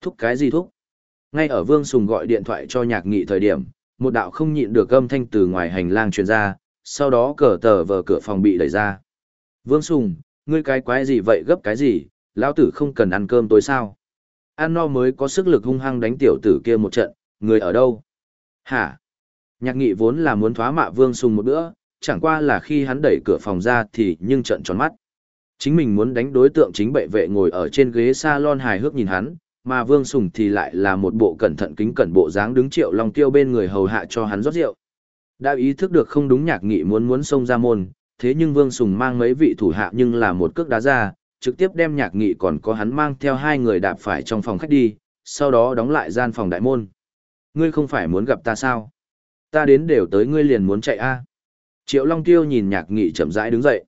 Thúc cái gì thúc? Ngay ở Vương Sùng gọi điện thoại cho nhạc nghị thời điểm, một đạo không nhịn được âm thanh từ ngoài hành lang truyền ra, sau đó cờ tờ vờ cửa phòng bị đẩy ra. Vương Sùng, ngươi cái quái gì vậy gấp cái gì, lão tử không cần ăn cơm tối sao? Ăn no mới có sức lực hung hăng đánh tiểu tử kia một trận, người ở đâu? Hả? Nhạc nghị vốn là muốn thoá mạ Vương Sùng một bữa, chẳng qua là khi hắn đẩy cửa phòng ra thì nhưng trận tròn mắt. Chính mình muốn đánh đối tượng chính bệ vệ ngồi ở trên ghế salon hài hước nhìn hắn, mà Vương Sùng thì lại là một bộ cẩn thận kính cẩn bộ dáng đứng triệu long tiêu bên người hầu hạ cho hắn rót rượu. Đã ý thức được không đúng nhạc nghị muốn muốn xông ra môn, thế nhưng Vương Sùng mang mấy vị thủ hạ nhưng là một cước đá ra, trực tiếp đem nhạc nghị còn có hắn mang theo hai người đạp phải trong phòng khách đi, sau đó đóng lại gian phòng đại môn. Ngươi không phải muốn gặp ta sao? Ta đến đều tới ngươi liền muốn chạy a Triệu Long Tiêu nhìn nhạc nghị chậm rãi đứng dậy.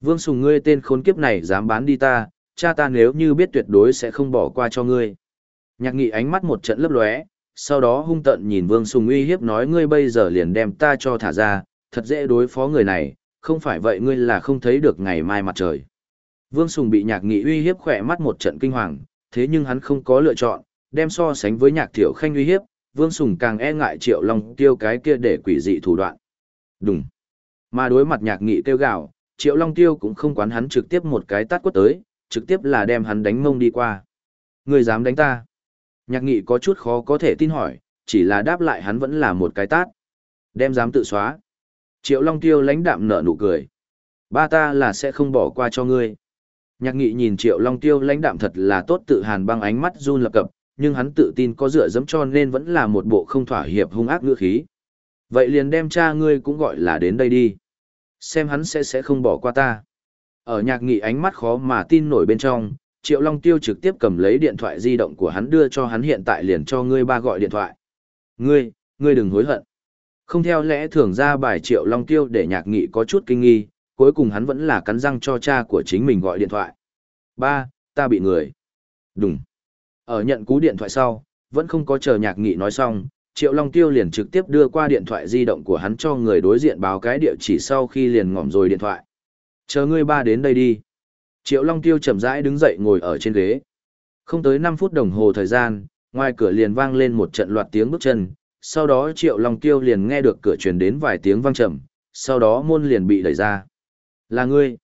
Vương Sùng ngươi tên khốn kiếp này dám bán đi ta, cha ta nếu như biết tuyệt đối sẽ không bỏ qua cho ngươi. Nhạc nghị ánh mắt một trận lấp lóe, sau đó hung tận nhìn Vương Sùng uy hiếp nói ngươi bây giờ liền đem ta cho thả ra, thật dễ đối phó người này, không phải vậy ngươi là không thấy được ngày mai mặt trời. Vương Sùng bị nhạc nghị uy hiếp khỏe mắt một trận kinh hoàng, thế nhưng hắn không có lựa chọn, đem so sánh với nhạc thiểu khanh uy hiếp, Vương Sùng càng e ngại triệu long tiêu cái kia để quỷ dị thủ đoạn. Đúng. Mà đối mặt nhạc nghị tiêu gạo, triệu long tiêu cũng không quán hắn trực tiếp một cái tát quất tới, trực tiếp là đem hắn đánh mông đi qua. Người dám đánh ta. Nhạc nghị có chút khó có thể tin hỏi, chỉ là đáp lại hắn vẫn là một cái tát. Đem dám tự xóa. Triệu Long Tiêu lãnh đạm nở nụ cười. Ba ta là sẽ không bỏ qua cho ngươi. Nhạc nghị nhìn Triệu Long Tiêu lãnh đạm thật là tốt tự hàn băng ánh mắt run lập cập, nhưng hắn tự tin có dựa dẫm cho nên vẫn là một bộ không thỏa hiệp hung ác ngữ khí. Vậy liền đem cha ngươi cũng gọi là đến đây đi. Xem hắn sẽ sẽ không bỏ qua ta. Ở nhạc nghị ánh mắt khó mà tin nổi bên trong, Triệu Long Tiêu trực tiếp cầm lấy điện thoại di động của hắn đưa cho hắn hiện tại liền cho ngươi ba gọi điện thoại. Ngươi, ngươi đừng hối hận. Không theo lẽ thường ra bài Triệu Long Tiêu để nhạc nghị có chút kinh nghi, cuối cùng hắn vẫn là cắn răng cho cha của chính mình gọi điện thoại. Ba, ta bị người. Đúng. Ở nhận cú điện thoại sau, vẫn không có chờ nhạc nghị nói xong, Triệu Long Tiêu liền trực tiếp đưa qua điện thoại di động của hắn cho người đối diện báo cái địa chỉ sau khi liền ngỏm rồi điện thoại. Chờ ngươi ba đến đây đi. Triệu Long Tiêu chậm rãi đứng dậy ngồi ở trên ghế. Không tới 5 phút đồng hồ thời gian, ngoài cửa liền vang lên một trận loạt tiếng bước chân, sau đó Triệu Long Tiêu liền nghe được cửa truyền đến vài tiếng vang trầm, sau đó môn liền bị đẩy ra. Là ngươi.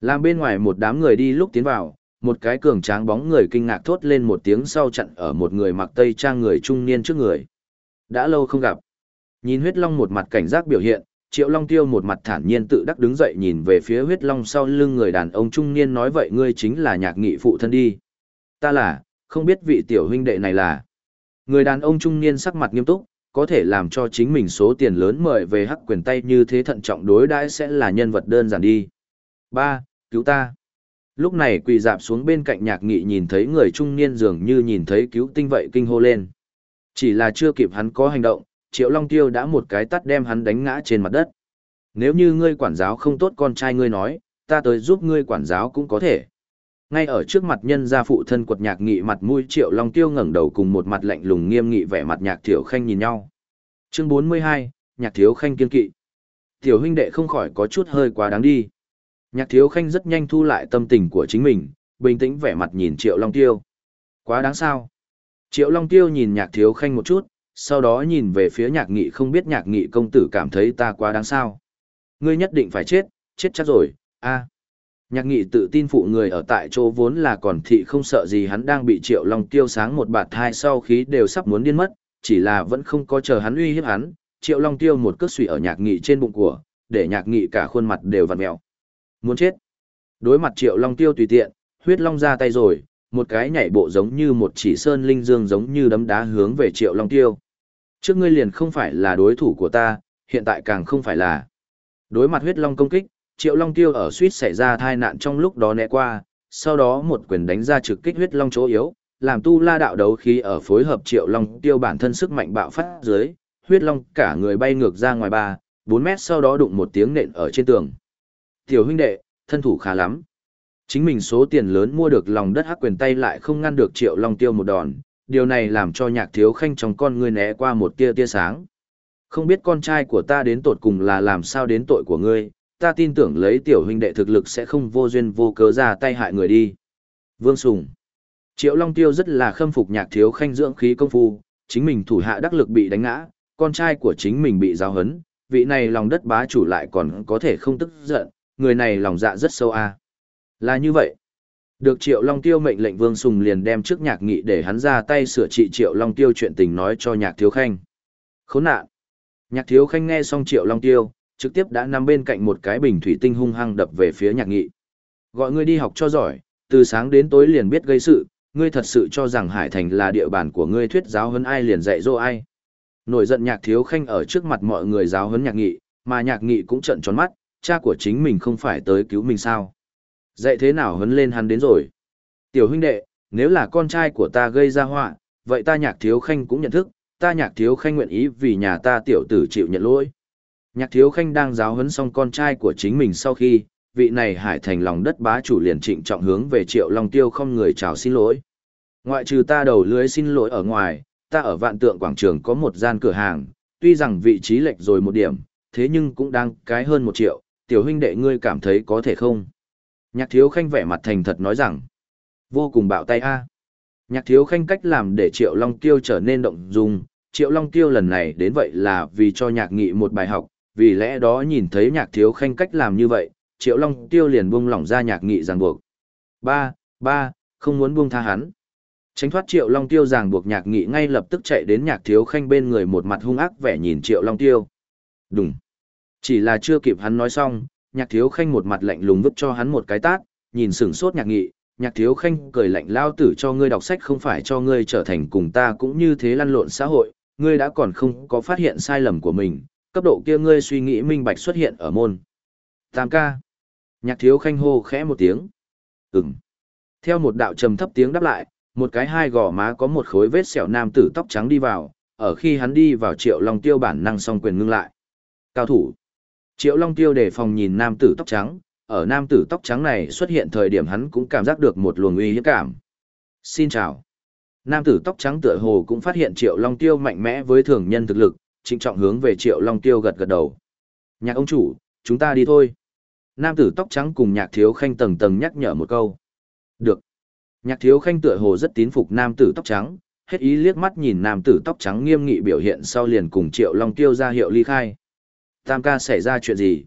Làm bên ngoài một đám người đi lúc tiến vào, một cái cường tráng bóng người kinh ngạc thốt lên một tiếng sau chặn ở một người mặc tây trang người trung niên trước người. Đã lâu không gặp. Nhìn huyết long một mặt cảnh giác biểu hiện, Triệu Long Tiêu một mặt thản nhiên tự đắc đứng dậy nhìn về phía huyết long sau lưng người đàn ông trung niên nói vậy ngươi chính là nhạc nghị phụ thân đi. Ta là, không biết vị tiểu huynh đệ này là. Người đàn ông trung niên sắc mặt nghiêm túc, có thể làm cho chính mình số tiền lớn mời về hắc quyền tay như thế thận trọng đối đãi sẽ là nhân vật đơn giản đi. Ba, Cứu ta. Lúc này quỳ dạp xuống bên cạnh nhạc nghị nhìn thấy người trung niên dường như nhìn thấy cứu tinh vậy kinh hô lên. Chỉ là chưa kịp hắn có hành động, Triệu Long Tiêu đã một cái tắt đem hắn đánh ngã trên mặt đất. Nếu như ngươi quản giáo không tốt con trai ngươi nói, ta tới giúp ngươi quản giáo cũng có thể. Ngay ở trước mặt nhân gia phụ thân quật nhạc nghị mặt mũi Triệu Long Tiêu ngẩng đầu cùng một mặt lạnh lùng nghiêm nghị vẻ mặt nhạc thiểu khanh nhìn nhau. Chương 42, nhạc thiếu khanh kiên kỵ. Tiểu huynh đệ không khỏi có chút hơi quá đáng đi. Nhạc thiếu khanh rất nhanh thu lại tâm tình của chính mình, bình tĩnh vẻ mặt nhìn Triệu Long Tiêu. Quá đáng sao? Triệu Long Tiêu nhìn nhạc thiếu khanh một chút, sau đó nhìn về phía nhạc nghị không biết nhạc nghị công tử cảm thấy ta quá đáng sao. Ngươi nhất định phải chết, chết chắc rồi, a. Nhạc nghị tự tin phụ người ở tại chỗ vốn là còn thị không sợ gì hắn đang bị triệu long tiêu sáng một bạt thai sau khí đều sắp muốn điên mất, chỉ là vẫn không có chờ hắn uy hiếp hắn, triệu long tiêu một cước sủy ở nhạc nghị trên bụng của, để nhạc nghị cả khuôn mặt đều vặn mèo. Muốn chết. Đối mặt triệu long tiêu tùy tiện, huyết long ra tay rồi, một cái nhảy bộ giống như một chỉ sơn linh dương giống như đấm đá hướng về triệu long tiêu. Trước ngươi liền không phải là đối thủ của ta, hiện tại càng không phải là. Đối mặt huyết long công kích, triệu long tiêu ở suýt xảy ra tai nạn trong lúc đó né qua, sau đó một quyền đánh ra trực kích huyết long chỗ yếu, làm tu la đạo đấu khí ở phối hợp triệu long tiêu bản thân sức mạnh bạo phát dưới, huyết long cả người bay ngược ra ngoài ba, bốn mét sau đó đụng một tiếng nện ở trên tường. Tiểu huynh đệ, thân thủ khá lắm. Chính mình số tiền lớn mua được lòng đất hắc quyền tay lại không ngăn được triệu long tiêu một đòn, điều này làm cho nhạc thiếu khanh trong con ngươi né qua một tia tia sáng. Không biết con trai của ta đến tột cùng là làm sao đến tội của ngươi, ta tin tưởng lấy tiểu huynh đệ thực lực sẽ không vô duyên vô cớ ra tay hại người đi. Vương Sùng Triệu Long Tiêu rất là khâm phục nhạc thiếu khanh dưỡng khí công phu, chính mình thủ hạ đắc lực bị đánh ngã, con trai của chính mình bị giáo hấn, vị này lòng đất bá chủ lại còn có thể không tức giận, người này lòng dạ rất sâu a. Là như vậy. Được Triệu Long Tiêu mệnh lệnh Vương Sùng liền đem trước nhạc nghị để hắn ra tay sửa trị Triệu Long Tiêu chuyện tình nói cho nhạc thiếu khanh. Khốn nạn. Nhạc thiếu khanh nghe xong Triệu Long Tiêu, trực tiếp đã nằm bên cạnh một cái bình thủy tinh hung hăng đập về phía nhạc nghị. Gọi ngươi đi học cho giỏi, từ sáng đến tối liền biết gây sự, ngươi thật sự cho rằng Hải Thành là địa bàn của ngươi thuyết giáo hơn ai liền dạy dỗ ai. Nổi giận nhạc thiếu khanh ở trước mặt mọi người giáo huấn nhạc nghị, mà nhạc nghị cũng trận tròn mắt, cha của chính mình không phải tới cứu mình sao. Dạy thế nào hấn lên hắn đến rồi. Tiểu huynh đệ, nếu là con trai của ta gây ra họa, vậy ta nhạc thiếu khanh cũng nhận thức, ta nhạc thiếu khanh nguyện ý vì nhà ta tiểu tử chịu nhận lỗi. Nhạc thiếu khanh đang giáo huấn xong con trai của chính mình sau khi, vị này hải thành lòng đất bá chủ liền trịnh trọng hướng về triệu long tiêu không người chào xin lỗi. Ngoại trừ ta đầu lưới xin lỗi ở ngoài, ta ở vạn tượng quảng trường có một gian cửa hàng, tuy rằng vị trí lệch rồi một điểm, thế nhưng cũng đang cái hơn một triệu, tiểu huynh đệ ngươi cảm thấy có thể không? Nhạc thiếu khanh vẻ mặt thành thật nói rằng, vô cùng bạo tay a. Nhạc thiếu khanh cách làm để triệu long tiêu trở nên động dung, triệu long tiêu lần này đến vậy là vì cho nhạc nghị một bài học, vì lẽ đó nhìn thấy nhạc thiếu khanh cách làm như vậy, triệu long tiêu liền buông lỏng ra nhạc nghị ràng buộc. Ba, ba, không muốn buông tha hắn. Tránh thoát Triệu Long Tiêu ràng buộc nhạc nghị ngay lập tức chạy đến nhạc thiếu khanh bên người một mặt hung ác vẻ nhìn Triệu Long Tiêu. Đúng. Chỉ là chưa kịp hắn nói xong, nhạc thiếu khanh một mặt lạnh lùng vứt cho hắn một cái tát, nhìn sửng sốt nhạc nghị, nhạc thiếu khanh cười lạnh lao tử cho ngươi đọc sách không phải cho ngươi trở thành cùng ta cũng như thế lăn lộn xã hội, ngươi đã còn không có phát hiện sai lầm của mình, cấp độ kia ngươi suy nghĩ minh bạch xuất hiện ở môn. Tam ca. Nhạc thiếu khanh hô khẽ một tiếng. Ừm. Theo một đạo trầm thấp tiếng đáp lại, một cái hai gò má có một khối vết sẹo nam tử tóc trắng đi vào, ở khi hắn đi vào Triệu Long Tiêu bản năng song quyền ngưng lại. Cao thủ. Triệu Long Tiêu đề phòng nhìn nam tử tóc trắng, ở nam tử tóc trắng này xuất hiện thời điểm hắn cũng cảm giác được một luồng uy hiếp cảm. Xin chào. Nam tử tóc trắng tựa hồ cũng phát hiện Triệu Long Tiêu mạnh mẽ với thường nhân thực lực, trịnh trọng hướng về Triệu Long Tiêu gật gật đầu. Nhạc ông chủ, chúng ta đi thôi. Nam tử tóc trắng cùng nhạc thiếu khanh tầng tầng nhắc nhở một câu. Được. Nhạc thiếu khanh tựa hồ rất tín phục nam tử tóc trắng, hết ý liếc mắt nhìn nam tử tóc trắng nghiêm nghị biểu hiện sau liền cùng triệu long tiêu ra hiệu ly khai. Tam ca xảy ra chuyện gì?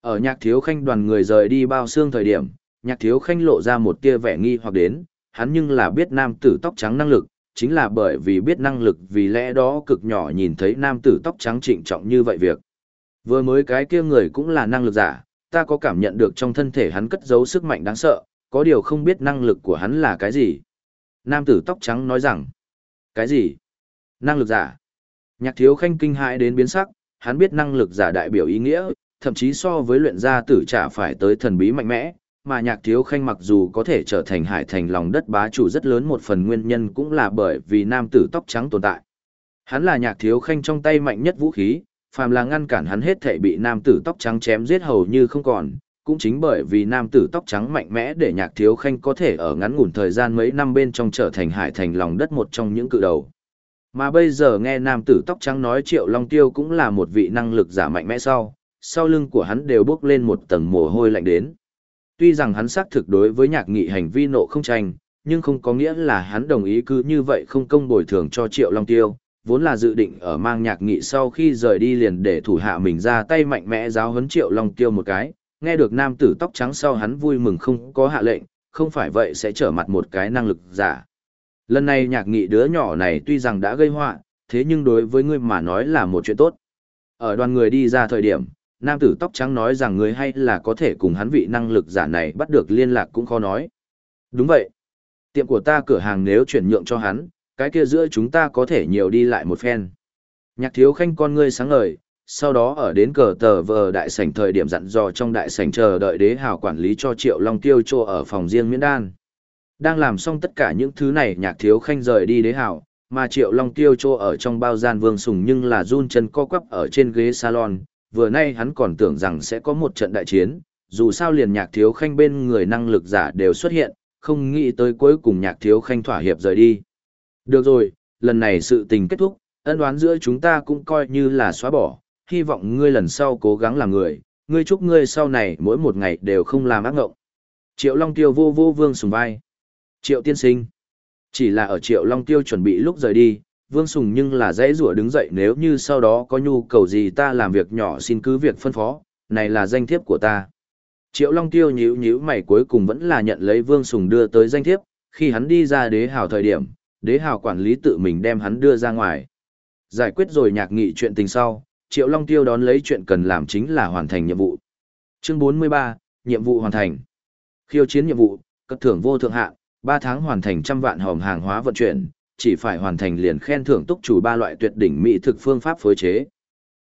Ở nhạc thiếu khanh đoàn người rời đi bao xương thời điểm, nhạc thiếu khanh lộ ra một tia vẻ nghi hoặc đến, hắn nhưng là biết nam tử tóc trắng năng lực, chính là bởi vì biết năng lực vì lẽ đó cực nhỏ nhìn thấy nam tử tóc trắng trịnh trọng như vậy việc. Vừa mới cái kia người cũng là năng lực giả, ta có cảm nhận được trong thân thể hắn cất giấu sức mạnh đáng sợ, có điều không biết năng lực của hắn là cái gì. Nam tử tóc trắng nói rằng, cái gì? Năng lực giả. Nhạc thiếu khanh kinh hãi đến biến sắc, hắn biết năng lực giả đại biểu ý nghĩa, thậm chí so với luyện gia tử trả phải tới thần bí mạnh mẽ, mà nhạc thiếu khanh mặc dù có thể trở thành hải thành lòng đất bá chủ rất lớn một phần nguyên nhân cũng là bởi vì nam tử tóc trắng tồn tại. Hắn là nhạc thiếu khanh trong tay mạnh nhất vũ khí, phàm là ngăn cản hắn hết thể bị nam tử tóc trắng chém giết hầu như không còn, cũng chính bởi vì nam tử tóc trắng mạnh mẽ để nhạc thiếu khanh có thể ở ngắn ngủn thời gian mấy năm bên trong trở thành hải thành lòng đất một trong những cự đầu. Mà bây giờ nghe nam tử tóc trắng nói triệu long tiêu cũng là một vị năng lực giả mạnh mẽ sau, sau lưng của hắn đều bước lên một tầng mồ hôi lạnh đến. Tuy rằng hắn xác thực đối với nhạc nghị hành vi nộ không tranh, nhưng không có nghĩa là hắn đồng ý cứ như vậy không công bồi thường cho triệu long tiêu, vốn là dự định ở mang nhạc nghị sau khi rời đi liền để thủ hạ mình ra tay mạnh mẽ giáo huấn triệu long tiêu một cái, nghe được nam tử tóc trắng sau hắn vui mừng không có hạ lệnh, không phải vậy sẽ trở mặt một cái năng lực giả. Lần này nhạc nghị đứa nhỏ này tuy rằng đã gây họa, thế nhưng đối với ngươi mà nói là một chuyện tốt. Ở đoàn người đi ra thời điểm, nam tử tóc trắng nói rằng người hay là có thể cùng hắn vị năng lực giả này bắt được liên lạc cũng khó nói. Đúng vậy. Tiệm của ta cửa hàng nếu chuyển nhượng cho hắn, cái kia giữa chúng ta có thể nhiều đi lại một phen. Nhạc thiếu khanh con ngươi sáng ngời, sau đó ở đến cờ tờ vờ đại sảnh thời điểm dặn dò trong đại sảnh chờ đợi đế hào quản lý cho triệu long tiêu trô ở phòng riêng miễn đan đang làm xong tất cả những thứ này nhạc thiếu khanh rời đi đế hảo mà triệu long tiêu trô ở trong bao gian vương sùng nhưng là run chân co quắp ở trên ghế salon vừa nay hắn còn tưởng rằng sẽ có một trận đại chiến dù sao liền nhạc thiếu khanh bên người năng lực giả đều xuất hiện không nghĩ tới cuối cùng nhạc thiếu khanh thỏa hiệp rời đi được rồi lần này sự tình kết thúc ân đoán giữa chúng ta cũng coi như là xóa bỏ hy vọng ngươi lần sau cố gắng làm người, ngươi chúc ngươi sau này mỗi một ngày đều không làm ác ngộng. Triệu Long Tiêu vô vô vương sùng vai. Triệu tiên sinh. Chỉ là ở Triệu Long Tiêu chuẩn bị lúc rời đi, Vương Sùng nhưng là dãy rủa đứng dậy nếu như sau đó có nhu cầu gì ta làm việc nhỏ xin cứ việc phân phó, này là danh thiếp của ta. Triệu Long Tiêu nhíu nhíu mày cuối cùng vẫn là nhận lấy Vương Sùng đưa tới danh thiếp, khi hắn đi ra đế hào thời điểm, đế hào quản lý tự mình đem hắn đưa ra ngoài. Giải quyết rồi nhạc nghị chuyện tình sau, Triệu Long Tiêu đón lấy chuyện cần làm chính là hoàn thành nhiệm vụ. Chương 43, nhiệm vụ hoàn thành. Khiêu chiến nhiệm vụ, cấp thưởng vô thượng hạ. 3 tháng hoàn thành trăm vạn hòm hàng hóa vận chuyển, chỉ phải hoàn thành liền khen thưởng túc chủ ba loại tuyệt đỉnh mỹ thực phương pháp phối chế.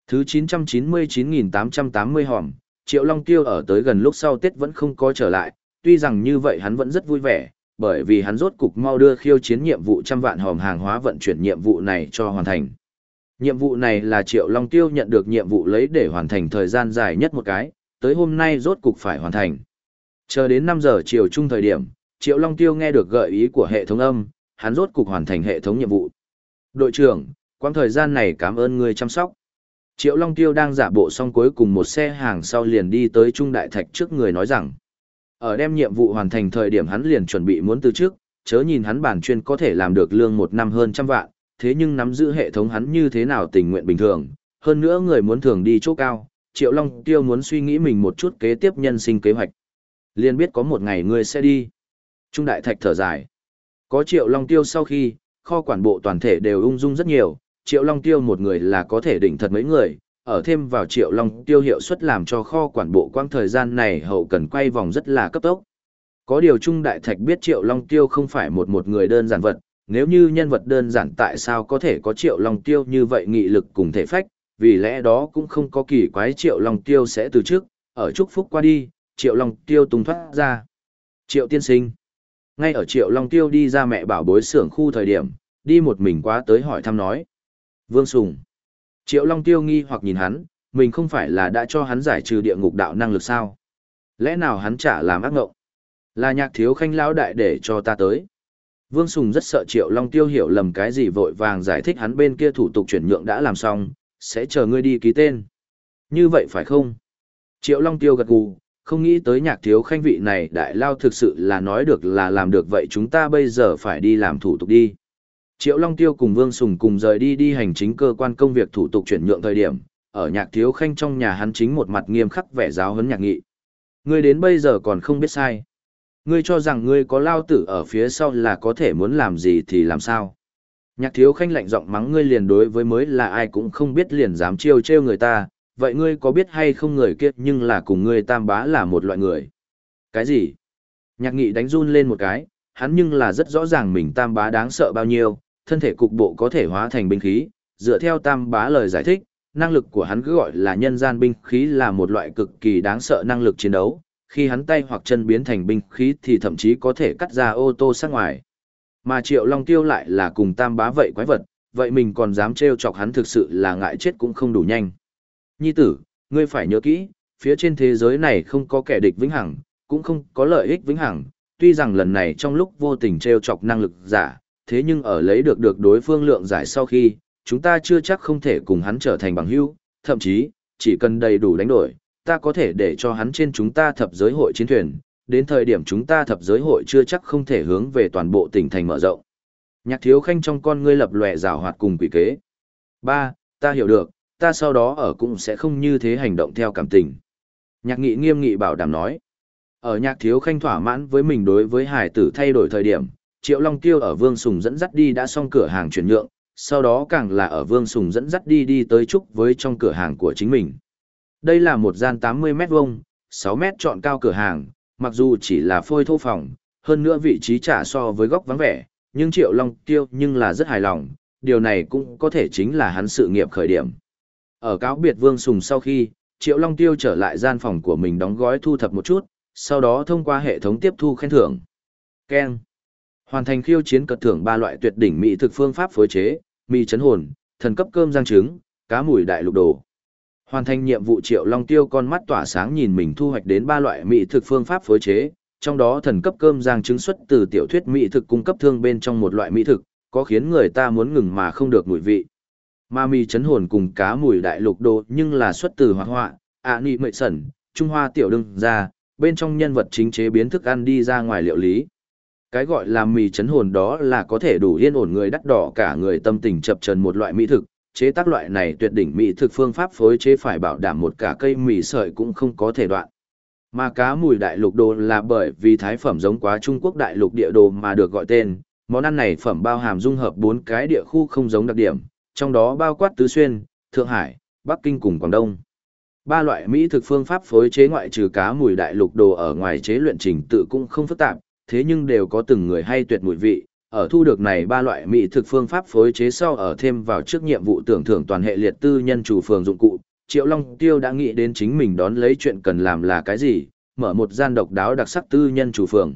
Thứ 999.880 hòm, Triệu Long Tiêu ở tới gần lúc sau Tết vẫn không có trở lại, tuy rằng như vậy hắn vẫn rất vui vẻ, bởi vì hắn rốt cục mau đưa khiêu chiến nhiệm vụ trăm vạn hòm hàng hóa vận chuyển nhiệm vụ này cho hoàn thành. Nhiệm vụ này là Triệu Long Tiêu nhận được nhiệm vụ lấy để hoàn thành thời gian dài nhất một cái, tới hôm nay rốt cục phải hoàn thành. Chờ đến 5 giờ chiều chung thời điểm, Triệu Long Tiêu nghe được gợi ý của hệ thống âm, hắn rốt cục hoàn thành hệ thống nhiệm vụ. Đội trưởng, quãng thời gian này cảm ơn người chăm sóc. Triệu Long Tiêu đang giả bộ xong cuối cùng một xe hàng sau liền đi tới Trung Đại Thạch trước người nói rằng, ở đem nhiệm vụ hoàn thành thời điểm hắn liền chuẩn bị muốn từ trước, chớ nhìn hắn bản chuyên có thể làm được lương một năm hơn trăm vạn, thế nhưng nắm giữ hệ thống hắn như thế nào tình nguyện bình thường, hơn nữa người muốn thường đi chỗ cao, Triệu Long Tiêu muốn suy nghĩ mình một chút kế tiếp nhân sinh kế hoạch. liền biết có một ngày ngươi sẽ đi. Trung Đại Thạch thở dài. Có Triệu Long Tiêu sau khi, kho quản bộ toàn thể đều ung dung rất nhiều, Triệu Long Tiêu một người là có thể đỉnh thật mấy người, ở thêm vào Triệu Long Tiêu hiệu suất làm cho kho quản bộ quang thời gian này hậu cần quay vòng rất là cấp tốc. Có điều Trung Đại Thạch biết Triệu Long Tiêu không phải một một người đơn giản vật, nếu như nhân vật đơn giản tại sao có thể có Triệu Long Tiêu như vậy nghị lực cùng thể phách, vì lẽ đó cũng không có kỳ quái Triệu Long Tiêu sẽ từ trước, ở chúc phúc qua đi, Triệu Long Tiêu tung thoát ra. Triệu tiên sinh. Ngay ở Triệu Long Tiêu đi ra mẹ bảo bối xưởng khu thời điểm, đi một mình quá tới hỏi thăm nói. Vương Sùng. Triệu Long Tiêu nghi hoặc nhìn hắn, mình không phải là đã cho hắn giải trừ địa ngục đạo năng lực sao? Lẽ nào hắn trả làm ác ngộng? Là nhạc thiếu khanh lão đại để cho ta tới. Vương Sùng rất sợ Triệu Long Tiêu hiểu lầm cái gì vội vàng giải thích hắn bên kia thủ tục chuyển nhượng đã làm xong, sẽ chờ ngươi đi ký tên. Như vậy phải không? Triệu Long Tiêu gật gù, không nghĩ tới nhạc thiếu khanh vị này đại lao thực sự là nói được là làm được vậy chúng ta bây giờ phải đi làm thủ tục đi. Triệu Long Tiêu cùng Vương Sùng cùng rời đi đi hành chính cơ quan công việc thủ tục chuyển nhượng thời điểm, ở nhạc thiếu khanh trong nhà hắn chính một mặt nghiêm khắc vẻ giáo huấn nhạc nghị. Ngươi đến bây giờ còn không biết sai. Ngươi cho rằng ngươi có lao tử ở phía sau là có thể muốn làm gì thì làm sao. Nhạc thiếu khanh lạnh giọng mắng ngươi liền đối với mới là ai cũng không biết liền dám chiêu trêu người ta, vậy ngươi có biết hay không người kia nhưng là cùng ngươi tam bá là một loại người. Cái gì? Nhạc nghị đánh run lên một cái, hắn nhưng là rất rõ ràng mình tam bá đáng sợ bao nhiêu, thân thể cục bộ có thể hóa thành binh khí, dựa theo tam bá lời giải thích, năng lực của hắn cứ gọi là nhân gian binh khí là một loại cực kỳ đáng sợ năng lực chiến đấu, khi hắn tay hoặc chân biến thành binh khí thì thậm chí có thể cắt ra ô tô sát ngoài. Mà Triệu Long Tiêu lại là cùng tam bá vậy quái vật, vậy mình còn dám trêu chọc hắn thực sự là ngại chết cũng không đủ nhanh. Nhi tử, ngươi phải nhớ kỹ, phía trên thế giới này không có kẻ địch vĩnh hằng, cũng không có lợi ích vĩnh hằng, tuy rằng lần này trong lúc vô tình trêu chọc năng lực giả, thế nhưng ở lấy được được đối phương lượng giải sau khi, chúng ta chưa chắc không thể cùng hắn trở thành bằng hữu, thậm chí, chỉ cần đầy đủ đánh đổi, ta có thể để cho hắn trên chúng ta thập giới hội chiến thuyền, đến thời điểm chúng ta thập giới hội chưa chắc không thể hướng về toàn bộ tỉnh thành mở rộng. Nhạc thiếu khanh trong con ngươi lập lòe rào hoạt cùng quỷ kế. Ba, ta hiểu được, ta sau đó ở cũng sẽ không như thế hành động theo cảm tình. Nhạc nghị nghiêm nghị bảo đảm nói. Ở nhạc thiếu khanh thỏa mãn với mình đối với hải tử thay đổi thời điểm, Triệu Long Tiêu ở Vương Sùng dẫn dắt đi đã xong cửa hàng chuyển nhượng, sau đó càng là ở Vương Sùng dẫn dắt đi đi tới trúc với trong cửa hàng của chính mình. Đây là một gian 80 mét vuông, 6 mét trọn cao cửa hàng, mặc dù chỉ là phôi thô phòng, hơn nữa vị trí trả so với góc vắng vẻ, nhưng Triệu Long Tiêu nhưng là rất hài lòng, điều này cũng có thể chính là hắn sự nghiệp khởi điểm. Ở cáo biệt Vương Sùng sau khi, Triệu Long Tiêu trở lại gian phòng của mình đóng gói thu thập một chút, sau đó thông qua hệ thống tiếp thu khen thưởng. Ken. Hoàn thành khiêu chiến cật thưởng ba loại tuyệt đỉnh mỹ thực phương pháp phối chế, mì chấn hồn, thần cấp cơm giang trứng, cá mùi đại lục đồ. Hoàn thành nhiệm vụ Triệu Long Tiêu con mắt tỏa sáng nhìn mình thu hoạch đến ba loại mỹ thực phương pháp phối chế, trong đó thần cấp cơm giang trứng xuất từ tiểu thuyết mỹ thực cung cấp thương bên trong một loại mỹ thực, có khiến người ta muốn ngừng mà không được mùi vị. Ma mì chấn hồn cùng cá mùi đại lục đồ nhưng là xuất từ hoạt họa, ạ nị mệ sẩn, Trung Hoa tiểu đương ra, bên trong nhân vật chính chế biến thức ăn đi ra ngoài liệu lý. Cái gọi là mì chấn hồn đó là có thể đủ yên ổn người đắt đỏ cả người tâm tình chập trần một loại mỹ thực, chế tác loại này tuyệt đỉnh mỹ thực phương pháp phối chế phải bảo đảm một cả cây mì sợi cũng không có thể đoạn. Mà cá mùi đại lục đồ là bởi vì thái phẩm giống quá Trung Quốc đại lục địa đồ mà được gọi tên, món ăn này phẩm bao hàm dung hợp bốn cái địa khu không giống đặc điểm, trong đó bao quát Tứ Xuyên, Thượng Hải, Bắc Kinh cùng Quảng Đông. Ba loại mỹ thực phương pháp phối chế ngoại trừ cá mùi đại lục đồ ở ngoài chế luyện trình tự cũng không phức tạp, thế nhưng đều có từng người hay tuyệt mùi vị. Ở thu được này ba loại mỹ thực phương pháp phối chế sau ở thêm vào trước nhiệm vụ tưởng thưởng toàn hệ liệt tư nhân chủ phường dụng cụ, Triệu Long Tiêu đã nghĩ đến chính mình đón lấy chuyện cần làm là cái gì, mở một gian độc đáo đặc sắc tư nhân chủ phường.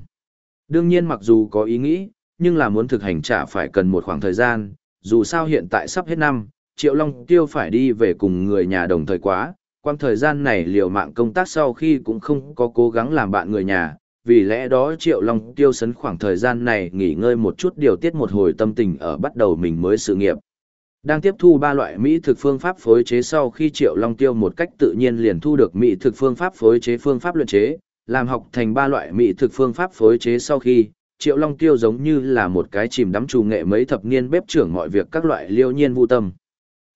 Đương nhiên mặc dù có ý nghĩ, nhưng là muốn thực hành trả phải cần một khoảng thời gian, dù sao hiện tại sắp hết năm, Triệu Long Tiêu phải đi về cùng người nhà đồng thời quá, quang thời gian này liều mạng công tác sau khi cũng không có cố gắng làm bạn người nhà, vì lẽ đó Triệu Long Tiêu sấn khoảng thời gian này nghỉ ngơi một chút điều tiết một hồi tâm tình ở bắt đầu mình mới sự nghiệp. Đang tiếp thu ba loại Mỹ thực phương pháp phối chế sau khi Triệu Long Tiêu một cách tự nhiên liền thu được Mỹ thực phương pháp phối chế phương pháp luyện chế, làm học thành ba loại Mỹ thực phương pháp phối chế sau khi, Triệu Long Tiêu giống như là một cái chìm đắm trù nghệ mấy thập niên bếp trưởng mọi việc các loại liêu nhiên vô tâm.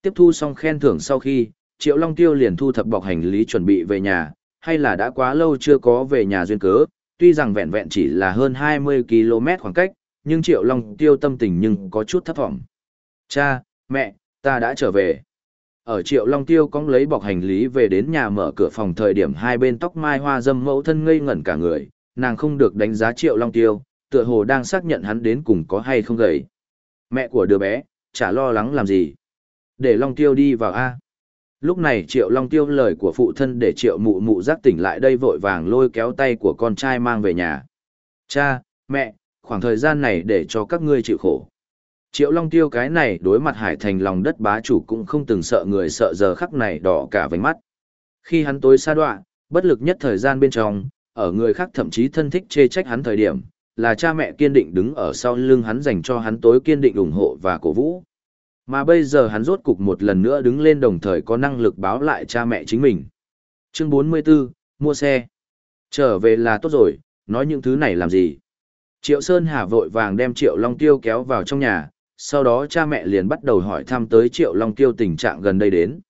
Tiếp thu xong khen thưởng sau khi, Triệu Long Tiêu liền thu thập bọc hành lý chuẩn bị về nhà, hay là đã quá lâu chưa có về nhà duyên cớ, tuy rằng vẹn vẹn chỉ là hơn 20 km khoảng cách, nhưng Triệu Long Tiêu tâm tình nhưng có chút thấp thỏm. Cha, mẹ, ta đã trở về. Ở Triệu Long Tiêu cong lấy bọc hành lý về đến nhà mở cửa phòng thời điểm hai bên tóc mai hoa dâm mẫu thân ngây ngẩn cả người, nàng không được đánh giá Triệu Long Tiêu, tựa hồ đang xác nhận hắn đến cùng có hay không gầy. Mẹ của đứa bé, chả lo lắng làm gì. Để Long Tiêu đi vào A. Lúc này Triệu Long Tiêu lời của phụ thân để Triệu mụ mụ giác tỉnh lại đây vội vàng lôi kéo tay của con trai mang về nhà. Cha, mẹ, khoảng thời gian này để cho các ngươi chịu khổ. Triệu Long Tiêu cái này đối mặt hải thành lòng đất bá chủ cũng không từng sợ người sợ giờ khắc này đỏ cả vành mắt. Khi hắn tối xa đoạn, bất lực nhất thời gian bên trong, ở người khác thậm chí thân thích chê trách hắn thời điểm, là cha mẹ kiên định đứng ở sau lưng hắn dành cho hắn tối kiên định ủng hộ và cổ vũ. Mà bây giờ hắn rốt cục một lần nữa đứng lên đồng thời có năng lực báo lại cha mẹ chính mình. Chương 44, mua xe. Trở về là tốt rồi, nói những thứ này làm gì? Triệu Sơn Hà vội vàng đem Triệu Long Tiêu kéo vào trong nhà, sau đó cha mẹ liền bắt đầu hỏi thăm tới Triệu Long Tiêu tình trạng gần đây đến.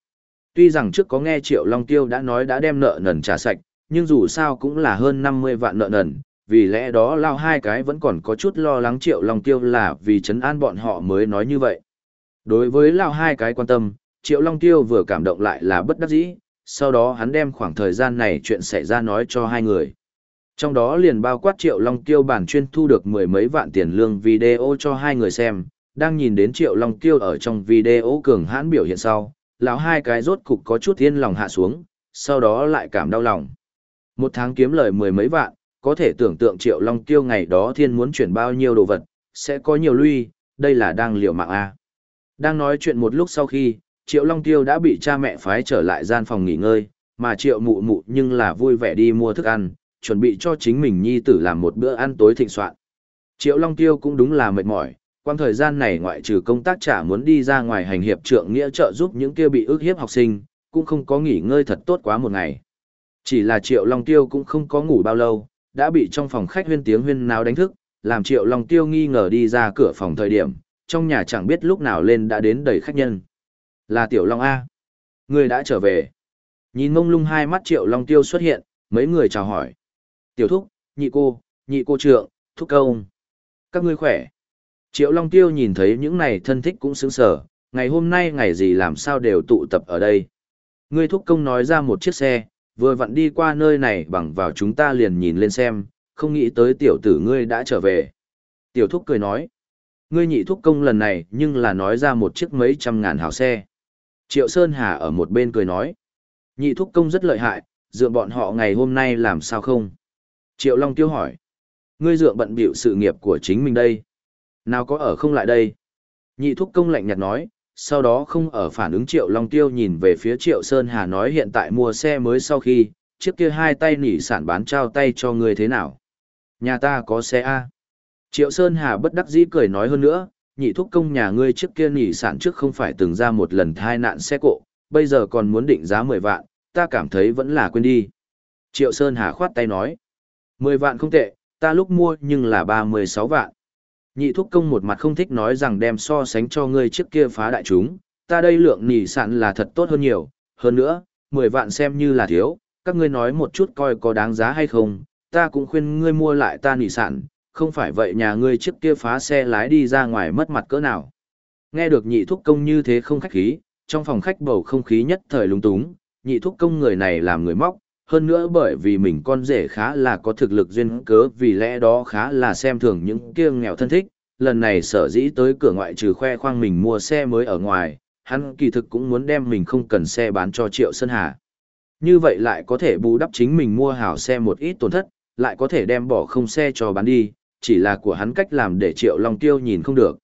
Tuy rằng trước có nghe Triệu Long Tiêu đã nói đã đem nợ nần trả sạch, nhưng dù sao cũng là hơn 50 vạn nợ nần, vì lẽ đó lao hai cái vẫn còn có chút lo lắng Triệu Long Tiêu là vì chấn an bọn họ mới nói như vậy. Đối với lao hai cái quan tâm, Triệu Long Tiêu vừa cảm động lại là bất đắc dĩ, sau đó hắn đem khoảng thời gian này chuyện xảy ra nói cho hai người. Trong đó liền bao quát Triệu Long Tiêu bản chuyên thu được mười mấy vạn tiền lương video cho hai người xem, đang nhìn đến Triệu Long Tiêu ở trong video cường hãn biểu hiện sau, lão hai cái rốt cục có chút yên lòng hạ xuống, sau đó lại cảm đau lòng. Một tháng kiếm lời mười mấy vạn, có thể tưởng tượng Triệu Long Tiêu ngày đó thiên muốn chuyển bao nhiêu đồ vật, sẽ có nhiều lui, đây là đang liều mạng A. Đang nói chuyện một lúc sau khi, Triệu Long Tiêu đã bị cha mẹ phái trở lại gian phòng nghỉ ngơi, mà Triệu mụ mụ nhưng là vui vẻ đi mua thức ăn, chuẩn bị cho chính mình nhi tử làm một bữa ăn tối thịnh soạn. Triệu Long Tiêu cũng đúng là mệt mỏi, quang thời gian này ngoại trừ công tác trả muốn đi ra ngoài hành hiệp trượng nghĩa trợ giúp những kia bị ức hiếp học sinh, cũng không có nghỉ ngơi thật tốt quá một ngày. Chỉ là Triệu Long Tiêu cũng không có ngủ bao lâu, đã bị trong phòng khách huyên tiếng huyên náo đánh thức, làm Triệu Long Tiêu nghi ngờ đi ra cửa phòng thời điểm, trong nhà chẳng biết lúc nào lên đã đến đầy khách nhân. Là Tiểu Long A. Người đã trở về. Nhìn mông lung hai mắt Triệu Long Tiêu xuất hiện, mấy người chào hỏi. Tiểu thúc, nhị cô, nhị cô trượng, thúc công. Các ngươi khỏe. Triệu Long Tiêu nhìn thấy những này thân thích cũng sướng sở, ngày hôm nay ngày gì làm sao đều tụ tập ở đây. Ngươi thúc công nói ra một chiếc xe, vừa vặn đi qua nơi này bằng vào chúng ta liền nhìn lên xem, không nghĩ tới tiểu tử ngươi đã trở về. Tiểu thúc cười nói, ngươi nhị thúc công lần này nhưng là nói ra một chiếc mấy trăm ngàn hào xe. Triệu Sơn Hà ở một bên cười nói, nhị thúc công rất lợi hại, dựa bọn họ ngày hôm nay làm sao không? Triệu Long Tiêu hỏi, ngươi dựa bận biểu sự nghiệp của chính mình đây. Nào có ở không lại đây? Nhị thúc công lạnh nhạt nói, sau đó không ở phản ứng Triệu Long Tiêu nhìn về phía Triệu Sơn Hà nói hiện tại mua xe mới sau khi, chiếc kia hai tay nỉ sản bán trao tay cho người thế nào. Nhà ta có xe A. Triệu Sơn Hà bất đắc dĩ cười nói hơn nữa, nhị thúc công nhà ngươi trước kia nỉ sản trước không phải từng ra một lần thai nạn xe cộ, bây giờ còn muốn định giá 10 vạn, ta cảm thấy vẫn là quên đi. Triệu Sơn Hà khoát tay nói, 10 vạn không tệ, Ta lúc mua nhưng là 36 vạn. Nhị thúc công một mặt không thích nói rằng đem so sánh cho ngươi trước kia phá đại chúng, ta đây lượng nỉ sạn là thật tốt hơn nhiều, hơn nữa, 10 vạn xem như là thiếu, các ngươi nói một chút coi có đáng giá hay không, ta cũng khuyên ngươi mua lại ta nỉ sạn, không phải vậy nhà ngươi trước kia phá xe lái đi ra ngoài mất mặt cỡ nào. Nghe được nhị thúc công như thế không khách khí, trong phòng khách bầu không khí nhất thời lúng túng, nhị thúc công người này làm người móc, hơn nữa bởi vì mình con rể khá là có thực lực duyên cớ vì lẽ đó khá là xem thường những kia nghèo thân thích, lần này sở dĩ tới cửa ngoại trừ khoe khoang mình mua xe mới ở ngoài, hắn kỳ thực cũng muốn đem mình không cần xe bán cho Triệu Sơn Hà. Như vậy lại có thể bù đắp chính mình mua hảo xe một ít tổn thất, lại có thể đem bỏ không xe cho bán đi, chỉ là của hắn cách làm để Triệu Long Tiêu nhìn không được.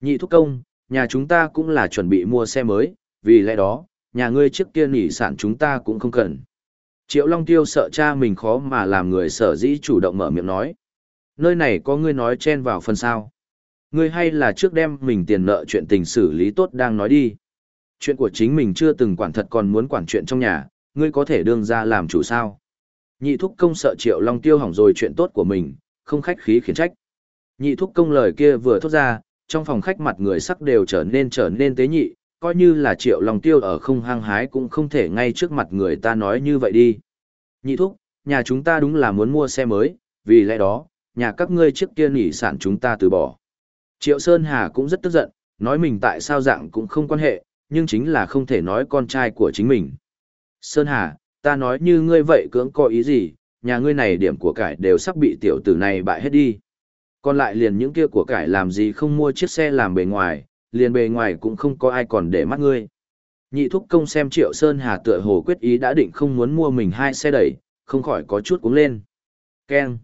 Nhị thúc công, nhà chúng ta cũng là chuẩn bị mua xe mới, vì lẽ đó, nhà ngươi trước kia nỉ sản chúng ta cũng không cần. Triệu Long Tiêu sợ cha mình khó mà làm người sở dĩ chủ động mở miệng nói. Nơi này có ngươi nói chen vào phần sao. Ngươi hay là trước đem mình tiền nợ chuyện tình xử lý tốt đang nói đi. Chuyện của chính mình chưa từng quản thật còn muốn quản chuyện trong nhà, ngươi có thể đương ra làm chủ sao. Nhị thúc công sợ Triệu Long Tiêu hỏng rồi chuyện tốt của mình, không khách khí khiển trách. Nhị thúc công lời kia vừa thốt ra, trong phòng khách mặt người sắc đều trở nên trở nên tế nhị, coi như là triệu lòng tiêu ở không hang hái cũng không thể ngay trước mặt người ta nói như vậy đi. Nhị thúc, nhà chúng ta đúng là muốn mua xe mới, vì lẽ đó, nhà các ngươi trước kia nghỉ sản chúng ta từ bỏ. Triệu Sơn Hà cũng rất tức giận, nói mình tại sao dạng cũng không quan hệ, nhưng chính là không thể nói con trai của chính mình. Sơn Hà, ta nói như ngươi vậy cưỡng có ý gì, nhà ngươi này điểm của cải đều sắp bị tiểu tử này bại hết đi. Còn lại liền những kia của cải làm gì không mua chiếc xe làm bề ngoài, liền bề ngoài cũng không có ai còn để mắt ngươi. Nhị thúc công xem Triệu Sơn Hà tựa hồ quyết ý đã định không muốn mua mình hai xe đẩy, không khỏi có chút cuống lên. Keng.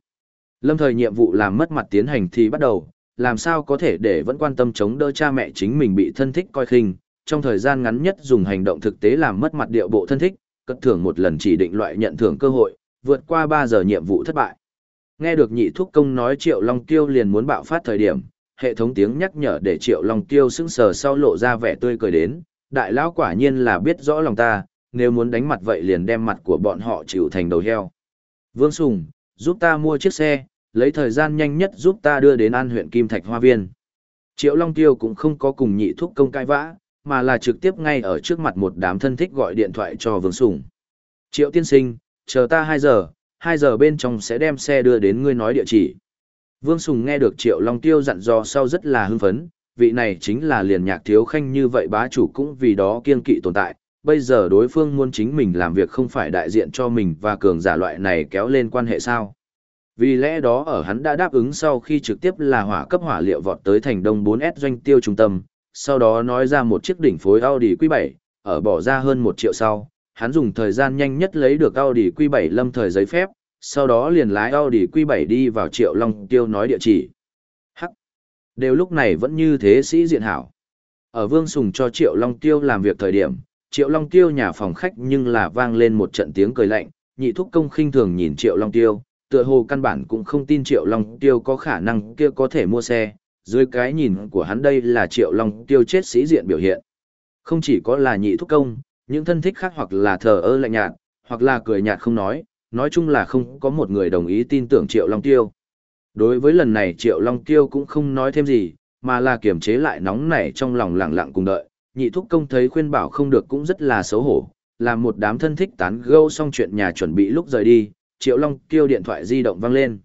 Lâm thời nhiệm vụ làm mất mặt tiến hành thì bắt đầu, làm sao có thể để vẫn quan tâm chống đỡ cha mẹ chính mình bị thân thích coi khinh, trong thời gian ngắn nhất dùng hành động thực tế làm mất mặt điệu bộ thân thích, cất thưởng một lần chỉ định loại nhận thưởng cơ hội, vượt qua 3 giờ nhiệm vụ thất bại. Nghe được nhị thúc công nói Triệu Long Tiêu liền muốn bạo phát thời điểm, hệ thống tiếng nhắc nhở để Triệu Long Tiêu sững sờ sau lộ ra vẻ tươi cười đến, đại lão quả nhiên là biết rõ lòng ta, nếu muốn đánh mặt vậy liền đem mặt của bọn họ chịu thành đầu heo. Vương Sùng, giúp ta mua chiếc xe, lấy thời gian nhanh nhất giúp ta đưa đến an huyện Kim Thạch Hoa Viên. Triệu Long Tiêu cũng không có cùng nhị thúc công cãi vã, mà là trực tiếp ngay ở trước mặt một đám thân thích gọi điện thoại cho Vương Sùng. Triệu tiên sinh, chờ ta 2 giờ, 2 giờ bên trong sẽ đem xe đưa đến ngươi nói địa chỉ. Vương Sùng nghe được Triệu Long Tiêu dặn dò sau rất là hưng phấn, vị này chính là liền nhạc thiếu khanh như vậy bá chủ cũng vì đó kiên kỵ tồn tại, bây giờ đối phương muốn chính mình làm việc không phải đại diện cho mình và cường giả loại này kéo lên quan hệ sao. Vì lẽ đó ở hắn đã đáp ứng sau khi trực tiếp là hỏa cấp hỏa liệu vọt tới thành đông 4S doanh tiêu trung tâm, sau đó nói ra một chiếc đỉnh phối Audi Q7, ở bỏ ra hơn 1 triệu sau, hắn dùng thời gian nhanh nhất lấy được Audi Q7 lâm thời giấy phép, sau đó liền lái Audi Q7 đi vào Triệu Long Tiêu nói địa chỉ. Hắc! Đều lúc này vẫn như thế sĩ diện hảo. Ở Vương Sùng cho Triệu Long Tiêu làm việc thời điểm, Triệu Long Tiêu nhà phòng khách nhưng là vang lên một trận tiếng cười lạnh, nhị thúc công khinh thường nhìn Triệu Long Tiêu, tựa hồ căn bản cũng không tin Triệu Long Tiêu có khả năng kia có thể mua xe, dưới cái nhìn của hắn đây là Triệu Long Tiêu chết sĩ diện biểu hiện. Không chỉ có là nhị thúc công, những thân thích khác hoặc là thờ ơ lạnh nhạt, hoặc là cười nhạt không nói, nói chung là không có một người đồng ý tin tưởng Triệu Long Tiêu. Đối với lần này Triệu Long Tiêu cũng không nói thêm gì, mà là kiềm chế lại nóng nảy trong lòng lặng lặng cùng đợi. Nhị thúc công thấy khuyên bảo không được cũng rất là xấu hổ, làm một đám thân thích tán gẫu xong chuyện nhà chuẩn bị lúc rời đi, Triệu Long Tiêu điện thoại di động vang lên.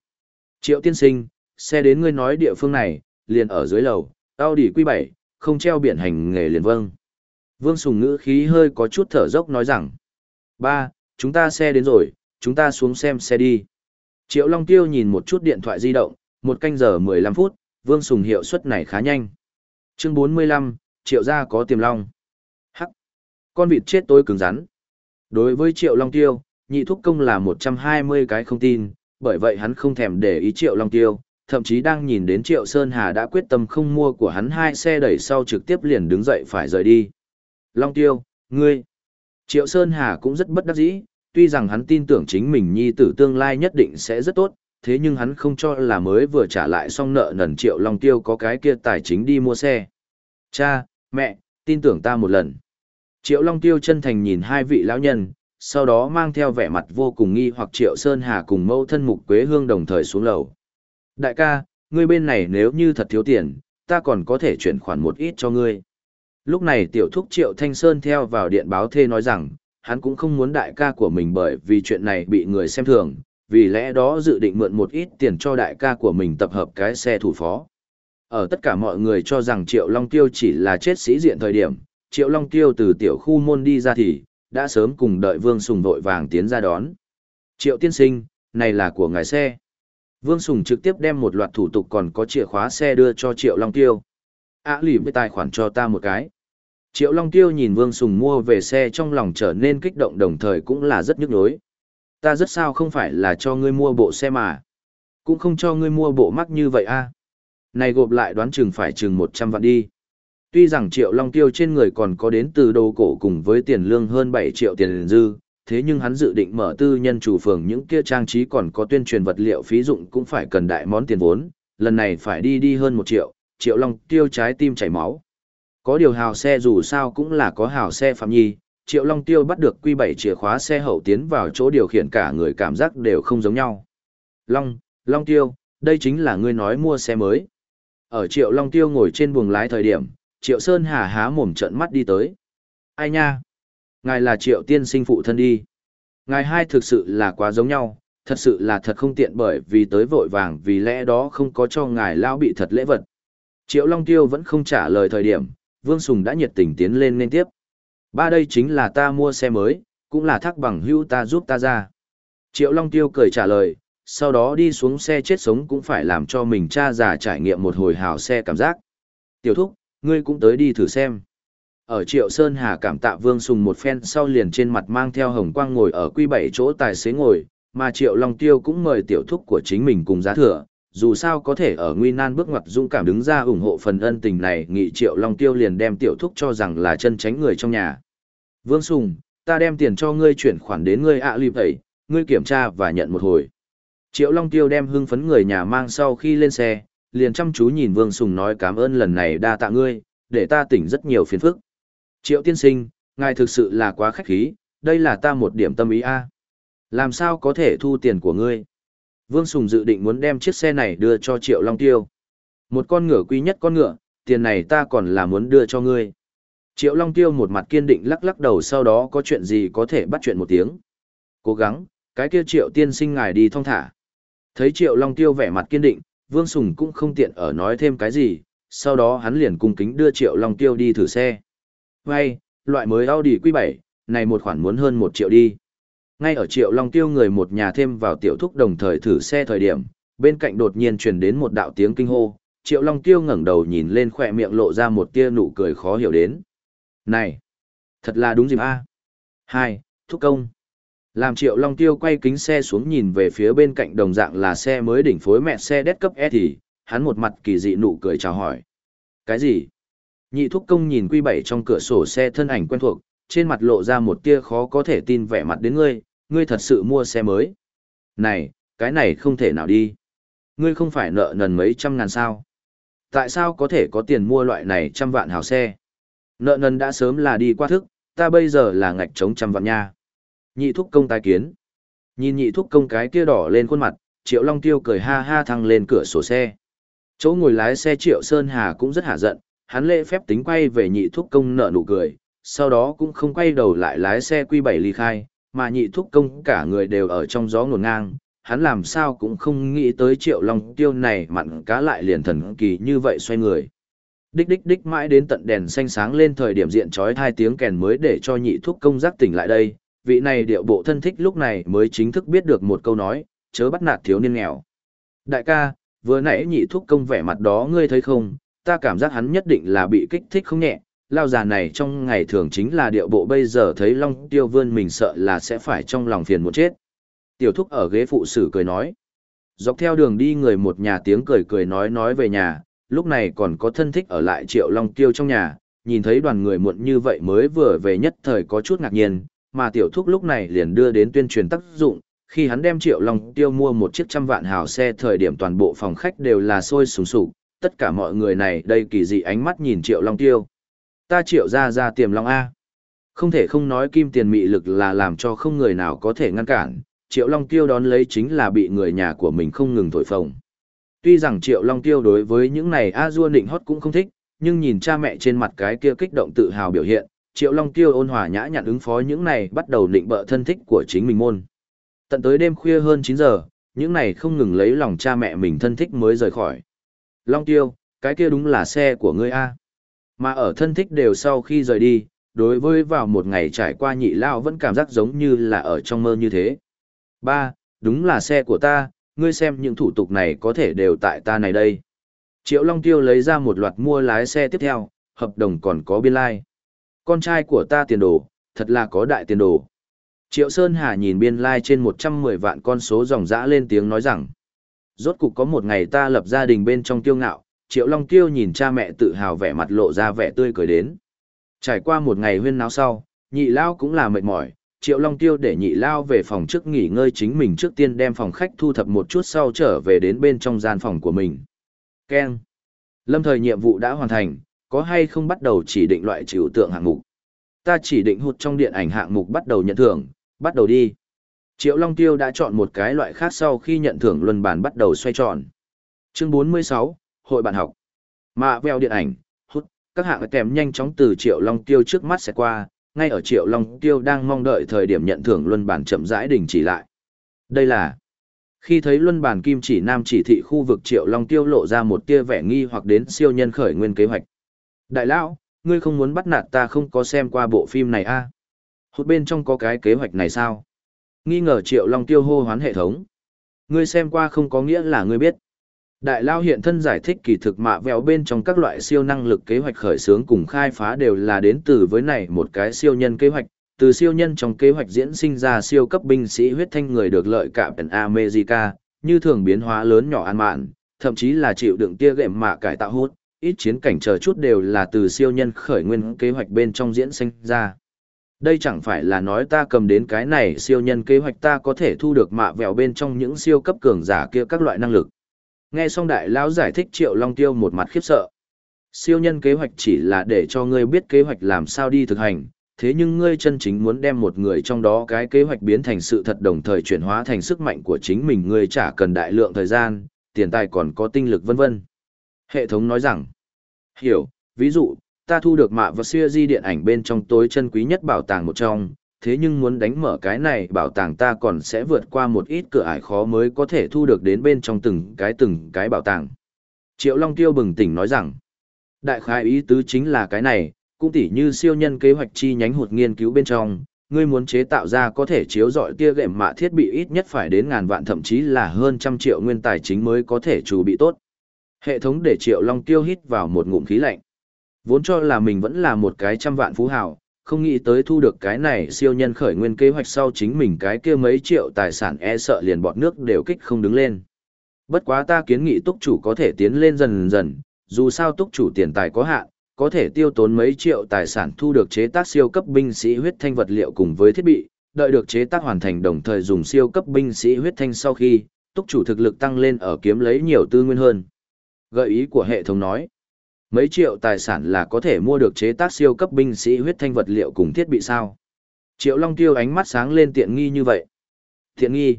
Triệu tiên sinh, xe đến ngươi nói địa phương này, liền ở dưới lầu, Audi Q7, không treo biển hành nghề liền vâng. Vương Sùng ngữ khí hơi có chút thở dốc nói rằng, ba, chúng ta xe đến rồi, chúng ta xuống xem xe đi. Triệu Long Tiêu nhìn một chút điện thoại di động, một canh giờ 15 phút, Vương Sùng hiệu suất này khá nhanh. Chương 45, Triệu gia có tiềm long. Hắc. Con vịt chết tối cứng rắn. Đối với Triệu Long Tiêu, nhị thúc công là 120 cái không tin, bởi vậy hắn không thèm để ý Triệu Long Tiêu, thậm chí đang nhìn đến Triệu Sơn Hà đã quyết tâm không mua của hắn hai xe đẩy sau trực tiếp liền đứng dậy phải rời đi. Long Tiêu, ngươi. Triệu Sơn Hà cũng rất bất đắc dĩ, tuy rằng hắn tin tưởng chính mình nhi tử tương lai nhất định sẽ rất tốt, thế nhưng hắn không cho là mới vừa trả lại xong nợ nần triệu long tiêu có cái kia tài chính đi mua xe. Cha, mẹ, tin tưởng ta một lần. Triệu long tiêu chân thành nhìn hai vị lão nhân, sau đó mang theo vẻ mặt vô cùng nghi hoặc triệu sơn hà cùng mâu thân mục quế hương đồng thời xuống lầu. Đại ca, ngươi bên này nếu như thật thiếu tiền, ta còn có thể chuyển khoản một ít cho ngươi. Lúc này tiểu thúc Triệu Thanh Sơn theo vào điện báo thê nói rằng, hắn cũng không muốn đại ca của mình bởi vì chuyện này bị người xem thường, vì lẽ đó dự định mượn một ít tiền cho đại ca của mình tập hợp cái xe thủ phó. Ở tất cả mọi người cho rằng Triệu Long Tiêu chỉ là chết sĩ diện thời điểm, Triệu Long Tiêu từ tiểu khu môn đi ra thì, đã sớm cùng đợi Vương Sùng vội vàng tiến ra đón. Triệu tiên sinh, này là của ngài xe. Vương Sùng trực tiếp đem một loạt thủ tục còn có chìa khóa xe đưa cho Triệu Long Tiêu. À lì với tài khoản cho ta một cái. Triệu Long Tiêu nhìn Vương Sùng mua về xe trong lòng trở nên kích động đồng thời cũng là rất nhức nhối. Ta rất sao không phải là cho ngươi mua bộ xe mà. Cũng không cho ngươi mua bộ mắc như vậy a Này gộp lại đoán chừng phải chừng 100 vạn đi. Tuy rằng Triệu Long Tiêu trên người còn có đến từ đồ cổ cùng với tiền lương hơn 7 triệu tiền dư, thế nhưng hắn dự định mở tư nhân chủ phường những kia trang trí còn có tuyên truyền vật liệu phí dụng cũng phải cần đại món tiền vốn, lần này phải đi đi hơn 1 triệu, Triệu Long Tiêu trái tim chảy máu. Có điều hào xe dù sao cũng là có hào xe phạm nhi, Triệu Long Tiêu bắt được quy bảy chìa khóa xe hậu tiến vào chỗ điều khiển cả người cảm giác đều không giống nhau. Long, Long Tiêu, đây chính là ngươi nói mua xe mới. Ở Triệu Long Tiêu ngồi trên buồng lái thời điểm, Triệu Sơn Hà há mồm trợn mắt đi tới. Ai nha? Ngài là Triệu tiên sinh phụ thân đi. Ngài hai thực sự là quá giống nhau, thật sự là thật không tiện bởi vì tới vội vàng vì lẽ đó không có cho ngài lao bị thật lễ vật. Triệu Long Tiêu vẫn không trả lời thời điểm, Vương Sùng đã nhiệt tình tiến lên nên tiếp. Ba đây chính là ta mua xe mới, cũng là thác bằng hữu ta giúp ta ra. Triệu Long Tiêu cười trả lời, sau đó đi xuống xe chết sống cũng phải làm cho mình cha già trải nghiệm một hồi hào xe cảm giác. Tiểu thúc, ngươi cũng tới đi thử xem. Ở Triệu Sơn Hà cảm tạ Vương Sùng một phen sau liền trên mặt mang theo hồng quang ngồi ở quy bảy chỗ tài xế ngồi, mà Triệu Long Tiêu cũng mời tiểu thúc của chính mình cùng giá thừa, dù sao có thể ở nguy nan bước ngoặt dũng cảm đứng ra ủng hộ phần ân tình này, nghị triệu long tiêu liền đem tiểu thúc cho rằng là chân tránh người trong nhà. Vương sùng, ta đem tiền cho ngươi chuyển khoản đến ngươi ạ à lịp ấy, ngươi kiểm tra và nhận một hồi. Triệu long tiêu đem hưng phấn người nhà mang sau khi lên xe, liền chăm chú nhìn vương sùng nói, cảm ơn lần này đa tạ ngươi, để ta tỉnh rất nhiều phiền phức. Triệu tiên sinh, ngài thực sự là quá khách khí, đây là ta một điểm tâm ý a. Làm sao có thể thu tiền của ngươi? Vương Sùng dự định muốn đem chiếc xe này đưa cho Triệu Long Tiêu. Một con ngựa quý nhất con ngựa, tiền này ta còn là muốn đưa cho ngươi. Triệu Long Tiêu một mặt kiên định lắc lắc đầu sau đó có chuyện gì có thể bắt chuyện một tiếng. Cố gắng, cái kia Triệu tiên sinh ngài đi thong thả. Thấy Triệu Long Tiêu vẻ mặt kiên định, Vương Sùng cũng không tiện ở nói thêm cái gì, sau đó hắn liền cung kính đưa Triệu Long Tiêu đi thử xe. Vậy, loại mới Audi Q7, này một khoản muốn hơn một triệu đi. Ngay ở Triệu Long Tiêu người một nhà thêm vào tiểu thúc đồng thời thử xe thời điểm, bên cạnh đột nhiên truyền đến một đạo tiếng kinh hô, Triệu Long Tiêu ngẩng đầu nhìn lên khỏe miệng lộ ra một tia nụ cười khó hiểu đến. Này, thật là đúng dịp a. Hai, thúc công. Làm Triệu Long Tiêu quay kính xe xuống nhìn về phía bên cạnh đồng dạng là xe mới đỉnh phối mẹ xe đét cấp E thì, hắn một mặt kỳ dị nụ cười chào hỏi. Cái gì? Nhị thúc công nhìn quy bảy trong cửa sổ xe thân ảnh quen thuộc, trên mặt lộ ra một tia khó có thể tin vẻ mặt đến ngươi, ngươi thật sự mua xe mới. Này, cái này không thể nào đi. Ngươi không phải nợ nần mấy trăm ngàn sao. Tại sao có thể có tiền mua loại này trăm vạn hào xe? Nợ nần đã sớm là đi qua thức, ta bây giờ là ngạch chống trăm vạn nha. Nhị thúc công tái kiến. Nhìn nhị thúc công cái kia đỏ lên khuôn mặt, Triệu Long Tiêu cười ha ha thăng lên cửa sổ xe. Chỗ ngồi lái xe Triệu Sơn Hà cũng rất hả giận, hắn lễ phép tính quay về nhị thúc công nợ nụ cười, sau đó cũng không quay đầu lại lái xe quy bảy ly khai, mà nhị thúc công cả người đều ở trong gió ngổn ngang, hắn làm sao cũng không nghĩ tới triệu long tiêu này mặn cá lại liền thần kỳ như vậy xoay người. Đích đích đích mãi đến tận đèn xanh sáng lên thời điểm diện trói hai tiếng kèn mới để cho nhị thúc công giác tỉnh lại đây, vị này điệu bộ thân thích lúc này mới chính thức biết được một câu nói, chớ bắt nạt thiếu niên nghèo. Đại ca, vừa nãy nhị thúc công vẻ mặt đó ngươi thấy không, ta cảm giác hắn nhất định là bị kích thích không nhẹ, lao già này trong ngày thường chính là điệu bộ bây giờ thấy long tiêu vươn mình sợ là sẽ phải trong lòng phiền một chết. Tiểu thúc ở ghế phụ sử cười nói. Dọc theo đường đi người một nhà tiếng cười cười nói nói về nhà, lúc này còn có thân thích ở lại triệu long tiêu trong nhà, nhìn thấy đoàn người muộn như vậy mới vừa về nhất thời có chút ngạc nhiên, mà tiểu thúc lúc này liền đưa đến tuyên truyền tác dụng, khi hắn đem triệu long tiêu mua một chiếc trăm vạn hào xe thời điểm toàn bộ phòng khách đều là sôi sùng sục, tất cả mọi người này đây kỳ dị ánh mắt nhìn triệu long tiêu ta triệu ra ra tiềm long A. Không thể không nói kim tiền mị lực là làm cho không người nào có thể ngăn cản, triệu long tiêu đón lấy chính là bị người nhà của mình không ngừng thổi phồng. Tuy rằng Triệu Long Tiêu đối với những này A Du nịnh hót cũng không thích, nhưng nhìn cha mẹ trên mặt cái kia kích động tự hào biểu hiện, Triệu Long Tiêu ôn hòa nhã nhặn ứng phó những này bắt đầu định bợ thân thích của chính mình môn. Tận tới đêm khuya hơn chín giờ, những này không ngừng lấy lòng cha mẹ mình thân thích mới rời khỏi. Long Tiêu, cái kia đúng là xe của ngươi A. Mà ở thân thích đều sau khi rời đi, đối với vào một ngày trải qua nhị lao vẫn cảm giác giống như là ở trong mơ như thế. Ba, đúng là xe của ta, ngươi xem những thủ tục này có thể đều tại ta này đây. Triệu Long Tiêu lấy ra một loạt mua lái xe tiếp theo, hợp đồng còn có biên lai. Like. Con trai của ta tiền đồ, thật là có đại tiền đồ. Triệu Sơn Hà nhìn biên lai like trên 110 vạn con số dòng dã lên tiếng nói rằng. Rốt cục có một ngày ta lập gia đình bên trong tiêu ngạo, Triệu Long Tiêu nhìn cha mẹ tự hào vẻ mặt lộ ra vẻ tươi cười đến. Trải qua một ngày huyên náo sau, nhị lao cũng là mệt mỏi, Triệu Long Tiêu để nhị lao về phòng trước nghỉ ngơi chính mình trước tiên đem phòng khách thu thập một chút sau trở về đến bên trong gian phòng của mình. Ken. Lâm thời nhiệm vụ đã hoàn thành, có hay không bắt đầu chỉ định loại trừu tượng hạng mục. Ta chỉ định hụt trong điện ảnh hạng mục bắt đầu nhận thưởng, bắt đầu đi. Triệu Long Tiêu đã chọn một cái loại khác sau khi nhận thưởng luân bản bắt đầu xoay tròn. Chương 46, Hội bạn học. Mạ veo điện ảnh, hút, các hạng kèm nhanh chóng từ Triệu Long Tiêu trước mắt sẽ qua, ngay ở Triệu Long Tiêu đang mong đợi thời điểm nhận thưởng luân bản chậm rãi đình chỉ lại. Đây là khi thấy luân bản kim chỉ nam chỉ thị khu vực Triệu Long Tiêu lộ ra một tia vẻ nghi hoặc đến siêu nhân khởi nguyên kế hoạch. Đại lão, ngươi không muốn bắt nạt ta không có xem qua bộ phim này a? À? Hút bên trong có cái kế hoạch này sao? Nghi ngờ Triệu Long Tiêu hô hoán hệ thống. Ngươi xem qua không có nghĩa là ngươi biết. Đại Lao hiện thân giải thích kỳ thực mạ vẹo bên trong các loại siêu năng lực kế hoạch khởi xướng cùng khai phá đều là đến từ với này một cái siêu nhân kế hoạch, từ siêu nhân trong kế hoạch diễn sinh ra siêu cấp binh sĩ huyết thanh người được lợi cả Pen America, như thường biến hóa lớn nhỏ an mạn, thậm chí là chịu đựng tia gệm mạ cải tạo hút, ít chiến cảnh chờ chút đều là từ siêu nhân khởi nguyên kế hoạch bên trong diễn sinh ra. Đây chẳng phải là nói ta cầm đến cái này siêu nhân kế hoạch ta có thể thu được mạ vẹo bên trong những siêu cấp cường giả kia các loại năng lực. Nghe xong đại lão giải thích Triệu Long Tiêu một mặt khiếp sợ. Siêu nhân kế hoạch chỉ là để cho ngươi biết kế hoạch làm sao đi thực hành, thế nhưng ngươi chân chính muốn đem một người trong đó cái kế hoạch biến thành sự thật đồng thời chuyển hóa thành sức mạnh của chính mình ngươi chả cần đại lượng thời gian, tiền tài còn có tinh lực vân vân. Hệ thống nói rằng, hiểu, ví dụ, ta thu được mạ và siêu di điện ảnh bên trong tối chân quý nhất bảo tàng một trong, thế nhưng muốn đánh mở cái này bảo tàng ta còn sẽ vượt qua một ít cửa ải khó mới có thể thu được đến bên trong từng cái từng cái bảo tàng. Triệu Long Tiêu bừng tỉnh nói rằng, đại khái ý tứ chính là cái này, cũng tỉ như siêu nhân kế hoạch chi nhánh hụt nghiên cứu bên trong, ngươi muốn chế tạo ra có thể chiếu dọi tia gệm mạ thiết bị ít nhất phải đến ngàn vạn thậm chí là hơn trăm triệu nguyên tài chính mới có thể chủ bị tốt. Hệ thống để Triệu Long Tiêu hít vào một ngụm khí lạnh. Vốn cho là mình vẫn là một cái trăm vạn phú hào, không nghĩ tới thu được cái này siêu nhân khởi nguyên kế hoạch sau chính mình cái kia mấy triệu tài sản e sợ liền bọt nước đều kích không đứng lên. Bất quá ta kiến nghị túc chủ có thể tiến lên dần dần, dù sao túc chủ tiền tài có hạn, có thể tiêu tốn mấy triệu tài sản thu được chế tác siêu cấp binh sĩ huyết thanh vật liệu cùng với thiết bị, đợi được chế tác hoàn thành đồng thời dùng siêu cấp binh sĩ huyết thanh sau khi, túc chủ thực lực tăng lên ở kiếm lấy nhiều tư nguyên hơn. Gợi ý của hệ thống nói, Mấy triệu tài sản là có thể mua được chế tác siêu cấp binh sĩ huyết thanh vật liệu cùng thiết bị sao. Triệu Long Tiêu ánh mắt sáng lên tiện nghi như vậy. Tiện nghi.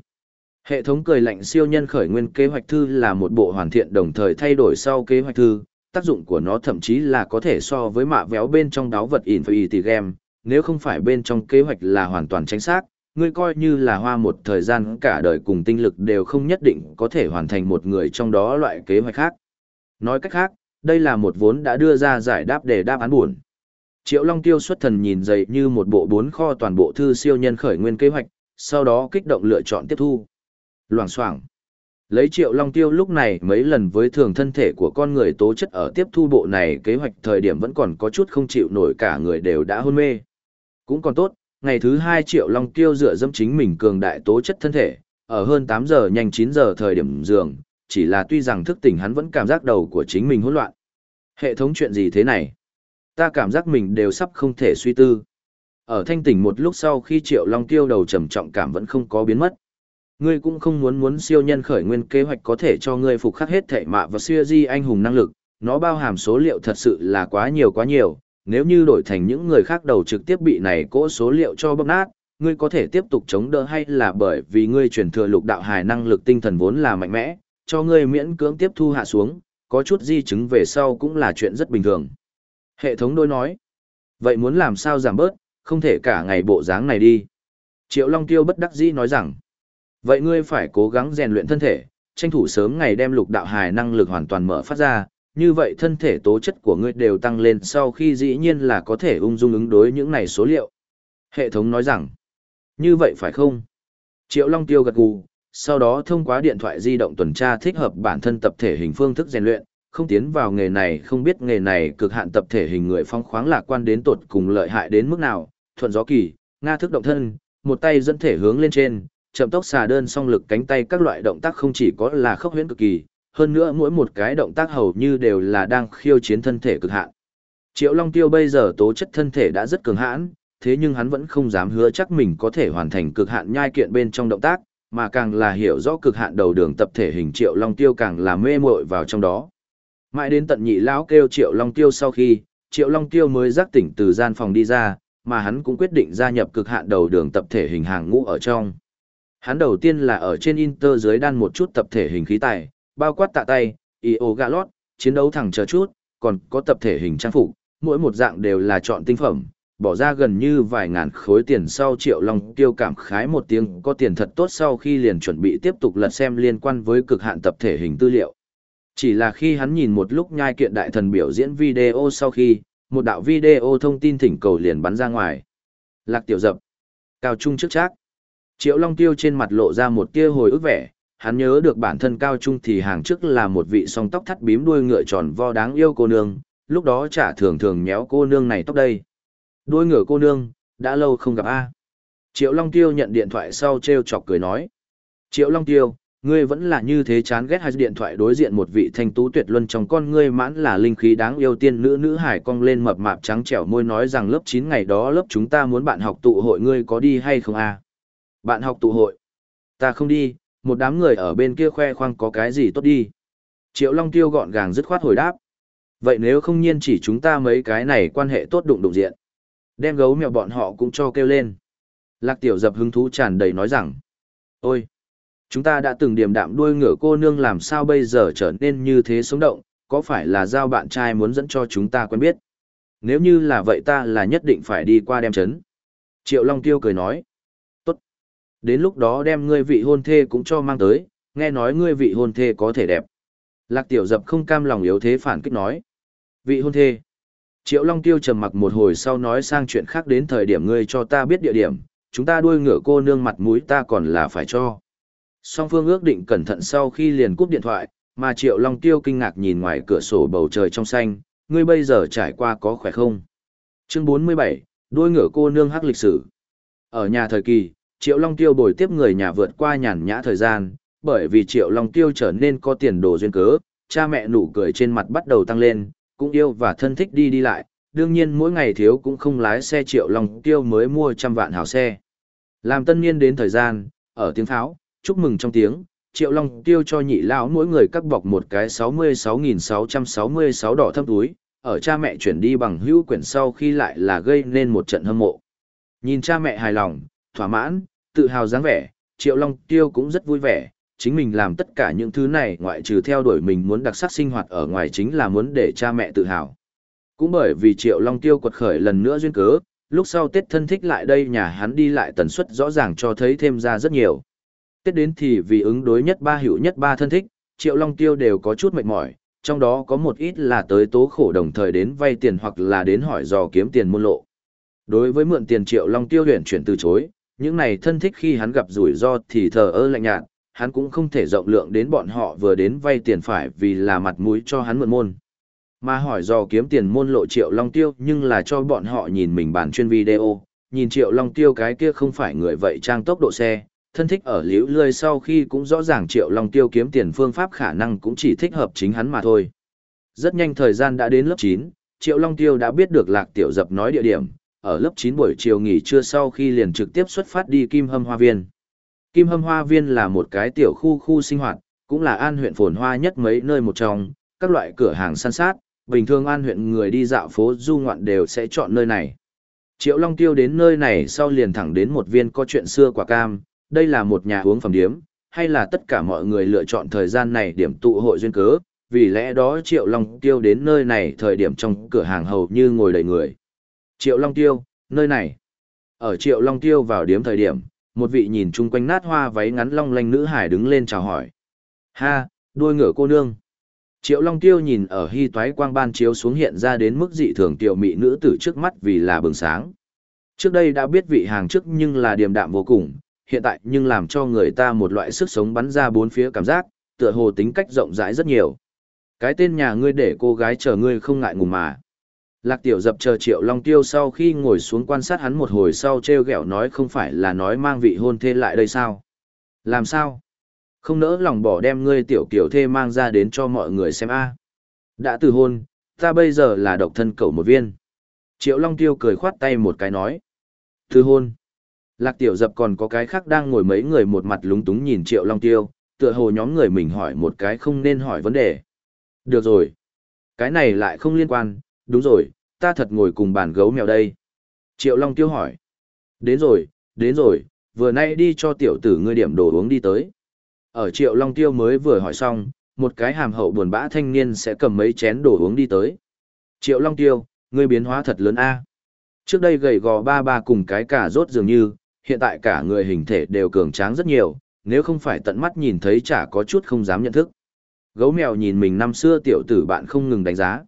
Hệ thống cười lạnh siêu nhân khởi nguyên kế hoạch thư là một bộ hoàn thiện đồng thời thay đổi sau kế hoạch thư, tác dụng của nó thậm chí là có thể so với mạ véo bên trong đáo vật Infinity Game, nếu không phải bên trong kế hoạch là hoàn toàn chính xác, ngươi coi như là hoa một thời gian cả đời cùng tinh lực đều không nhất định có thể hoàn thành một người trong đó loại kế hoạch khác. Nói cách khác, đây là một vốn đã đưa ra giải đáp để đáp án buồn. Triệu Long Tiêu xuất thần nhìn dậy như một bộ bốn kho toàn bộ thư siêu nhân khởi nguyên kế hoạch, sau đó kích động lựa chọn tiếp thu. Loảng xoảng. Lấy Triệu Long Tiêu lúc này mấy lần với thường thân thể của con người tố chất ở tiếp thu bộ này kế hoạch thời điểm vẫn còn có chút không chịu nổi cả người đều đã hôn mê. Cũng còn tốt, ngày thứ hai Triệu Long Tiêu dựa dẫm chính mình cường đại tố chất thân thể, ở hơn 8 giờ nhanh 9 giờ thời điểm giường, chỉ là tuy rằng thức tỉnh hắn vẫn cảm giác đầu của chính mình hỗn loạn. Hệ thống chuyện gì thế này? Ta cảm giác mình đều sắp không thể suy tư. Ở thanh tỉnh một lúc sau khi Triệu Long Tiêu đầu trầm trọng cảm vẫn không có biến mất. Ngươi cũng không muốn muốn siêu nhân khởi nguyên kế hoạch có thể cho ngươi phục khắc hết thể mạ và siêu di anh hùng năng lực, nó bao hàm số liệu thật sự là quá nhiều quá nhiều, nếu như đổi thành những người khác đầu trực tiếp bị này cỗ số liệu cho bóp nát, ngươi có thể tiếp tục chống đỡ hay là bởi vì ngươi truyền thừa lục đạo hài năng lực tinh thần vốn là mạnh mẽ, cho ngươi miễn cưỡng tiếp thu hạ xuống, có chút di chứng về sau cũng là chuyện rất bình thường. Hệ thống đôi nói, vậy muốn làm sao giảm bớt, không thể cả ngày bộ dáng này đi. Triệu Long Tiêu bất đắc dĩ nói rằng, vậy ngươi phải cố gắng rèn luyện thân thể, tranh thủ sớm ngày đem lục đạo hài năng lực hoàn toàn mở phát ra, như vậy thân thể tố chất của ngươi đều tăng lên sau khi dĩ nhiên là có thể ung dung ứng đối những này số liệu. Hệ thống nói rằng, như vậy phải không? Triệu Long Tiêu gật gù, sau đó thông qua điện thoại di động tuần tra thích hợp bản thân tập thể hình phương thức rèn luyện, không tiến vào nghề này không biết nghề này cực hạn tập thể hình người phong khoáng lạc quan đến tột cùng lợi hại đến mức nào, thuận gió kỳ, nga thức động thân, một tay dẫn thể hướng lên trên, chậm tốc xà đơn song lực cánh tay các loại động tác không chỉ có là khốc huyễn cực kỳ, hơn nữa mỗi một cái động tác hầu như đều là đang khiêu chiến thân thể cực hạn. Triệu Long Tiêu bây giờ tố chất thân thể đã rất cường hãn, thế nhưng hắn vẫn không dám hứa chắc mình có thể hoàn thành cực hạn nhai kiện bên trong động tác, mà càng là hiểu rõ cực hạn đầu đường tập thể hình Triệu Long Tiêu càng là mê mội vào trong đó. Mãi đến tận nhị lão kêu Triệu Long Tiêu sau khi, Triệu Long Tiêu mới giác tỉnh từ gian phòng đi ra, mà hắn cũng quyết định gia nhập cực hạn đầu đường tập thể hình hàng ngũ ở trong. Hắn đầu tiên là ở trên Inter dưới đan một chút tập thể hình khí tài, bao quát tạ tay, yoga lót, chiến đấu thẳng chờ chút, còn có tập thể hình trang phục, mỗi một dạng đều là chọn tinh phẩm, bỏ ra gần như vài ngàn khối tiền sau triệu long tiêu cảm khái một tiếng có tiền thật tốt sau khi liền chuẩn bị tiếp tục lật xem liên quan với cực hạn tập thể hình tư liệu. Chỉ là khi hắn nhìn một lúc nhai kiện đại thần biểu diễn video sau khi, một đạo video thông tin thỉnh cầu liền bắn ra ngoài. Lạc tiểu dập. Cao trung trước chắc. Triệu Long Tiêu trên mặt lộ ra một tia hồi ức vẻ, hắn nhớ được bản thân cao trung thì hàng trước là một vị song tóc thắt bím đuôi ngựa tròn vo đáng yêu cô nương, lúc đó chả thường thường nhéo cô nương này tóc đây đôi ngửa cô nương, đã lâu không gặp a. Triệu Long Tiêu nhận điện thoại sau treo chọc cười nói. Triệu Long Tiêu, ngươi vẫn là như thế chán ghét hai điện thoại đối diện một vị thanh tú tuyệt luân trong con ngươi mãn là linh khí đáng yêu tiên nữ nữ hải cong lên mập mạp trắng trẻo môi nói rằng lớp 9 ngày đó lớp chúng ta muốn bạn học tụ hội ngươi có đi hay không a? Bạn học tụ hội? Ta không đi, một đám người ở bên kia khoe khoang có cái gì tốt đi. Triệu Long Tiêu gọn gàng dứt khoát hồi đáp. Vậy nếu không nhiên chỉ chúng ta mấy cái này quan hệ tốt đụng đụng diện. Đem gấu mèo bọn họ cũng cho kêu lên. Lạc Tiểu dập hứng thú tràn đầy nói rằng. Ôi! Chúng ta đã từng điềm đạm đuôi ngựa cô nương làm sao bây giờ trở nên như thế sống động, có phải là giao bạn trai muốn dẫn cho chúng ta quen biết? Nếu như là vậy ta là nhất định phải đi qua đem chấn. Triệu Long Tiêu cười nói. tốt. Đến lúc đó đem ngươi vị hôn thê cũng cho mang tới, nghe nói ngươi vị hôn thê có thể đẹp. Lạc tiểu dập không cam lòng yếu thế phản kích nói. Vị hôn thê. Triệu Long Tiêu trầm mặc một hồi sau nói sang chuyện khác đến thời điểm ngươi cho ta biết địa điểm, chúng ta đuôi ngựa cô nương mặt mũi ta còn là phải cho. Song phương ước định cẩn thận sau khi liền cúp điện thoại, mà Triệu Long Tiêu kinh ngạc nhìn ngoài cửa sổ bầu trời trong xanh, ngươi bây giờ trải qua có khỏe không? Chương 47, đuôi ngựa cô nương hắc lịch sử. Ở nhà thời kỳ, Triệu Long Tiêu bồi tiếp người nhà vượt qua nhàn nhã thời gian, bởi vì Triệu Long Tiêu trở nên có tiền đồ duyên cớ, cha mẹ nụ cười trên mặt bắt đầu tăng lên, cũng yêu và thân thích đi đi lại, đương nhiên mỗi ngày thiếu cũng không lái xe Triệu Long Tiêu mới mua trăm vạn hào xe. Làm tân niên đến thời gian, ở tiếng pháo, chúc mừng trong tiếng, Triệu Long Tiêu cho nhị lão mỗi người cắt bọc một cái 66.666 đỏ thâm túi, ở cha mẹ chuyển đi bằng hữu quyển sau khi lại là gây nên một trận hâm mộ. Nhìn cha mẹ hài lòng, thỏa mãn, tự hào dáng vẻ, Triệu Long Tiêu cũng rất vui vẻ, chính mình làm tất cả những thứ này ngoại trừ theo đuổi mình muốn đặc sắc sinh hoạt ở ngoài chính là muốn để cha mẹ tự hào. Cũng bởi vì Triệu Long Tiêu quật khởi lần nữa duyên cớ, lúc sau Tết thân thích lại đây nhà hắn đi lại tần suất rõ ràng cho thấy thêm ra rất nhiều. Tết đến thì vì ứng đối nhất ba hữu nhất ba thân thích, Triệu Long Tiêu đều có chút mệt mỏi, trong đó có một ít là tới tố khổ đồng thời đến vay tiền hoặc là đến hỏi dò kiếm tiền môn lộ. Đối với mượn tiền Triệu Long Tiêu huyền chuyển từ chối, những này thân thích khi hắn gặp rủi ro thì thờ ơ lạnh nhạt, hắn cũng không thể rộng lượng đến bọn họ vừa đến vay tiền phải vì là mặt mũi cho hắn mượn môn. Mà hỏi do kiếm tiền môn lộ triệu long tiêu nhưng là cho bọn họ nhìn mình bản chuyên video, nhìn triệu long tiêu cái kia không phải người vậy trang tốc độ xe, thân thích ở liễu lươi sau khi cũng rõ ràng triệu long tiêu kiếm tiền phương pháp khả năng cũng chỉ thích hợp chính hắn mà thôi. Rất nhanh thời gian đã đến lớp 9, triệu long tiêu đã biết được lạc tiểu dập nói địa điểm, ở lớp 9 buổi chiều nghỉ trưa sau khi liền trực tiếp xuất phát đi Kim Hâm Hoa Viên. Kim Hâm Hoa Viên là một cái tiểu khu khu sinh hoạt, cũng là an huyện phồn hoa nhất mấy nơi một trong, các loại cửa hàng săn sát, bình thường an huyện người đi dạo phố du ngoạn đều sẽ chọn nơi này. Triệu Long Tiêu đến nơi này sau liền thẳng đến một viên có chuyện xưa quả cam, đây là một nhà uống phẩm điếm, hay là tất cả mọi người lựa chọn thời gian này điểm tụ hội duyên cớ, vì lẽ đó Triệu Long Tiêu đến nơi này thời điểm trong cửa hàng hầu như ngồi đầy người. Triệu Long Tiêu, nơi này. Ở Triệu Long Tiêu vào điểm thời điểm, một vị nhìn chung quanh nát hoa váy ngắn long lanh nữ hải đứng lên chào hỏi. Ha, đuôi ngựa cô nương. Triệu Long Tiêu nhìn ở hy toái quang ban chiếu xuống hiện ra đến mức dị thường tiểu mỹ nữ tử trước mắt vì là bừng sáng. Trước đây đã biết vị hàng trước nhưng là điềm đạm vô cùng, hiện tại nhưng làm cho người ta một loại sức sống bắn ra bốn phía cảm giác, tựa hồ tính cách rộng rãi rất nhiều. Cái tên nhà ngươi để cô gái chờ ngươi không ngại ngùng mà. Lạc tiểu dập chờ triệu long tiêu sau khi ngồi xuống quan sát hắn một hồi sau treo gẹo nói không phải là nói mang vị hôn thê lại đây sao. Làm sao? Không nỡ lòng bỏ đem ngươi tiểu kiểu thê mang ra đến cho mọi người xem a. Đã từ hôn, ta bây giờ là độc thân cầu một viên. Triệu long tiêu cười khoát tay một cái nói. Từ hôn. Lạc tiểu dập còn có cái khác đang ngồi mấy người một mặt lúng túng nhìn triệu long tiêu, tựa hồ nhóm người mình hỏi một cái không nên hỏi vấn đề. Được rồi. Cái này lại không liên quan, đúng rồi, ta thật ngồi cùng bàn gấu mèo đây. Triệu Long Tiêu hỏi. Đến rồi, đến rồi, vừa nay đi cho tiểu tử ngươi điểm đồ uống đi tới. Ở Triệu Long Tiêu mới vừa hỏi xong, một cái hàm hậu buồn bã thanh niên sẽ cầm mấy chén đồ uống đi tới. Triệu Long Tiêu, ngươi biến hóa thật lớn a. Trước đây gầy gò ba ba cùng cái cả rốt dường như, hiện tại cả người hình thể đều cường tráng rất nhiều, nếu không phải tận mắt nhìn thấy chả có chút không dám nhận thức. Gấu mèo nhìn mình năm xưa tiểu tử bạn không ngừng đánh giá.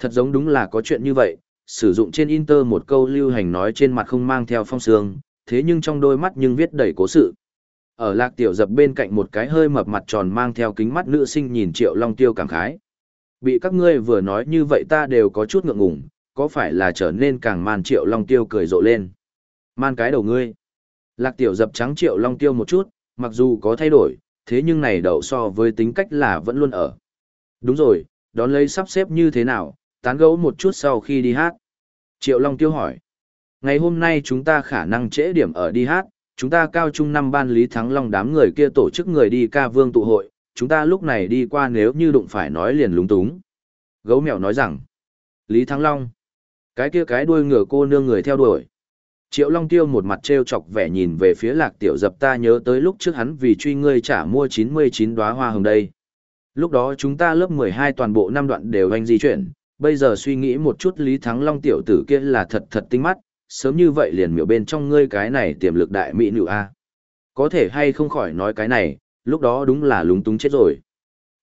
Thật giống đúng là có chuyện như vậy, sử dụng trên Inter một câu lưu hành nói trên mặt không mang theo phong sương, thế nhưng trong đôi mắt nhưng viết đầy cố sự. Ở lạc tiểu dập bên cạnh một cái hơi mập mặt tròn mang theo kính mắt nữ sinh nhìn triệu long tiêu cảm khái. Bị các ngươi vừa nói như vậy ta đều có chút ngượng ngùng, có phải là trở nên càng man triệu long tiêu cười rộ lên. Man cái đầu ngươi. Lạc tiểu dập trắng triệu long tiêu một chút, mặc dù có thay đổi, thế nhưng này đậu so với tính cách là vẫn luôn ở. Đúng rồi, đón lấy sắp xếp như thế nào, tán gẫu một chút sau khi đi hát. Triệu Long Tiêu hỏi. Ngày hôm nay chúng ta khả năng trễ điểm ở đi hát, chúng ta cao trung năm ban Lý Thắng Long đám người kia tổ chức người đi ca vương tụ hội, chúng ta lúc này đi qua nếu như đụng phải nói liền lúng túng. Gấu mèo nói rằng, Lý Thắng Long, cái kia cái đuôi ngựa cô nương người theo đuổi. Triệu Long Tiêu một mặt trêu chọc vẻ nhìn về phía lạc tiểu dập ta nhớ tới lúc trước hắn vì truy ngươi trả mua 99 đóa hoa hồng đây. Lúc đó chúng ta lớp 12 toàn bộ năm đoạn đều anh di chuyển, bây giờ suy nghĩ một chút Lý Thắng Long tiểu tử kia là thật thật tinh mắt, sớm như vậy liền miểu bên trong ngươi cái này tiềm lực đại mỹ nữ a. Có thể hay không khỏi nói cái này, lúc đó đúng là lúng túng chết rồi.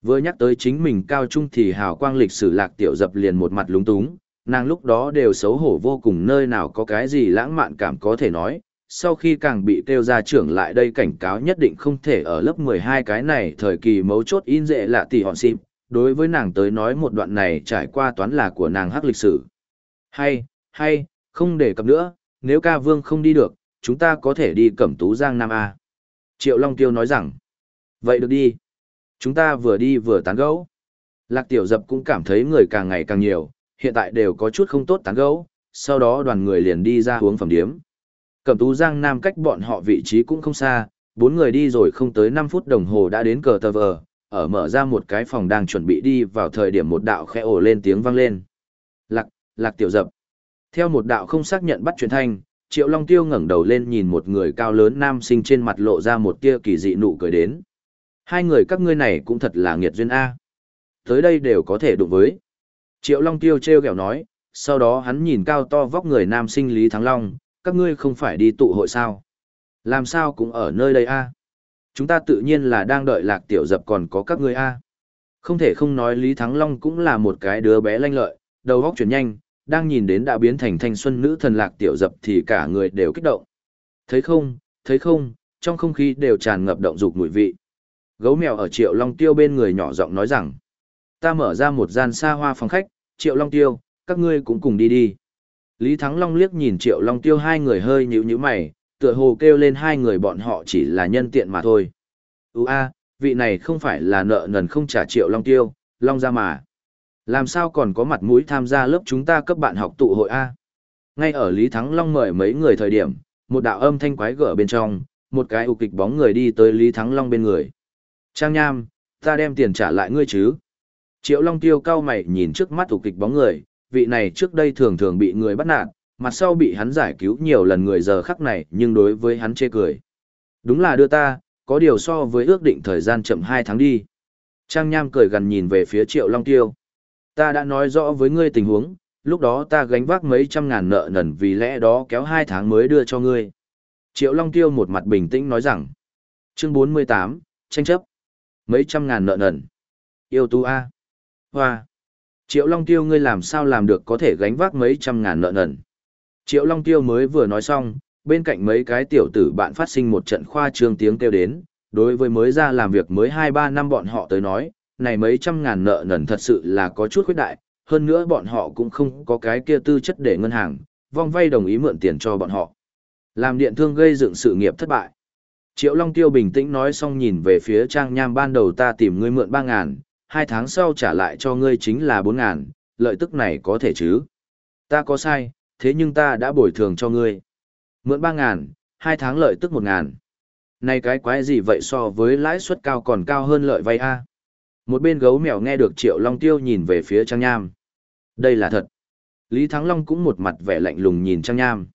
Vừa nhắc tới chính mình cao trung thì hào quang lịch sử lạc tiểu dập liền một mặt lúng túng, nàng lúc đó đều xấu hổ vô cùng nơi nào có cái gì lãng mạn cảm có thể nói, sau khi càng bị kêu ra trưởng lại đây cảnh cáo nhất định không thể ở lớp 12 cái này thời kỳ mấu chốt in dệ lạ tỷ hòn xịp, đối với nàng tới nói một đoạn này trải qua toán là của nàng hắc lịch sử. Hay, hay, không để cập nữa, nếu ca vương không đi được, chúng ta có thể đi cẩm tú giang Nam A. Triệu Long Tiêu nói rằng, vậy được đi. Chúng ta vừa đi vừa tán gẫu. Lạc Tiểu Dập cũng cảm thấy người càng ngày càng nhiều, hiện tại đều có chút không tốt tán gẫu, sau đó đoàn người liền đi ra uống phẩm điếm. Cẩm tú giang Nam cách bọn họ vị trí cũng không xa, bốn người đi rồi không tới 5 phút đồng hồ đã đến cờ tờ vờ, ở mở ra một cái phòng đang chuẩn bị đi vào thời điểm một đạo khẽ ổ lên tiếng vang lên. Lạc, lạc tiểu dập. Theo một đạo không xác nhận bắt truyền thanh, Triệu Long Tiêu ngẩng đầu lên nhìn một người cao lớn nam sinh trên mặt lộ ra một tia kỳ dị nụ cười đến. Hai người các ngươi này cũng thật là nghiệt duyên A. Tới đây đều có thể đụng với. Triệu Long Tiêu treo kẹo nói, sau đó hắn nhìn cao to vóc người nam sinh Lý Thắng Long, các ngươi không phải đi tụ hội sao? Làm sao cũng ở nơi đây A chúng ta tự nhiên là đang đợi lạc tiểu dập còn có các ngươi a. Không thể không nói lý thắng long cũng là một cái đứa bé lanh lợi, đầu góc chuyển nhanh, đang nhìn đến đã biến thành thanh xuân nữ thần lạc tiểu dập thì cả người đều kích động. Thấy không thấy không, trong không khí đều tràn ngập động dục mùi vị. Gấu mèo ở triệu long tiêu bên người nhỏ giọng nói rằng, ta mở ra một gian xa hoa phòng khách, triệu long tiêu, các ngươi cũng cùng đi đi. Lý thắng long liếc nhìn triệu long tiêu hai người hơi nhịu nhữ mày tựa hồ kêu lên hai người bọn họ chỉ là nhân tiện mà thôi. Ú a, vị này không phải là nợ nần không trả triệu long tiêu, long ra mà. Làm sao còn có mặt mũi tham gia lớp chúng ta cấp bạn học tụ hội A. Ngay ở Lý Thắng Long mời mấy người thời điểm, một đạo âm thanh quái gở bên trong, một cái ục kịch bóng người đi tới Lý Thắng Long bên người. Trang Nham, ta đem tiền trả lại ngươi chứ. Triệu Long tiêu cao mày nhìn trước mắt ục kịch bóng người, vị này trước đây thường thường bị người bắt nạt, mặt sau bị hắn giải cứu nhiều lần người giờ khắc này nhưng đối với hắn chê cười. Đúng là đưa ta, có điều so với ước định thời gian chậm 2 tháng đi. Trang Nham cười gần nhìn về phía Triệu Long Tiêu. Ta đã nói rõ với ngươi tình huống, lúc đó ta gánh vác mấy trăm ngàn nợ nần vì lẽ đó kéo 2 tháng mới đưa cho ngươi. Triệu Long Tiêu một mặt bình tĩnh nói rằng. Chương 48, tranh chấp. Mấy trăm ngàn nợ nần. Yêu tu A. Hoa. Triệu Long Tiêu ngươi làm sao làm được có thể gánh vác mấy trăm ngàn nợ nần. Triệu Long Tiêu mới vừa nói xong, bên cạnh mấy cái tiểu tử bạn phát sinh một trận khoa trương tiếng kêu đến, đối với mới ra làm việc mới 2-3 năm bọn họ tới nói, này mấy trăm ngàn nợ nần thật sự là có chút khuyết đại, hơn nữa bọn họ cũng không có cái kia tư chất để ngân hàng, vong vay đồng ý mượn tiền cho bọn họ. Làm điện thương gây dựng sự nghiệp thất bại. Triệu Long Tiêu bình tĩnh nói xong nhìn về phía Trang Nham ban đầu ta tìm ngươi mượn 3 ngàn, hai tháng sau trả lại cho ngươi chính là 4 ngàn, lợi tức này có thể chứ. Ta có sai, thế nhưng ta đã bồi thường cho ngươi. Mượn 3 ngàn, hai tháng lợi tức 1 ngàn. Này cái quái gì vậy so với lãi suất cao còn cao hơn lợi vay A. Một bên gấu mèo nghe được Triệu Long Tiêu nhìn về phía Trang Nham. Đây là thật. Lý Thắng Long cũng một mặt vẻ lạnh lùng nhìn Trang Nham.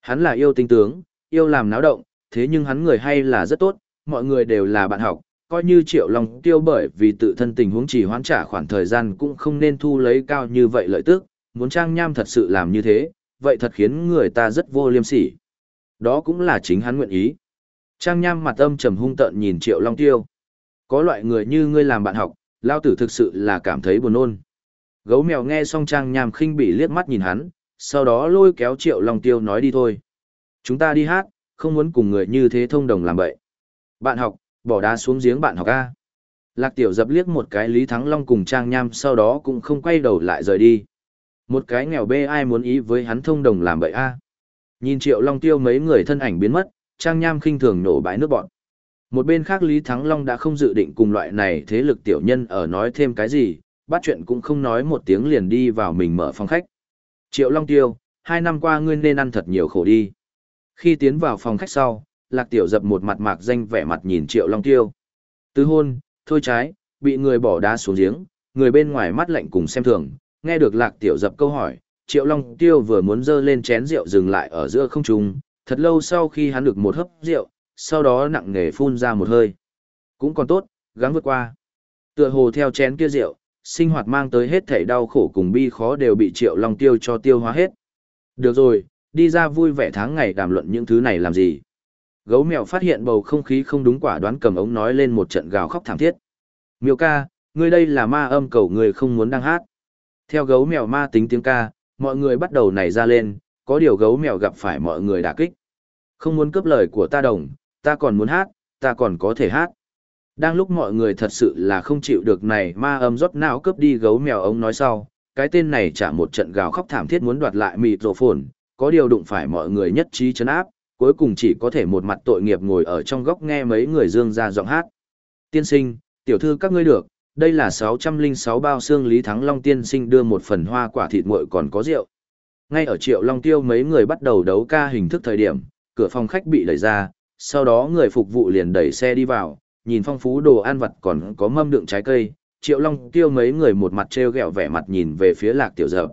Hắn là yêu tinh tướng, yêu làm náo động, thế nhưng hắn người hay là rất tốt, mọi người đều là bạn học, coi như Triệu Long Tiêu bởi vì tự thân tình huống chỉ hoãn trả khoản thời gian cũng không nên thu lấy cao như vậy lợi tức, muốn Trang Nham thật sự làm như thế, vậy thật khiến người ta rất vô liêm sỉ. Đó cũng là chính hắn nguyện ý. Trang Nham mặt âm trầm hung tợn nhìn Triệu Long Tiêu. Có loại người như ngươi làm bạn học, lao tử thực sự là cảm thấy buồn nôn. Gấu mèo nghe xong Trang Nham khinh bị liếc mắt nhìn hắn, sau đó lôi kéo Triệu Long Tiêu nói đi thôi. Chúng ta đi hát, không muốn cùng người như thế thông đồng làm bậy. Bạn học, bỏ đá xuống giếng bạn học A. Lạc Tiểu dập liếc một cái Lý Thắng Long cùng Trang Nham sau đó cũng không quay đầu lại rời đi. Một cái nghèo bê ai muốn ý với hắn thông đồng làm bậy A. Nhìn Triệu Long Tiêu mấy người thân ảnh biến mất, Trang Nham khinh thường nổ bãi nước bọn. Một bên khác Lý Thắng Long đã không dự định cùng loại này thế lực tiểu nhân ở nói thêm cái gì, bắt chuyện cũng không nói một tiếng liền đi vào mình mở phòng khách. Triệu Long Tiêu, hai năm qua ngươi nên ăn thật nhiều khổ đi. Khi tiến vào phòng khách sau, Lạc Tiểu dập một mặt mạc danh vẻ mặt nhìn Triệu Long Tiêu. Tứ hôn, thôi trái, bị người bỏ đá xuống giếng, người bên ngoài mắt lạnh cùng xem thường, nghe được Lạc Tiểu dập câu hỏi, Triệu Long Tiêu vừa muốn dơ lên chén rượu dừng lại ở giữa không trung, thật lâu sau khi hắn được một hớp rượu, sau đó nặng nề phun ra một hơi. Cũng còn tốt, gắng vượt qua. Tựa hồ theo chén kia rượu, sinh hoạt mang tới hết thảy đau khổ cùng bi khó đều bị Triệu Long Tiêu cho tiêu hóa hết. Được rồi, đi ra vui vẻ tháng ngày đàm luận những thứ này làm gì. Gấu mèo phát hiện bầu không khí không đúng quả đoán cầm ống nói lên một trận gào khóc thảm thiết. Miêu ca, ngươi đây là ma âm cầu người không muốn đang hát. Theo gấu mèo ma tính tiếng ca, mọi người bắt đầu nảy ra lên, có điều gấu mèo gặp phải mọi người đả kích. Không muốn cướp lời của ta đồng, ta còn muốn hát, ta còn có thể hát. Đang lúc mọi người thật sự là không chịu được này ma âm rót não cướp đi gấu mèo ống nói sau, cái tên này trả một trận gào khóc thảm thiết muốn đoạt lại mịt rổ phồn, có điều đụng phải mọi người nhất trí chấn áp, cuối cùng chỉ có thể một mặt tội nghiệp ngồi ở trong góc nghe mấy người dương ra giọng hát. Tiên sinh, tiểu thư các ngươi được, đây là 606 bao xương Lý Thắng Long tiên sinh đưa một phần hoa quả thịt muội còn có rượu. Ngay ở Triệu Long Tiêu mấy người bắt đầu đấu ca hình thức thời điểm, cửa phòng khách bị đẩy ra, sau đó người phục vụ liền đẩy xe đi vào, nhìn phong phú đồ ăn vặt còn có mâm đựng trái cây, Triệu Long Tiêu mấy người một mặt treo gẹo vẻ mặt nhìn về phía Lạc Tiểu Dập.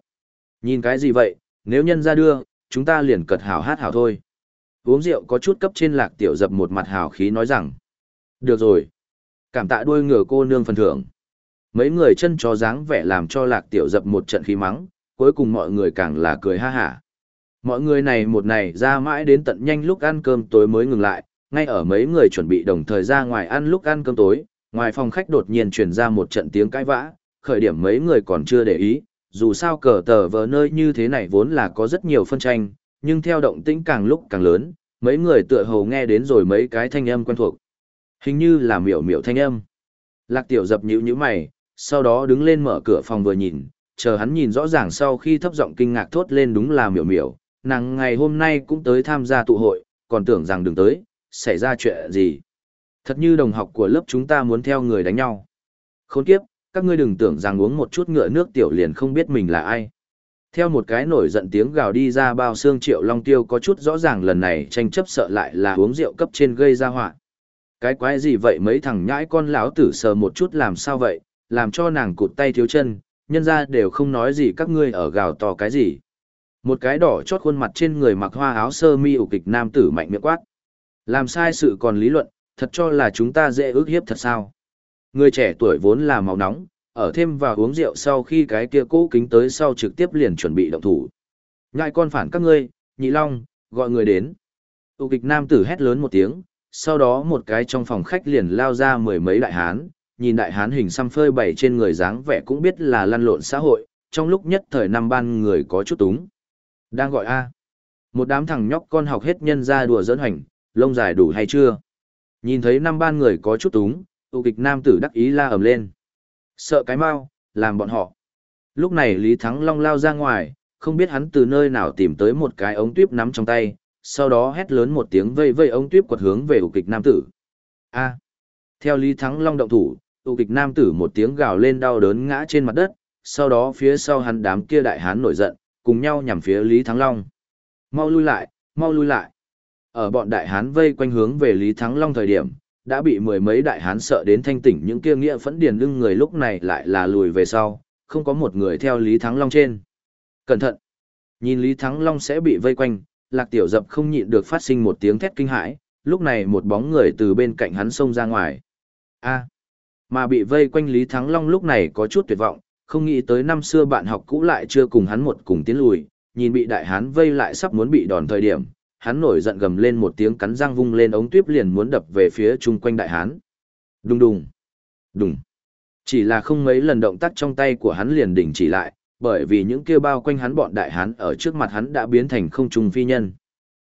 Nhìn cái gì vậy, nếu nhân ra đưa, chúng ta liền cật hào hát hào thôi. Uống rượu có chút cấp trên Lạc Tiểu Dập một mặt hào khí nói rằng. Được rồi. Cảm tạ đuôi ngựa cô nương phần thưởng. Mấy người chân chó dáng vẻ làm cho Lạc Tiểu Dập một trận khí mắng, cuối cùng mọi người càng là cười ha hả. Mọi người này một này ra mãi đến tận nhanh lúc ăn cơm tối mới ngừng lại, ngay ở mấy người chuẩn bị đồng thời ra ngoài ăn lúc ăn cơm tối, ngoài phòng khách đột nhiên truyền ra một trận tiếng cãi vã, khởi điểm mấy người còn chưa để ý, dù sao cờ tờ vờ nơi như thế này vốn là có rất nhiều phân tranh, nhưng theo động tĩnh càng lúc càng lớn, mấy người tựa hồ nghe đến rồi mấy cái thanh âm quen thuộc. Hình như là miểu miểu thanh âm. Lạc tiểu dập nhữ nhíu mày, sau đó đứng lên mở cửa phòng vừa nhìn, chờ hắn nhìn rõ ràng sau khi thấp giọng kinh ngạc thốt lên đúng là miểu miểu, nàng ngày hôm nay cũng tới tham gia tụ hội, còn tưởng rằng đừng tới, xảy ra chuyện gì. Thật như đồng học của lớp chúng ta muốn theo người đánh nhau. Khốn kiếp, các ngươi đừng tưởng rằng uống một chút ngựa nước tiểu liền không biết mình là ai. Theo một cái nổi giận tiếng gào đi ra bao xương triệu long tiêu có chút rõ ràng lần này tranh chấp sợ lại là uống rượu cấp trên gây ra họa cái quái gì vậy mấy thằng nhãi con lão tử sờ một chút làm sao vậy làm cho nàng cụt tay thiếu chân nhân ra đều không nói gì các ngươi ở gào to cái gì một cái đỏ chót khuôn mặt trên người mặc hoa áo sơ mi ủ kịch nam tử mạnh miệng quát làm sai sự còn lý luận thật cho là chúng ta dễ ước hiếp thật sao. Người trẻ tuổi vốn là máu nóng, ở thêm vào uống rượu sau khi cái kia cố kính tới sau trực tiếp liền chuẩn bị động thủ. Ngại con phản các ngươi, nhị long, gọi người đến. Tụ kịch nam tử hét lớn một tiếng, sau đó một cái trong phòng khách liền lao ra mười mấy đại hán, nhìn đại hán hình xăm phơi bày trên người dáng vẻ cũng biết là lăn lộn xã hội, trong lúc nhất thời năm ban người có chút túng. Đang gọi A. Một đám thằng nhóc con học hết nhân ra đùa dẫn hành, lông dài đủ hay chưa? Nhìn thấy năm ban người có chút túng, tụ kịch nam tử đắc ý la ầm lên. Sợ cái mau, làm bọn họ. Lúc này Lý Thắng Long lao ra ngoài, không biết hắn từ nơi nào tìm tới một cái ống tuyếp nắm trong tay, sau đó hét lớn một tiếng vây vây ống tuyếp quật hướng về ủ kịch nam tử. A. Theo Lý Thắng Long động thủ, tù kịch nam tử một tiếng gào lên đau đớn ngã trên mặt đất, sau đó phía sau hắn đám kia đại hán nổi giận, cùng nhau nhằm phía Lý Thắng Long. Mau lui lại, mau lui lại. Ở bọn đại hán vây quanh hướng về Lý Thắng Long thời điểm, đã bị mười mấy đại hán sợ đến thanh tỉnh những kia nghĩa phẫn điền lưng người lúc này lại là lùi về sau, không có một người theo Lý Thắng Long trên. Cẩn thận! Nhìn Lý Thắng Long sẽ bị vây quanh, Lạc Tiểu Dập không nhịn được phát sinh một tiếng thét kinh hãi, lúc này một bóng người từ bên cạnh hắn xông ra ngoài. A. Mà bị vây quanh Lý Thắng Long lúc này có chút tuyệt vọng, không nghĩ tới năm xưa bạn học cũ lại chưa cùng hắn một cùng tiến lùi, nhìn bị đại hán vây lại sắp muốn bị đòn thời điểm, hắn nổi giận gầm lên một tiếng cắn răng vung lên ống tuyếp liền muốn đập về phía chung quanh đại hán. Đùng đùng, đùng. Chỉ là không mấy lần động tác trong tay của hắn liền đình chỉ lại, bởi vì những kia bao quanh hắn bọn đại hán ở trước mặt hắn đã biến thành không trùng phi nhân.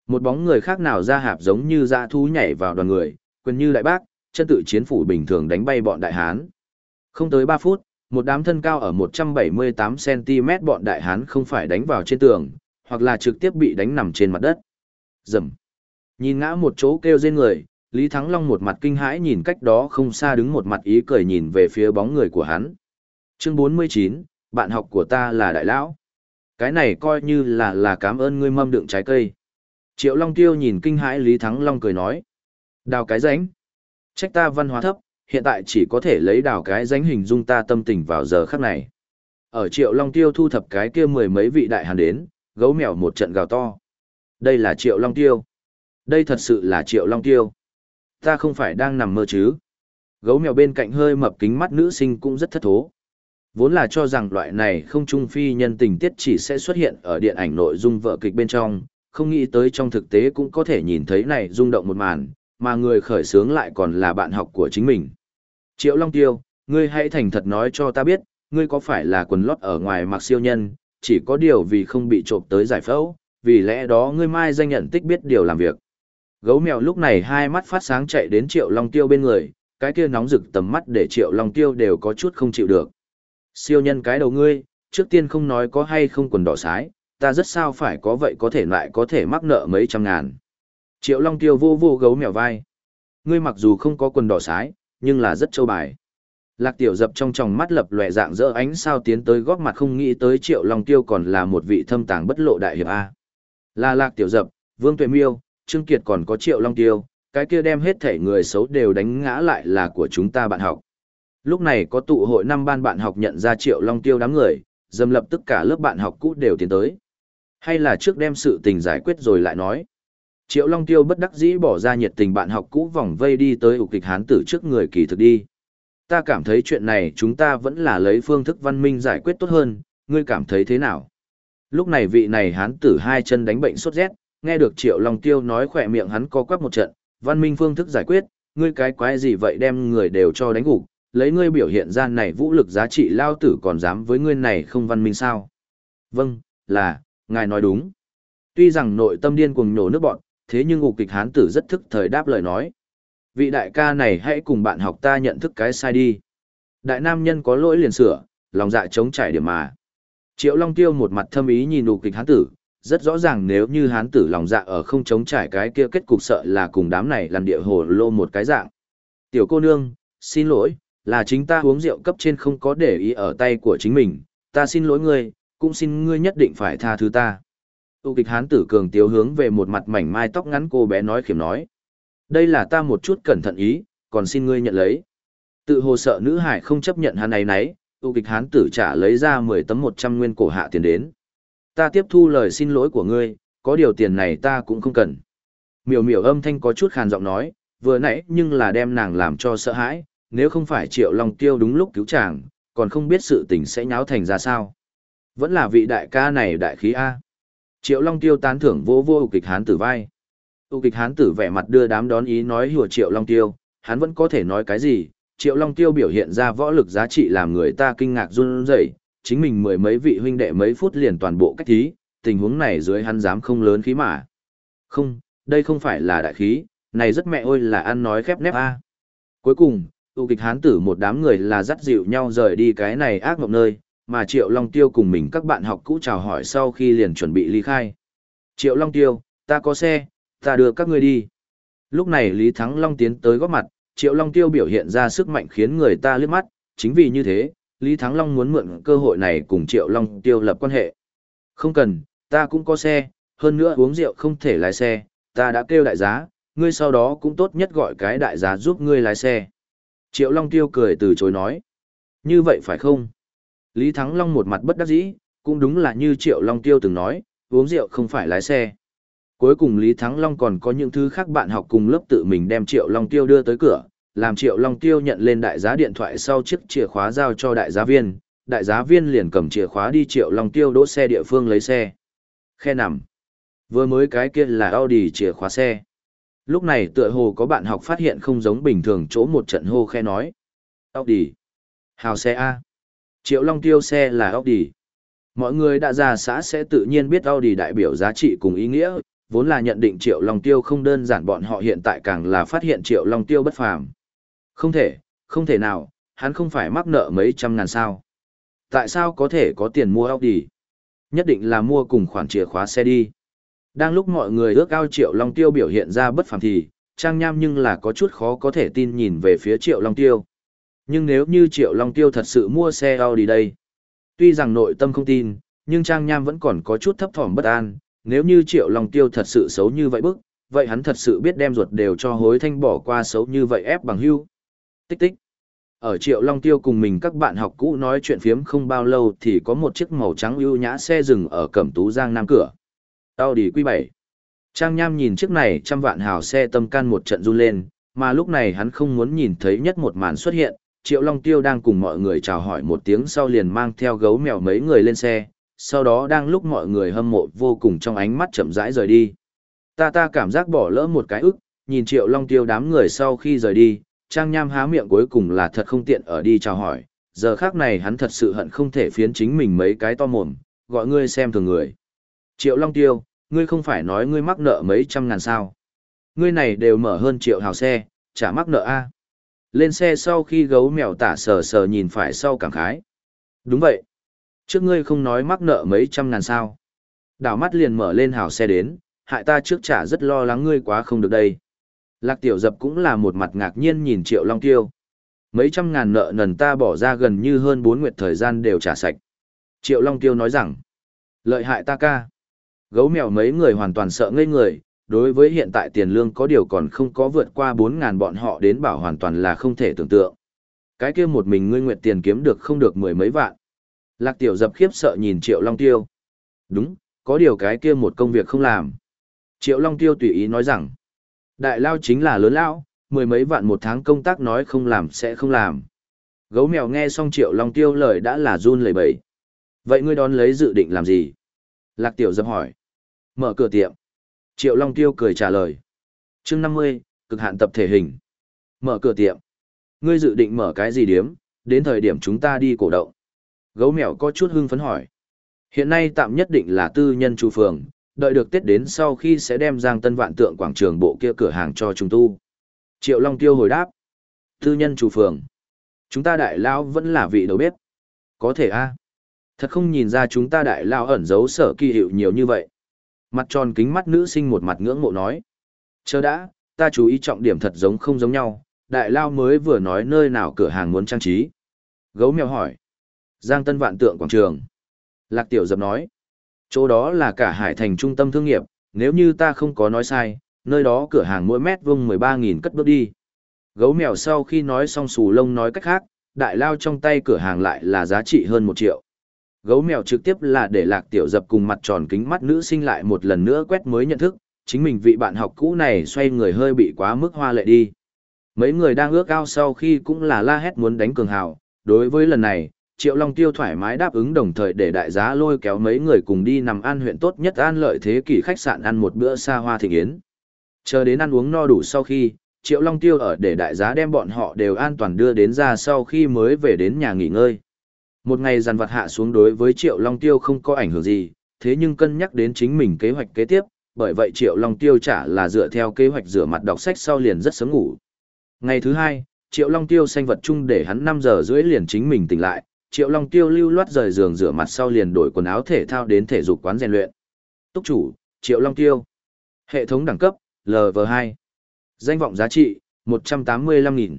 Một bóng người khác nào ra hạp giống như dã thú nhảy vào đoàn người, quần như đại bác, chân tự chiến phủ bình thường đánh bay bọn đại hán. Không tới 3 phút, một đám thân cao ở 178cm bọn đại hán không phải đánh vào trên tường, hoặc là trực tiếp bị đánh nằm trên mặt đất. Rầm. Nhìn ngã một chỗ kêu rên người, Lý Thắng Long một mặt kinh hãi nhìn cách đó không xa đứng một mặt ý cười nhìn về phía bóng người của hắn. Chương 49, bạn học của ta là đại lão. Cái này coi như là là cảm ơn ngươi mâm đựng trái cây. Triệu Long Tiêu nhìn kinh hãi Lý Thắng Long cười nói. Đào cái ránh. Trách ta văn hóa thấp, hiện tại chỉ có thể lấy đào cái ránh hình dung ta tâm tình vào giờ khắc này. Ở Triệu Long Tiêu thu thập cái kia mười mấy vị đại hàn đến, gấu mèo một trận gào to. Đây là Triệu Long Tiêu. Đây thật sự là Triệu Long Tiêu. Ta không phải đang nằm mơ chứ. Gấu mèo bên cạnh hơi mập kính mắt nữ sinh cũng rất thất thố. Vốn là cho rằng loại này không trung phi nhân tình tiết chỉ sẽ xuất hiện ở điện ảnh nội dung vợ kịch bên trong, không nghĩ tới trong thực tế cũng có thể nhìn thấy này rung động một màn, mà người khởi sướng lại còn là bạn học của chính mình. Triệu Long Tiêu, ngươi hãy thành thật nói cho ta biết, ngươi có phải là quần lót ở ngoài mặc siêu nhân, chỉ có điều vì không bị trộm tới giải phẫu, vì lẽ đó ngươi mai danh nhận tích biết điều làm việc. Gấu mèo lúc này hai mắt phát sáng chạy đến Triệu Long Tiêu bên người, cái kia nóng rực tầm mắt để Triệu Long Tiêu đều có chút không chịu được. Siêu nhân cái đầu ngươi, trước tiên không nói có hay không quần đỏ sái, ta rất sao phải có vậy có thể lại có thể mắc nợ mấy trăm ngàn. Triệu Long Tiêu vô vô gấu mèo vai. Ngươi mặc dù không có quần đỏ sái, nhưng là rất châu bài. Lạc tiểu dập trong tròng mắt lập lòe dạng dỡ ánh sao tiến tới góp mặt không nghĩ tới Triệu Long Tiêu còn là một vị thâm tàng bất lộ đại hiệp A. Là lạc tiểu dập, Vương Tuệ Miêu, Trương Kiệt còn có Triệu Long Tiêu, cái kia đem hết thể người xấu đều đánh ngã lại là của chúng ta bạn học. Lúc này có tụ hội năm ban bạn học nhận ra Triệu Long Tiêu đám người, dâm lập tất cả lớp bạn học cũ đều tiến tới. Hay là trước đem sự tình giải quyết rồi lại nói. Triệu Long Tiêu bất đắc dĩ bỏ ra nhiệt tình bạn học cũ vòng vây đi tới ục kịch hán tử trước người kỳ thực đi. Ta cảm thấy chuyện này chúng ta vẫn là lấy phương thức văn minh giải quyết tốt hơn, ngươi cảm thấy thế nào? Lúc này vị này hán tử hai chân đánh bệnh sốt rét, nghe được Triệu Long Tiêu nói khỏe miệng hắn co quắp một trận, văn minh phương thức giải quyết, ngươi cái quái gì vậy đem người đều cho đánh gục, lấy ngươi biểu hiện ra này vũ lực giá trị lao tử còn dám với ngươi này không văn minh sao? Vâng, là, ngài nói đúng. Tuy rằng nội tâm điên cuồng nổ nước bọn, thế nhưng ngục kịch hán tử rất thức thời đáp lời nói. Vị đại ca này hãy cùng bạn học ta nhận thức cái sai đi. Đại nam nhân có lỗi liền sửa, lòng dạ chống trải điểm mà. Triệu Long Tiêu một mặt thâm ý nhìn ngục kịch hán tử, rất rõ ràng nếu như hán tử lòng dạ ở không chống trải cái kia kết cục sợ là cùng đám này làm địa hồ lô một cái dạng. Tiểu cô nương, xin lỗi, là chính ta uống rượu cấp trên không có để ý ở tay của chính mình, ta xin lỗi ngươi, cũng xin ngươi nhất định phải tha thứ ta. Tu kịch hán tử cường tiếu hướng về một mặt mảnh mai tóc ngắn cô bé nói khiểm nói. Đây là ta một chút cẩn thận ý, còn xin ngươi nhận lấy. Tự hồ sợ nữ hải không chấp nhận hắn ấy nấy, tu kịch hán tử trả lấy ra 10 tấm 100 nguyên cổ hạ tiền đến. Ta tiếp thu lời xin lỗi của ngươi, có điều tiền này ta cũng không cần. Miểu miểu âm thanh có chút khàn giọng nói, vừa nãy nhưng là đem nàng làm cho sợ hãi, nếu không phải Triệu Long Tiêu đúng lúc cứu chàng, còn không biết sự tình sẽ nháo thành ra sao. Vẫn là vị đại ca này đại khí A. Triệu Long Tiêu tán thưởng vô vô kịch hán tử vai. Tu kịch hán tử vẻ mặt đưa đám đón ý nói hùa Triệu Long Tiêu, hắn vẫn có thể nói cái gì, Triệu Long Tiêu biểu hiện ra võ lực giá trị làm người ta kinh ngạc run rẩy, chính mình mười mấy vị huynh đệ mấy phút liền toàn bộ cách thí, tình huống này dưới hắn dám không lớn khí mà. Không, đây không phải là đại khí, này rất mẹ ôi là ăn nói khép nép a. Cuối cùng, tu kịch hán tử một đám người là dắt dịu nhau rời đi cái này ác mộng nơi, mà Triệu Long Tiêu cùng mình các bạn học cũ chào hỏi sau khi liền chuẩn bị ly khai. Triệu Long Tiêu, ta có xe, ta đưa các ngươi đi. Lúc này Lý Thắng Long tiến tới góp mặt, Triệu Long Tiêu biểu hiện ra sức mạnh khiến người ta liếc mắt, chính vì như thế, Lý Thắng Long muốn mượn cơ hội này cùng Triệu Long Tiêu lập quan hệ. Không cần, ta cũng có xe, hơn nữa uống rượu không thể lái xe, ta đã kêu đại giá, ngươi sau đó cũng tốt nhất gọi cái đại giá giúp ngươi lái xe. Triệu Long Tiêu cười từ chối nói. Như vậy phải không? Lý Thắng Long một mặt bất đắc dĩ, cũng đúng là như Triệu Long Tiêu từng nói, uống rượu không phải lái xe. Cuối cùng Lý Thắng Long còn có những thứ khác bạn học cùng lớp tự mình đem Triệu Long Tiêu đưa tới cửa, làm Triệu Long Tiêu nhận lên đại giá điện thoại sau chiếc chìa khóa giao cho đại giá viên, đại giá viên liền cầm chìa khóa đi Triệu Long Tiêu đỗ xe địa phương lấy xe. Khe nằm. Vừa mới cái kia là Audi chìa khóa xe. Lúc này tựa hồ có bạn học phát hiện không giống bình thường chỗ một trận hô khe nói. Audi. Hào xe A. Triệu Long Tiêu xe là Audi. Mọi người đã ra xã sẽ tự nhiên biết Audi đại biểu giá trị cùng ý nghĩa, vốn là nhận định Triệu Long Tiêu không đơn giản bọn họ hiện tại càng là phát hiện Triệu Long Tiêu bất phàm. Không thể, không thể nào, hắn không phải mắc nợ mấy trăm ngàn sao. Tại sao có thể có tiền mua Audi? Nhất định là mua cùng khoản chìa khóa xe đi. Đang lúc mọi người ước ao Triệu Long Tiêu biểu hiện ra bất phàm thì, Trang Nham nhưng là có chút khó có thể tin nhìn về phía Triệu Long Tiêu. Nhưng nếu như Triệu Long Tiêu thật sự mua xe Audi đây, tuy rằng nội tâm không tin, nhưng Trang Nham vẫn còn có chút thấp thỏm bất an, nếu như Triệu Long Tiêu thật sự xấu như vậy bức, vậy hắn thật sự biết đem ruột đều cho hối thanh bỏ qua xấu như vậy ép bằng hưu. Tích tích. Ở Triệu Long Tiêu cùng mình các bạn học cũ nói chuyện phiếm không bao lâu thì có một chiếc màu trắng ưu nhã xe dừng ở Cẩm Tú Giang Nam cửa. Audi Q7. Trang Nham nhìn chiếc này trăm vạn hào xe tâm can một trận run lên, mà lúc này hắn không muốn nhìn thấy nhất một màn xuất hiện, Triệu Long Tiêu đang cùng mọi người chào hỏi một tiếng sau liền mang theo gấu mèo mấy người lên xe, sau đó đang lúc mọi người hâm mộ vô cùng trong ánh mắt chậm rãi rời đi. Ta ta cảm giác bỏ lỡ một cái ức, nhìn Triệu Long Tiêu đám người sau khi rời đi, Trang Nham há miệng cuối cùng là thật không tiện ở đi chào hỏi, giờ khác này hắn thật sự hận không thể phiến chính mình mấy cái to mồm, gọi ngươi xem thường người. Triệu Long Tiêu, ngươi không phải nói ngươi mắc nợ mấy trăm ngàn sao. Ngươi này đều mở hơn triệu hào xe, trả mắc nợ A. Lên xe sau khi gấu mèo tả sờ sờ nhìn phải sau cảm khái. Đúng vậy. Trước ngươi không nói mắc nợ mấy trăm ngàn sao. Đảo mắt liền mở lên hào xe đến, hại ta trước trả rất lo lắng ngươi quá không được đây. Lạc tiểu dập cũng là một mặt ngạc nhiên nhìn triệu long tiêu. Mấy trăm ngàn nợ nần ta bỏ ra gần như hơn bốn nguyệt thời gian đều trả sạch. Triệu long tiêu nói rằng, lợi hại ta ca. Gấu mèo mấy người hoàn toàn sợ ngây người, đối với hiện tại tiền lương có điều còn không có vượt qua 4.000 bọn họ đến bảo hoàn toàn là không thể tưởng tượng. Cái kia một mình ngươi nguyệt tiền kiếm được không được mười mấy vạn. Lạc tiểu dập khiếp sợ nhìn Triệu Long Tiêu. Đúng, có điều cái kia một công việc không làm. Triệu Long Tiêu tùy ý nói rằng, đại lao chính là lớn lao, mười mấy vạn một tháng công tác nói không làm sẽ không làm. Gấu mèo nghe xong Triệu Long Tiêu lời đã là run lẩy bẩy. Vậy ngươi đón lấy dự định làm gì? Lạc tiểu dập hỏi. Mở cửa tiệm. Triệu Long Tiêu cười trả lời. chương 50, cực hạn tập thể hình. Mở cửa tiệm. Ngươi dự định mở cái gì điếm, đến thời điểm chúng ta đi cổ động. Gấu mèo có chút hưng phấn hỏi. Hiện nay tạm nhất định là tư nhân chủ phường, đợi được Tết đến sau khi sẽ đem Giang Tân Vạn Tượng quảng trường bộ kia cửa hàng cho chúng tu. Triệu Long Tiêu hồi đáp. Tư nhân chủ phường. Chúng ta đại lao vẫn là vị đầu bếp. Có thể a Thật không nhìn ra chúng ta đại lao ẩn giấu sở kỳ hiệu nhiều như vậy. Mặt tròn kính mắt nữ sinh một mặt ngưỡng mộ nói. Chờ đã, ta chú ý trọng điểm thật giống không giống nhau, đại lao mới vừa nói nơi nào cửa hàng muốn trang trí. Gấu mèo hỏi. Giang Tân Vạn Tượng Quảng Trường. Lạc Tiểu Dập nói. Chỗ đó là cả hải thành trung tâm thương nghiệp, nếu như ta không có nói sai, nơi đó cửa hàng mỗi mét vuông 13.000 cất bước đi. Gấu mèo sau khi nói xong xù lông nói cách khác, đại lao trong tay cửa hàng lại là giá trị hơn 1 triệu. Gấu mèo trực tiếp là để lạc tiểu dập cùng mặt tròn kính mắt nữ sinh lại một lần nữa quét mới nhận thức, chính mình vị bạn học cũ này xoay người hơi bị quá mức hoa lệ đi. Mấy người đang ước ao sau khi cũng là la hét muốn đánh cường hào, đối với lần này, Triệu Long Tiêu thoải mái đáp ứng đồng thời để đại giá lôi kéo mấy người cùng đi nằm an huyện tốt nhất an lợi thế kỷ khách sạn ăn một bữa xa hoa thịnh yến. Chờ đến ăn uống no đủ sau khi, Triệu Long Tiêu ở để đại giá đem bọn họ đều an toàn đưa đến ra sau khi mới về đến nhà nghỉ ngơi. Một ngày dàn vặt hạ xuống đối với Triệu Long Tiêu không có ảnh hưởng gì, thế nhưng cân nhắc đến chính mình kế hoạch kế tiếp, bởi vậy Triệu Long Tiêu trả là dựa theo kế hoạch rửa mặt đọc sách sau liền rất sớm ngủ. Ngày thứ hai, Triệu Long Tiêu xanh vật chung để hắn 5 giờ rưỡi liền chính mình tỉnh lại, Triệu Long Tiêu lưu loát rời giường rửa mặt sau liền đổi quần áo thể thao đến thể dục quán rèn luyện. Túc chủ, Triệu Long Tiêu. Hệ thống đẳng cấp, LV2. Danh vọng giá trị, 185.000.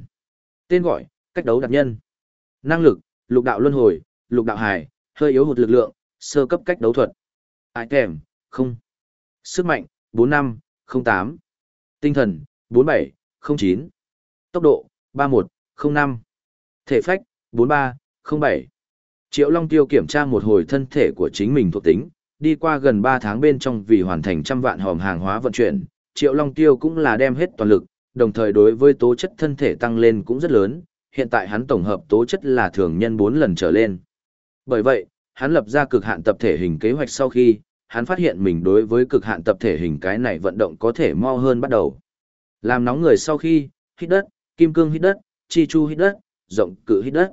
Tên gọi, cách đấu đặc nhân. Năng lực, lục đạo luân hồi, lục đạo hải, hơi yếu hụt lực lượng, sơ cấp cách đấu thuật. Ai Item, không. Sức mạnh, 45, 08. Tinh thần, 47, 09. Tốc độ, 31, 05. Thể phách, 43, 07. Triệu Long Tiêu kiểm tra một hồi thân thể của chính mình thuộc tính, đi qua gần 3 tháng bên trong vì hoàn thành trăm vạn hòm hàng hóa vận chuyển, Triệu Long Tiêu cũng là đem hết toàn lực, đồng thời đối với tố chất thân thể tăng lên cũng rất lớn, hiện tại hắn tổng hợp tố chất là thường nhân 4 lần trở lên. Bởi vậy, hắn lập ra cực hạn tập thể hình kế hoạch sau khi, hắn phát hiện mình đối với cực hạn tập thể hình cái này vận động có thể mau hơn bắt đầu. Làm nóng người sau khi, hít đất, kim cương hít đất, chi chu hít đất, rộng cự hít đất.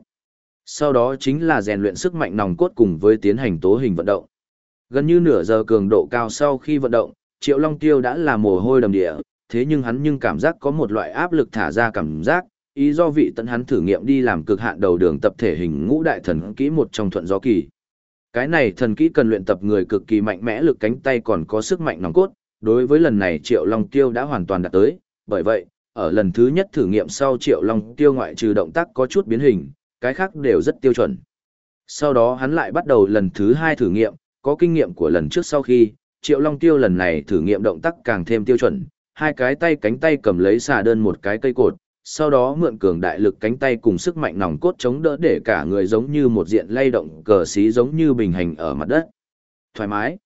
Sau đó chính là rèn luyện sức mạnh nòng cốt cùng với tiến hành tố hình vận động. Gần như nửa giờ cường độ cao sau khi vận động, Triệu Long Tiêu đã là mồ hôi đầm địa, thế nhưng hắn nhưng cảm giác có một loại áp lực thả ra cảm giác, ý do vị tận hắn thử nghiệm đi làm cực hạn đầu đường tập thể hình ngũ đại thần kỹ một trong thuận gió kỳ. Cái này thần kỹ cần luyện tập người cực kỳ mạnh mẽ lực cánh tay còn có sức mạnh nòng cốt, đối với lần này Triệu Long Tiêu đã hoàn toàn đạt tới, bởi vậy, ở lần thứ nhất thử nghiệm sau Triệu Long Tiêu ngoại trừ động tác có chút biến hình, cái khác đều rất tiêu chuẩn. Sau đó hắn lại bắt đầu lần thứ hai thử nghiệm, có kinh nghiệm của lần trước sau khi, Triệu Long Tiêu lần này thử nghiệm động tác càng thêm tiêu chuẩn, hai cái tay cánh tay cầm lấy xà đơn một cái cây cột, sau đó mượn cường đại lực cánh tay cùng sức mạnh nòng cốt chống đỡ để cả người giống như một diện lay động cờ xí giống như bình hành ở mặt đất. Thoải mái.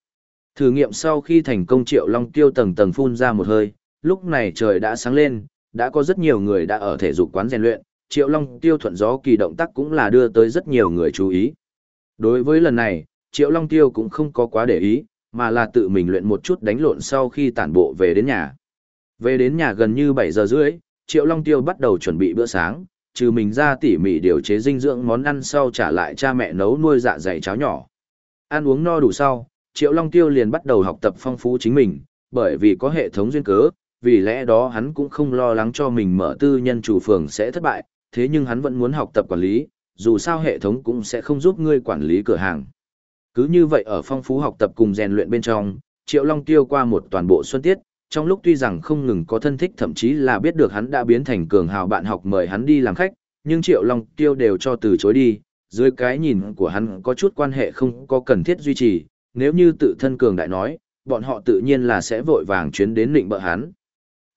Thử nghiệm sau khi thành công Triệu Long Tiêu tầng tầng phun ra một hơi, lúc này trời đã sáng lên, đã có rất nhiều người đã ở thể dục quán rèn luyện, Triệu Long Tiêu thuận gió kỳ động tác cũng là đưa tới rất nhiều người chú ý. Đối với lần này, Triệu Long Tiêu cũng không có quá để ý, mà là tự mình luyện một chút đánh lộn sau khi tản bộ về đến nhà. Về đến nhà gần như 7 giờ rưỡi, Triệu Long Tiêu bắt đầu chuẩn bị bữa sáng, trừ mình ra tỉ mỉ điều chế dinh dưỡng món ăn sau trả lại cha mẹ nấu nuôi dạ dày cháo nhỏ. Ăn uống no đủ sau, Triệu Long Tiêu liền bắt đầu học tập phong phú chính mình, bởi vì có hệ thống duyên cớ, vì lẽ đó hắn cũng không lo lắng cho mình mở tư nhân chủ phường sẽ thất bại, thế nhưng hắn vẫn muốn học tập quản lý, dù sao hệ thống cũng sẽ không giúp ngươi quản lý cửa hàng. Cứ như vậy ở phong phú học tập cùng rèn luyện bên trong, Triệu Long Tiêu qua một toàn bộ xuân tiết, trong lúc tuy rằng không ngừng có thân thích thậm chí là biết được hắn đã biến thành cường hào bạn học mời hắn đi làm khách, nhưng Triệu Long Tiêu đều cho từ chối đi, dưới cái nhìn của hắn có chút quan hệ không có cần thiết duy trì, nếu như tự thân cường đại nói, bọn họ tự nhiên là sẽ vội vàng chuyến đến định bợ hắn.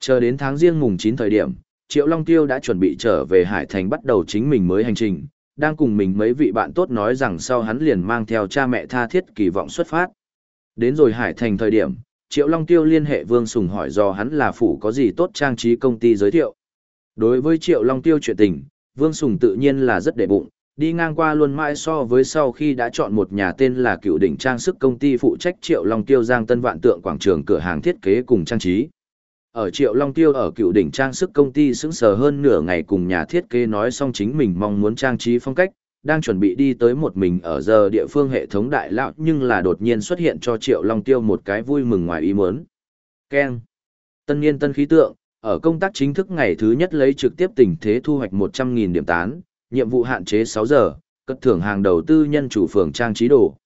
Chờ đến tháng riêng mùng 9 thời điểm, Triệu Long Tiêu đã chuẩn bị trở về Hải Thành bắt đầu chính mình mới hành trình, đang cùng mình mấy vị bạn tốt nói rằng sau hắn liền mang theo cha mẹ tha thiết kỳ vọng xuất phát. Đến rồi Hải Thành thời điểm, Triệu Long Tiêu liên hệ Vương Sùng hỏi do hắn là phủ có gì tốt trang trí công ty giới thiệu. Đối với Triệu Long Tiêu chuyện tình, Vương Sùng tự nhiên là rất đệ bụng, đi ngang qua luôn mãi so với sau khi đã chọn một nhà tên là cựu đỉnh trang sức công ty phụ trách Triệu Long Tiêu Giang Tân Vạn Tượng Quảng trường cửa hàng thiết kế cùng trang trí. Ở Triệu Long Tiêu ở cựu đỉnh trang sức công ty sững sờ hơn nửa ngày cùng nhà thiết kế nói xong chính mình mong muốn trang trí phong cách, đang chuẩn bị đi tới một mình ở giờ địa phương hệ thống đại lão nhưng là đột nhiên xuất hiện cho Triệu Long Tiêu một cái vui mừng ngoài ý muốn. Ken. Tân niên tân khí tượng, ở công tác chính thức ngày thứ nhất lấy trực tiếp tình thế thu hoạch 100.000 điểm tán, nhiệm vụ hạn chế 6 giờ, cất thưởng hàng đầu tư nhân chủ phường trang trí đồ.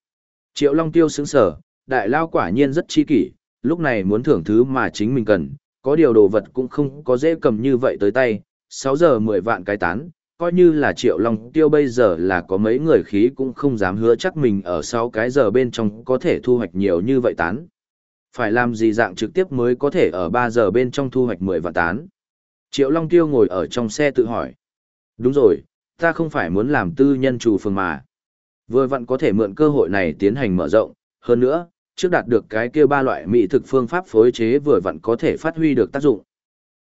Triệu Long Tiêu sững sở, đại lao quả nhiên rất chi kỷ, lúc này muốn thưởng thứ mà chính mình cần, có điều đồ vật cũng không có dễ cầm như vậy tới tay, 6 giờ 10 vạn cái tán, coi như là triệu long tiêu bây giờ là có mấy người khí cũng không dám hứa chắc mình ở sau cái giờ bên trong có thể thu hoạch nhiều như vậy tán. Phải làm gì dạng trực tiếp mới có thể ở 3 giờ bên trong thu hoạch 10 vạn tán. Triệu Long Tiêu ngồi ở trong xe tự hỏi. Đúng rồi, ta không phải muốn làm tư nhân chủ phường mà. Vừa vặn có thể mượn cơ hội này tiến hành mở rộng. Hơn nữa, trước đạt được cái kia ba loại mỹ thực phương pháp phối chế vừa vặn có thể phát huy được tác dụng.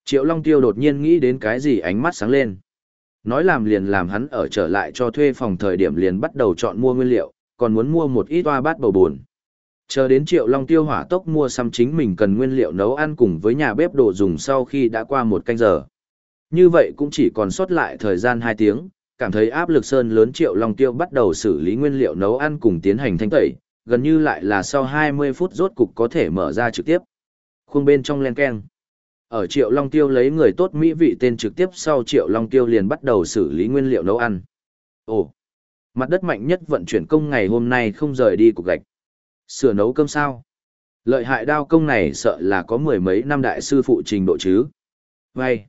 Triệu Long Tiêu đột nhiên nghĩ đến cái gì ánh mắt sáng lên. Nói làm liền làm hắn ở trở lại cho thuê phòng thời điểm liền bắt đầu chọn mua nguyên liệu, còn muốn mua một ít toa bát bầu buồn. Chờ đến Triệu Long Tiêu hỏa tốc mua xăm chính mình cần nguyên liệu nấu ăn cùng với nhà bếp đồ dùng sau khi đã qua một canh giờ. Như vậy cũng chỉ còn sót lại thời gian 2 tiếng, cảm thấy áp lực sơn lớn Triệu Long Tiêu bắt đầu xử lý nguyên liệu nấu ăn cùng tiến hành thanh tẩy, gần như lại là sau 20 phút rốt cục có thể mở ra trực tiếp. Khuôn bên trong len keng. Ở Triệu Long Tiêu lấy người tốt mỹ vị tên trực tiếp sau Triệu Long Tiêu liền bắt đầu xử lý nguyên liệu nấu ăn. Ồ, mặt đất mạnh nhất vận chuyển công ngày hôm nay không rời đi cục gạch. Sửa nấu cơm sao? Lợi hại đao công này sợ là có mười mấy năm đại sư phụ trình độ chứ. Vậy,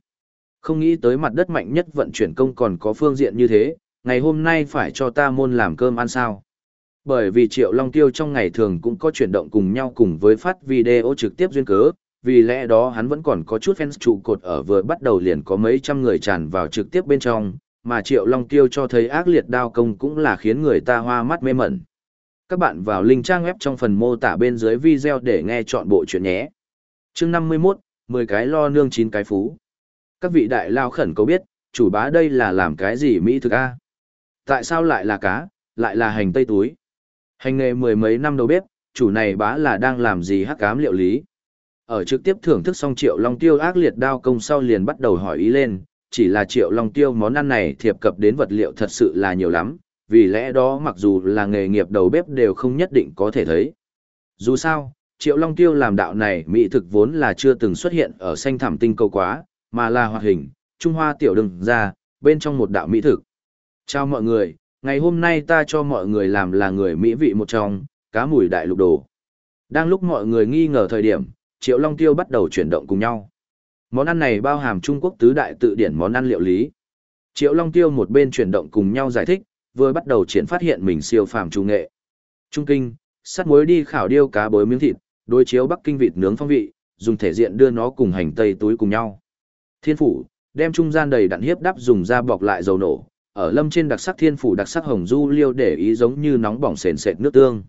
không nghĩ tới mặt đất mạnh nhất vận chuyển công còn có phương diện như thế, ngày hôm nay phải cho ta môn làm cơm ăn sao. Bởi vì Triệu Long Tiêu trong ngày thường cũng có chuyển động cùng nhau cùng với phát video trực tiếp duyên cớ, vì lẽ đó hắn vẫn còn có chút fans trụ cột ở vừa bắt đầu liền có mấy trăm người tràn vào trực tiếp bên trong, mà Triệu Long Tiêu cho thấy ác liệt đao công cũng là khiến người ta hoa mắt mê mẩn. Các bạn vào link trang web trong phần mô tả bên dưới video để nghe chọn bộ chuyện nhé. chương 51, 10 cái lo nương 9 cái phú. Các vị đại lao khẩn cầu biết, chủ bá đây là làm cái gì Mỹ thực A? Tại sao lại là cá, lại là hành tây túi? Hành nghề mười mấy năm đầu bếp, chủ này bá là đang làm gì hắc ám liệu lý? Ở trực tiếp thưởng thức xong Triệu Long Tiêu ác liệt đao công sau liền bắt đầu hỏi ý lên, chỉ là Triệu Long Tiêu món ăn này thiệp cập đến vật liệu thật sự là nhiều lắm, vì lẽ đó mặc dù là nghề nghiệp đầu bếp đều không nhất định có thể thấy. Dù sao, Triệu Long Tiêu làm đạo này mỹ thực vốn là chưa từng xuất hiện ở xanh thảm tinh cầu quá, mà là hoạt hình, Trung Hoa tiểu đừng ra, bên trong một đạo mỹ thực. Chào mọi người, ngày hôm nay ta cho mọi người làm là người mỹ vị một trong, cá mùi đại lục đồ. Đang lúc mọi người nghi ngờ thời điểm, Triệu Long Tiêu bắt đầu chuyển động cùng nhau. Món ăn này bao hàm Trung Quốc tứ đại tự điển món ăn liệu lý. Triệu Long Tiêu một bên chuyển động cùng nhau giải thích, vừa bắt đầu triển phát hiện mình siêu phàm trung nghệ. Trung kinh, sắt muối đi khảo điêu cá bối miếng thịt, đối chiếu Bắc kinh vịt nướng phong vị, dùng thể diện đưa nó cùng hành tây túi cùng nhau. Thiên phủ, đem trung gian đầy đặn hiếp đắp dùng da bọc lại dầu nổ, ở lâm trên đặc sắc thiên phủ đặc sắc hồng du liêu để ý giống như nóng bỏng sền sệt nước tương.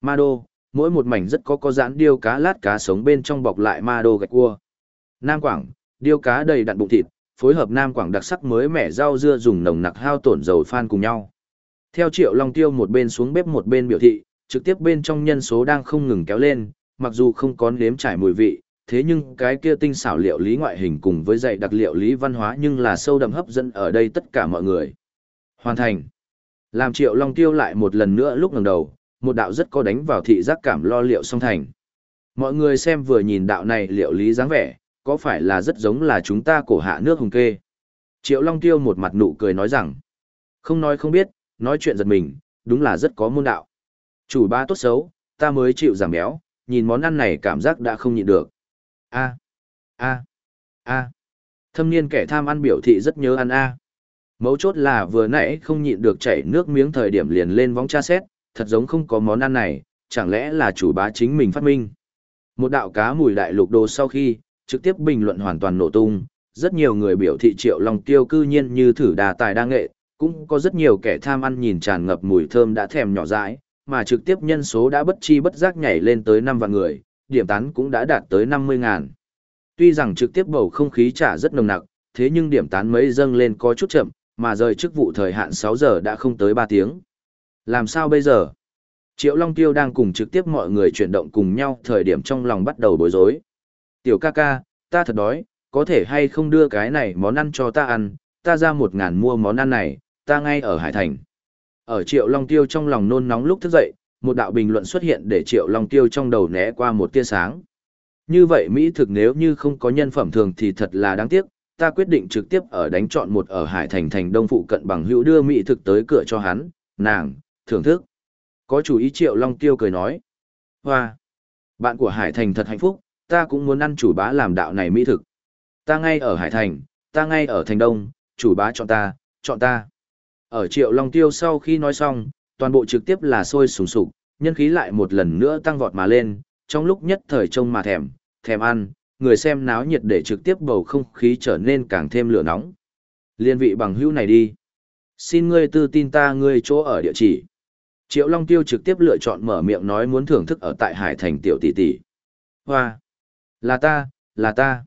Ma đô, mỗi một mảnh rất có có dán điêu cá lát cá sống bên trong bọc lại ma đô gạch cua. Nam Quảng, điêu cá đầy đặn bụng thịt, phối hợp Nam Quảng đặc sắc mới mẻ rau dưa dùng nồng nặc hao tổn dầu phan cùng nhau. Theo Triệu Long Tiêu một bên xuống bếp một bên biểu thị, trực tiếp bên trong nhân số đang không ngừng kéo lên, mặc dù không có nếm trải mùi vị, thế nhưng cái kia tinh xảo liệu lý ngoại hình cùng với dạy đặc liệu lý văn hóa nhưng là sâu đậm hấp dẫn ở đây tất cả mọi người. Hoàn thành. Làm Triệu Long Tiêu lại một lần nữa lúc ngẩng đầu, một đạo rất có đánh vào thị giác cảm lo liệu song thành. Mọi người xem vừa nhìn đạo này liệu lý dáng vẻ, có phải là rất giống là chúng ta cổ hạ nước hùng kê. Triệu Long Tiêu một mặt nụ cười nói rằng, không nói không biết, nói chuyện giật mình, đúng là rất có môn đạo. Chủ ba tốt xấu, ta mới chịu giảm béo, nhìn món ăn này cảm giác đã không nhịn được. A, a, a. Thâm niên kẻ tham ăn biểu thị rất nhớ ăn a. Mấu chốt là vừa nãy không nhịn được chảy nước miếng thời điểm liền lên vóng tra xét, thật giống không có món ăn này, chẳng lẽ là chủ bá chính mình phát minh. Một đạo cá mùi đại lục đồ sau khi, trực tiếp bình luận hoàn toàn nổ tung, rất nhiều người biểu thị triệu long tiêu cư nhiên như thử đà tài đa nghệ, cũng có rất nhiều kẻ tham ăn nhìn tràn ngập mùi thơm đã thèm nhỏ dãi, mà trực tiếp nhân số đã bất chi bất giác nhảy lên tới 5 vạn người, điểm tán cũng đã đạt tới 50 ngàn. Tuy rằng trực tiếp bầu không khí trả rất nồng nặc, thế nhưng điểm tán mấy dâng lên có chút chậm, mà rời chức vụ thời hạn 6 giờ đã không tới 3 tiếng. Làm sao bây giờ? Triệu Long Tiêu đang cùng trực tiếp mọi người chuyển động cùng nhau thời điểm trong lòng bắt đầu bối rối. Tiểu ca ca, ta thật đói, có thể hay không đưa cái này món ăn cho ta ăn, ta ra một ngàn mua món ăn này, ta ngay ở Hải Thành. Ở Triệu Long Tiêu trong lòng nôn nóng lúc thức dậy, một đạo bình luận xuất hiện để Triệu Long Tiêu trong đầu né qua một tia sáng. Như vậy Mỹ thực nếu như không có nhân phẩm thường thì thật là đáng tiếc, ta quyết định trực tiếp ở đánh chọn một ở Hải Thành thành đông phụ cận bằng hữu đưa Mỹ thực tới cửa cho hắn, nàng, thưởng thức. Có chủ ý Triệu Long Tiêu cười nói. Hoa! Bạn của Hải Thành thật hạnh phúc, ta cũng muốn ăn chủ bá làm đạo này Mỹ thực. Ta ngay ở Hải Thành, ta ngay ở Thành Đông, chủ bá chọn ta, chọn ta. Ở Triệu Long Tiêu sau khi nói xong, toàn bộ trực tiếp là sôi sùng sục, nhân khí lại một lần nữa tăng vọt mà lên, trong lúc nhất thời trông mà thèm, thèm ăn, người xem náo nhiệt để trực tiếp bầu không khí trở nên càng thêm lửa nóng. Liên vị bằng hữu này đi. Xin ngươi tư tin ta ngươi chỗ ở địa chỉ. Triệu Long Tiêu trực tiếp lựa chọn mở miệng nói muốn thưởng thức ở tại Hải Thành tiểu tỷ tỷ. Hoa! Là ta, là ta.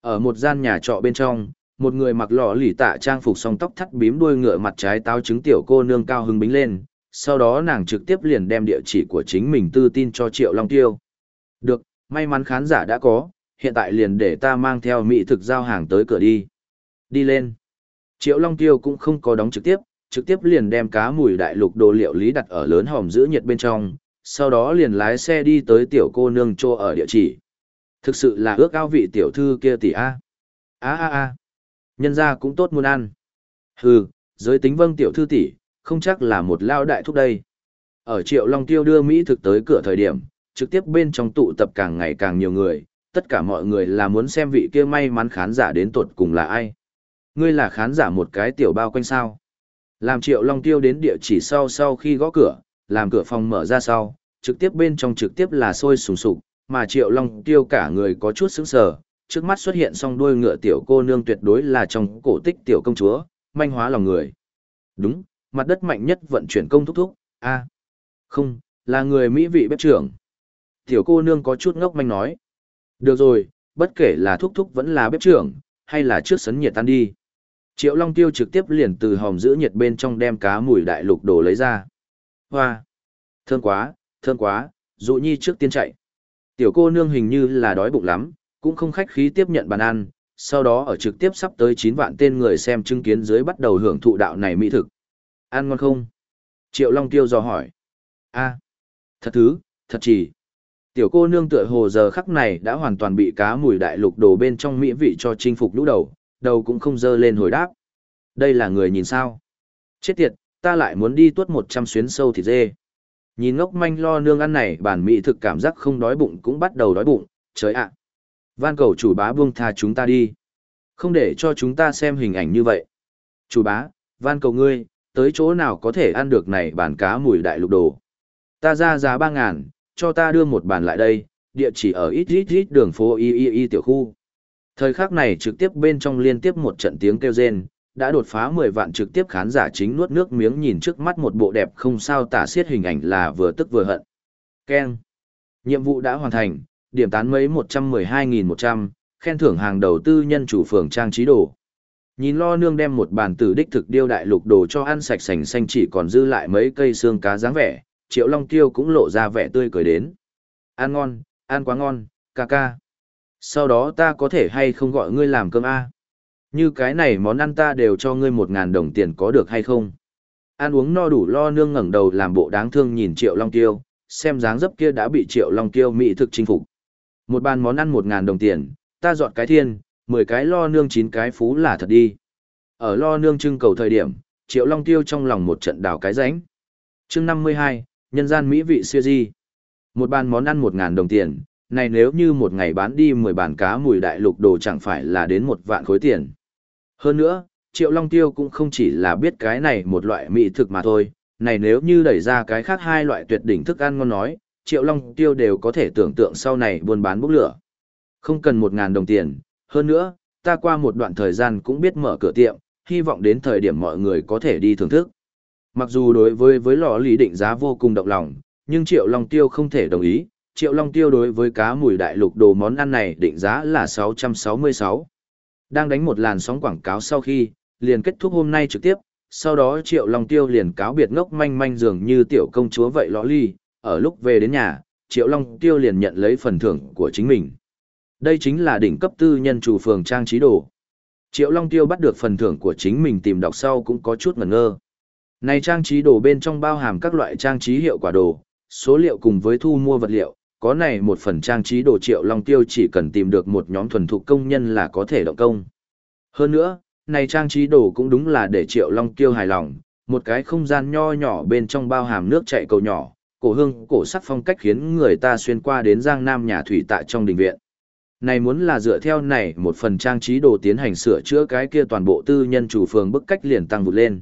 Ở một gian nhà trọ bên trong, một người mặc lọ lì tạ trang phục song tóc thắt bím đuôi ngựa mặt trái táo trứng tiểu cô nương cao hứng bính lên, sau đó nàng trực tiếp liền đem địa chỉ của chính mình tư tin cho Triệu Long Tiêu. Được, may mắn khán giả đã có, hiện tại liền để ta mang theo mỹ thực giao hàng tới cửa đi. Đi lên. Triệu Long Tiêu cũng không có đóng trực tiếp, trực tiếp liền đem cá mùi đại lục đồ liệu lý đặt ở lớn hòm giữ nhiệt bên trong, sau đó liền lái xe đi tới tiểu cô nương trô ở địa chỉ. Thực sự là ước ao vị tiểu thư kia tỷ A. A a a. Nhân ra cũng tốt muốn ăn. Hừ, giới tính vâng tiểu thư tỷ, không chắc là một lao đại thúc đây. Ở Triệu Long Tiêu đưa Mỹ thực tới cửa thời điểm, trực tiếp bên trong tụ tập càng ngày càng nhiều người, tất cả mọi người là muốn xem vị kia may mắn khán giả đến tuột cùng là ai. Ngươi là khán giả một cái tiểu bao quanh sao. Làm Triệu Long Tiêu đến địa chỉ sau sau khi gõ cửa, làm cửa phòng mở ra sau, trực tiếp bên trong trực tiếp là sôi sùng sục, mà Triệu Long Tiêu cả người có chút sững sờ, trước mắt xuất hiện song đuôi ngựa tiểu cô nương tuyệt đối là trong cổ tích tiểu công chúa, manh hóa lòng người. Đúng, mặt đất mạnh nhất vận chuyển công thúc thúc, a không, là người Mỹ vị bếp trưởng. Tiểu cô nương có chút ngốc manh nói. Được rồi, bất kể là thúc thúc vẫn là bếp trưởng, hay là trước sấn nhiệt tan đi. Triệu Long Tiêu trực tiếp liền từ hòm giữ nhiệt bên trong đem cá mùi đại lục đồ lấy ra. Hoa! Thơm quá, thơm quá, dụ nhi trước tiên chạy. Tiểu cô nương hình như là đói bụng lắm, cũng không khách khí tiếp nhận bàn ăn, sau đó ở trực tiếp sắp tới 9 vạn tên người xem chứng kiến dưới bắt đầu hưởng thụ đạo này mỹ thực. Ăn ngon không? Triệu Long Tiêu dò hỏi. a thật thứ, thật chỉ. Tiểu cô nương tựa hồ giờ khắc này đã hoàn toàn bị cá mùi đại lục đồ bên trong mỹ vị cho chinh phục lũ đầu, đầu cũng không dơ lên hồi đáp. Đây là người nhìn sao? Chết tiệt, ta lại muốn đi tuốt 100 xuyến sâu thịt dê. Nhìn ngốc manh lo nương ăn này bản mỹ thực cảm giác không đói bụng cũng bắt đầu đói bụng, trời ạ. Van cầu chủ bá buông tha chúng ta đi. Không để cho chúng ta xem hình ảnh như vậy. Chủ bá, van cầu ngươi, tới chỗ nào có thể ăn được này bản cá mùi đại lục đồ. Ta ra giá ba ngàn, cho ta đưa một bàn lại đây, địa chỉ ở ít ít ít đường phố y y y tiểu khu. Thời khắc này trực tiếp bên trong liên tiếp một trận tiếng kêu rên, đã đột phá 10 vạn trực tiếp khán giả chính nuốt nước miếng nhìn trước mắt một bộ đẹp không sao tả xiết hình ảnh là vừa tức vừa hận. Ken. Nhiệm vụ đã hoàn thành, điểm tán mấy 112.100, khen thưởng hàng đầu tư nhân chủ phường trang trí đồ. Nhìn lo nương đem một bàn tử đích thực điêu đại lục đồ cho ăn sạch sành xanh chỉ còn dư lại mấy cây xương cá dáng vẻ, triệu long tiêu cũng lộ ra vẻ tươi cười đến. Ăn ngon, ăn quá ngon, ca ca. Sau đó ta có thể hay không gọi ngươi làm cơm A. Như cái này món ăn ta đều cho ngươi một ngàn đồng tiền có được hay không? Ăn uống no đủ lo nương ngẩng đầu làm bộ đáng thương nhìn triệu long tiêu, xem dáng dấp kia đã bị triệu long tiêu mỹ thực chinh phục. Một bàn món ăn một ngàn đồng tiền, ta dọn cái thiên, mười cái lo nương chín cái phú là thật đi. Ở lo nương trưng cầu thời điểm, triệu long tiêu trong lòng một trận đào cái ránh. chương năm mươi hai nhân gian mỹ vị siêu di. Một bàn món ăn một ngàn đồng tiền, này nếu như một ngày bán đi 10 bàn cá mùi đại lục đồ chẳng phải là đến một vạn khối tiền. Hơn nữa, Triệu Long Tiêu cũng không chỉ là biết cái này một loại mỹ thực mà thôi, này nếu như đẩy ra cái khác hai loại tuyệt đỉnh thức ăn ngon nói, Triệu Long Tiêu đều có thể tưởng tượng sau này buôn bán bốc lửa. Không cần một ngàn đồng tiền, hơn nữa, ta qua một đoạn thời gian cũng biết mở cửa tiệm, hy vọng đến thời điểm mọi người có thể đi thưởng thức. Mặc dù đối với với lò lý định giá vô cùng động lòng, nhưng Triệu Long Tiêu không thể đồng ý, Triệu Long Tiêu đối với cá mùi đại lục đồ món ăn này định giá là 666. Đang đánh một làn sóng quảng cáo sau khi, liền kết thúc hôm nay trực tiếp, sau đó Triệu Long Tiêu liền cáo biệt ngốc manh manh dường như tiểu công chúa vậy lõ ly, ở lúc về đến nhà, Triệu Long Tiêu liền nhận lấy phần thưởng của chính mình. Đây chính là đỉnh cấp tư nhân chủ phường trang trí đồ. Triệu Long Tiêu bắt được phần thưởng của chính mình tìm đọc sau cũng có chút ngẩn ngơ. Này trang trí đồ bên trong bao hàm các loại trang trí hiệu quả đồ, số liệu cùng với thu mua vật liệu, có này một phần trang trí đồ triệu long tiêu chỉ cần tìm được một nhóm thuần thục công nhân là có thể động công. Hơn nữa, này trang trí đồ cũng đúng là để triệu long tiêu hài lòng, một cái không gian nho nhỏ bên trong bao hàm nước chảy cầu nhỏ, cổ hương, cổ sắc phong cách khiến người ta xuyên qua đến giang nam nhà thủy tại trong đình viện. Này muốn là dựa theo này một phần trang trí đồ tiến hành sửa chữa cái kia toàn bộ tư nhân chủ phường bức cách liền tăng vụt lên.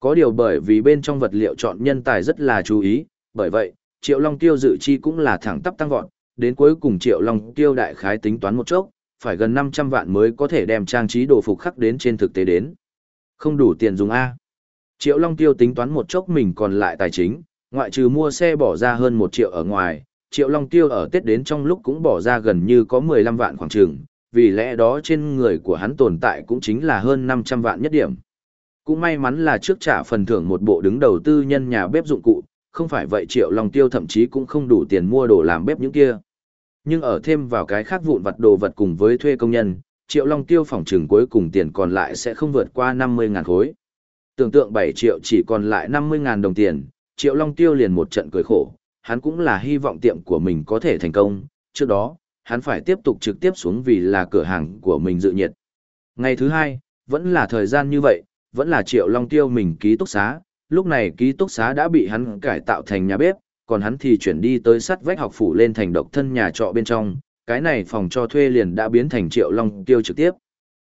Có điều bởi vì bên trong vật liệu chọn nhân tài rất là chú ý, bởi vậy, Triệu Long Tiêu dự chi cũng là thẳng tắp tăng vọt, đến cuối cùng Triệu Long Tiêu đại khái tính toán một chốc, phải gần 500 vạn mới có thể đem trang trí đồ phục khắc đến trên thực tế đến. Không đủ tiền dùng A. Triệu Long Tiêu tính toán một chốc mình còn lại tài chính, ngoại trừ mua xe bỏ ra hơn 1 triệu ở ngoài, Triệu Long Tiêu ở Tết đến trong lúc cũng bỏ ra gần như có 15 vạn khoảng trường, vì lẽ đó trên người của hắn tồn tại cũng chính là hơn 500 vạn nhất điểm. Cũng may mắn là trước trả phần thưởng một bộ đứng đầu tư nhân nhà bếp dụng cụ, không phải vậy Triệu Long Tiêu thậm chí cũng không đủ tiền mua đồ làm bếp những kia. Nhưng ở thêm vào cái khác vụn vặt đồ vật cùng với thuê công nhân, Triệu Long Tiêu phòng trừng cuối cùng tiền còn lại sẽ không vượt qua 50.000 khối. Tưởng tượng bảy triệu chỉ còn lại 50.000 đồng tiền, Triệu Long Tiêu liền một trận cười khổ, hắn cũng là hy vọng tiệm của mình có thể thành công, trước đó, hắn phải tiếp tục trực tiếp xuống vì là cửa hàng của mình dự nhiệt. Ngày thứ hai, vẫn là thời gian như vậy, vẫn là Triệu Long Tiêu mình ký túc xá, lúc này ký túc xá đã bị hắn cải tạo thành nhà bếp, còn hắn thì chuyển đi tới sắt vách học phủ lên thành độc thân nhà trọ bên trong, cái này phòng cho thuê liền đã biến thành Triệu Long Tiêu trực tiếp.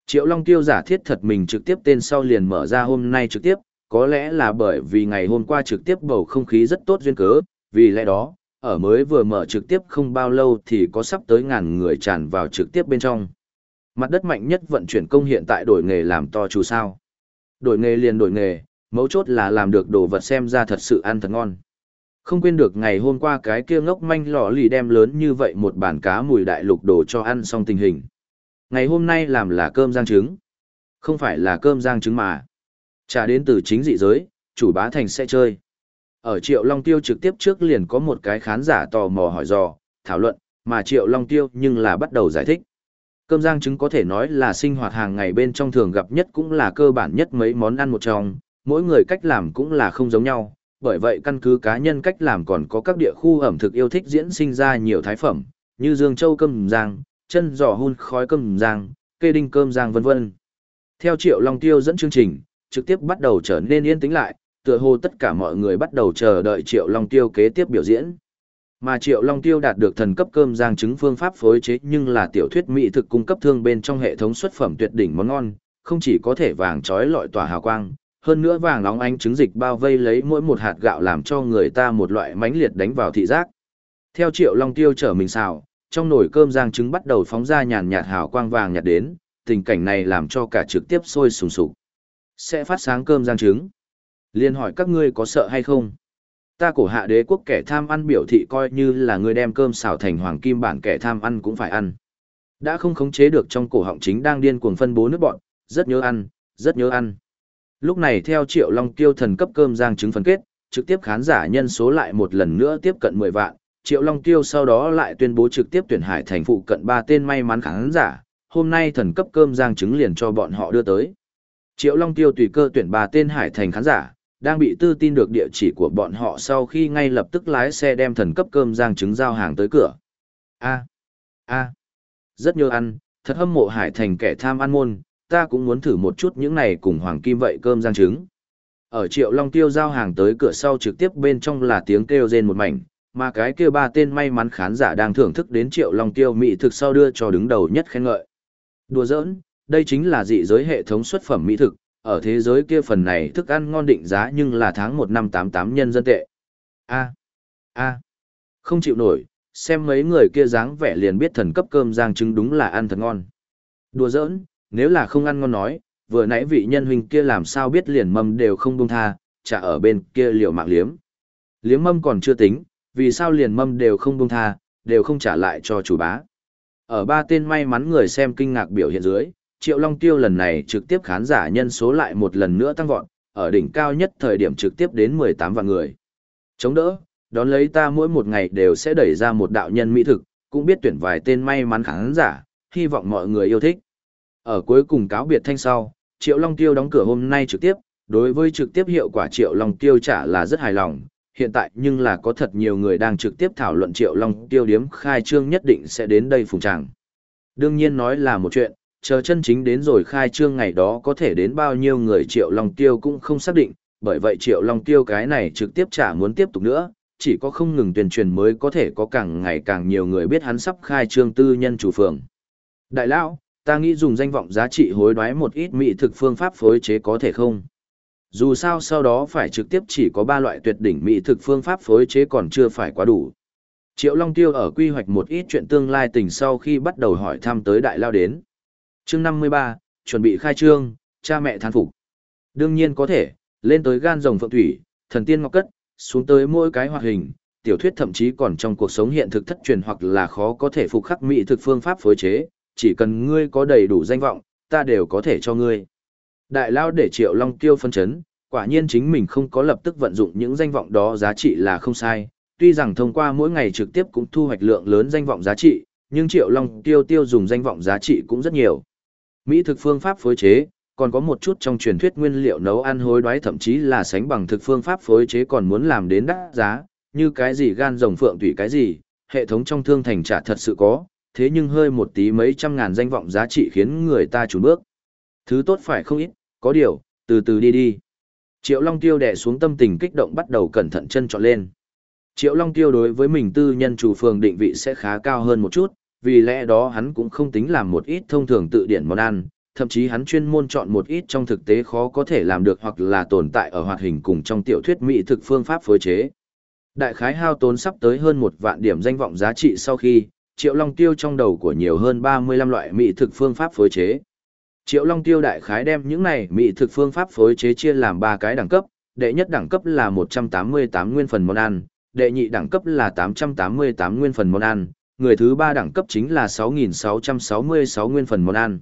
Triệu Long Tiêu giả thiết thật mình trực tiếp tên sau liền mở ra hôm nay trực tiếp, có lẽ là bởi vì ngày hôm qua trực tiếp bầu không khí rất tốt duyên cớ, vì lẽ đó, ở mới vừa mở trực tiếp không bao lâu thì có sắp tới ngàn người tràn vào trực tiếp bên trong. Mặt đất mạnh nhất vận chuyển công hiện tại đổi nghề làm to chú sao. Đổi nghề liền đổi nghề, mấu chốt là làm được đồ vật xem ra thật sự ăn thật ngon. Không quên được ngày hôm qua cái kia ngốc manh lọ lì đem lớn như vậy một bản cá mùi đại lục đồ cho ăn xong tình hình. Ngày hôm nay làm là cơm rang trứng. Không phải là cơm rang trứng mà. Trả đến từ chính dị giới, chủ bá thành sẽ chơi. Ở Triệu Long Tiêu trực tiếp trước liền có một cái khán giả tò mò hỏi dò, thảo luận, mà Triệu Long Tiêu nhưng là bắt đầu giải thích. Cơm rang trứng có thể nói là sinh hoạt hàng ngày bên trong thường gặp nhất cũng là cơ bản nhất mấy món ăn một trong, mỗi người cách làm cũng là không giống nhau, bởi vậy căn cứ cá nhân cách làm còn có các địa khu ẩm thực yêu thích diễn sinh ra nhiều thái phẩm, như Dương Châu cơm rang, chân giò hun khói cơm rang, kê đinh cơm rang vân vân. Theo Triệu Long Tiêu dẫn chương trình, trực tiếp bắt đầu trở nên yên tĩnh lại, tựa hồ tất cả mọi người bắt đầu chờ đợi Triệu Long Tiêu kế tiếp biểu diễn. Mà Triệu Long Tiêu đạt được thần cấp cơm rang trứng phương pháp phối chế nhưng là tiểu thuyết mỹ thực cung cấp thương bên trong hệ thống xuất phẩm tuyệt đỉnh món ngon, không chỉ có thể vàng trói lọi tỏa hào quang, hơn nữa vàng óng ánh trứng dịch bao vây lấy mỗi một hạt gạo làm cho người ta một loại mãnh liệt đánh vào thị giác. Theo Triệu Long Tiêu trở mình xào, trong nồi cơm rang trứng bắt đầu phóng ra nhàn nhạt hào quang vàng nhạt đến, tình cảnh này làm cho cả trực tiếp sôi sùng sục. Sẽ phát sáng cơm rang trứng. Liên hỏi các ngươi có sợ hay không? Ta cổ hạ đế quốc kẻ tham ăn biểu thị coi như là người đem cơm xào thành hoàng kim bản kẻ tham ăn cũng phải ăn. Đã không khống chế được trong cổ họng chính đang điên cuồng phân bố nước bọn, rất nhớ ăn, rất nhớ ăn. Lúc này theo Triệu Long Tiêu thần cấp cơm rang trứng phân kết, trực tiếp khán giả nhân số lại một lần nữa tiếp cận 10 vạn, Triệu Long Tiêu sau đó lại tuyên bố trực tiếp tuyển hải thành phụ cận ba tên may mắn khán giả, hôm nay thần cấp cơm rang trứng liền cho bọn họ đưa tới. Triệu Long Tiêu tùy cơ tuyển ba tên hải thành khán giả, đang bị tư tin được địa chỉ của bọn họ sau khi ngay lập tức lái xe đem thần cấp cơm rang trứng giao hàng tới cửa. A, a, rất nhớ ăn, thật hâm mộ hải thành kẻ tham ăn môn, ta cũng muốn thử một chút những này cùng hoàng kim vậy cơm giang trứng. Ở Triệu Long Tiêu giao hàng tới cửa sau trực tiếp bên trong là tiếng kêu rên một mảnh, mà cái kêu ba tên may mắn khán giả đang thưởng thức đến Triệu Long Tiêu mỹ thực sau đưa cho đứng đầu nhất khen ngợi. Đùa giỡn, đây chính là dị giới hệ thống xuất phẩm mỹ thực, ở thế giới kia phần này thức ăn ngon định giá nhưng là tháng một năm tám tám nhân dân tệ. A, a, không chịu nổi, xem mấy người kia dáng vẻ liền biết thần cấp cơm giang trứng đúng là ăn thật ngon. Đùa giỡn, nếu là không ăn ngon nói, vừa nãy vị nhân huynh kia làm sao biết liền mâm đều không buông tha, chả ở bên kia liều mạng liếm. Liếm mâm còn chưa tính, vì sao liền mâm đều không buông tha, đều không trả lại cho chủ bá. Ở ba tên may mắn người xem kinh ngạc biểu hiện dưới, Triệu Long Tiêu lần này trực tiếp khán giả nhân số lại một lần nữa tăng vọt, ở đỉnh cao nhất thời điểm trực tiếp đến 18 vạn người. Chống đỡ, đón lấy ta mỗi một ngày đều sẽ đẩy ra một đạo nhân mỹ thực, cũng biết tuyển vài tên may mắn khán giả, hy vọng mọi người yêu thích. Ở cuối cùng cáo biệt thanh sau, Triệu Long Tiêu đóng cửa hôm nay trực tiếp, đối với trực tiếp hiệu quả Triệu Long Tiêu trả là rất hài lòng, hiện tại nhưng là có thật nhiều người đang trực tiếp thảo luận Triệu Long Tiêu điếm khai trương nhất định sẽ đến đây phùng tràng. Đương nhiên nói là một chuyện, chờ chân chính đến rồi khai trương ngày đó có thể đến bao nhiêu người Triệu Long Tiêu cũng không xác định, bởi vậy Triệu Long Tiêu cái này trực tiếp trả muốn tiếp tục nữa, chỉ có không ngừng tuyên truyền mới có thể có càng ngày càng nhiều người biết hắn sắp khai trương tư nhân chủ phường. Đại lão, ta nghĩ dùng danh vọng giá trị hối đoái một ít mỹ thực phương pháp phối chế có thể không? Dù sao sau đó phải trực tiếp chỉ có ba loại tuyệt đỉnh mỹ thực phương pháp phối chế còn chưa phải quá đủ. Triệu Long Tiêu ở quy hoạch một ít chuyện tương lai tình sau khi bắt đầu hỏi thăm tới đại lao đến. chương 53, chuẩn bị khai trương, cha mẹ thán phục. Đương nhiên có thể, lên tới gan rồng phượng thủy, thần tiên ngọc cất, xuống tới mỗi cái hoạt hình, tiểu thuyết thậm chí còn trong cuộc sống hiện thực thất truyền hoặc là khó có thể phục khắc mỹ thực phương pháp phối chế, chỉ cần ngươi có đầy đủ danh vọng, ta đều có thể cho ngươi. Đại lao để Triệu Long Tiêu phân chấn, quả nhiên chính mình không có lập tức vận dụng những danh vọng đó giá trị là không sai, tuy rằng thông qua mỗi ngày trực tiếp cũng thu hoạch lượng lớn danh vọng giá trị, nhưng Triệu Long Tiêu tiêu dùng danh vọng giá trị cũng rất nhiều. Mỹ thực phương pháp phối chế, còn có một chút trong truyền thuyết nguyên liệu nấu ăn hối đoái thậm chí là sánh bằng thực phương pháp phối chế còn muốn làm đến đắt giá, như cái gì gan rồng phượng tùy cái gì, hệ thống trong thương thành trả thật sự có, thế nhưng hơi một tí mấy trăm ngàn danh vọng giá trị khiến người ta trùn bước. Thứ tốt phải không ít, có điều, từ từ đi đi. Triệu Long Tiêu đè xuống tâm tình kích động bắt đầu cẩn thận chân chọn lên. Triệu Long Tiêu đối với mình tư nhân chủ phường định vị sẽ khá cao hơn một chút, vì lẽ đó hắn cũng không tính làm một ít thông thường tự điển món ăn, thậm chí hắn chuyên môn chọn một ít trong thực tế khó có thể làm được hoặc là tồn tại ở hoạt hình cùng trong tiểu thuyết mỹ thực phương pháp phối chế. Đại khái hao tốn sắp tới hơn một vạn điểm danh vọng giá trị sau khi, Triệu Long Tiêu trong đầu của nhiều hơn 35 loại mỹ thực phương pháp phối chế. Triệu Long Tiêu đại khái đem những này mỹ thực phương pháp phối chế chia làm ba cái đẳng cấp, đệ nhất đẳng cấp là 188 nguyên phần món ăn, đệ nhị đẳng cấp là 888 nguyên phần món ăn, người thứ ba đẳng cấp chính là 6.666 nguyên phần món ăn.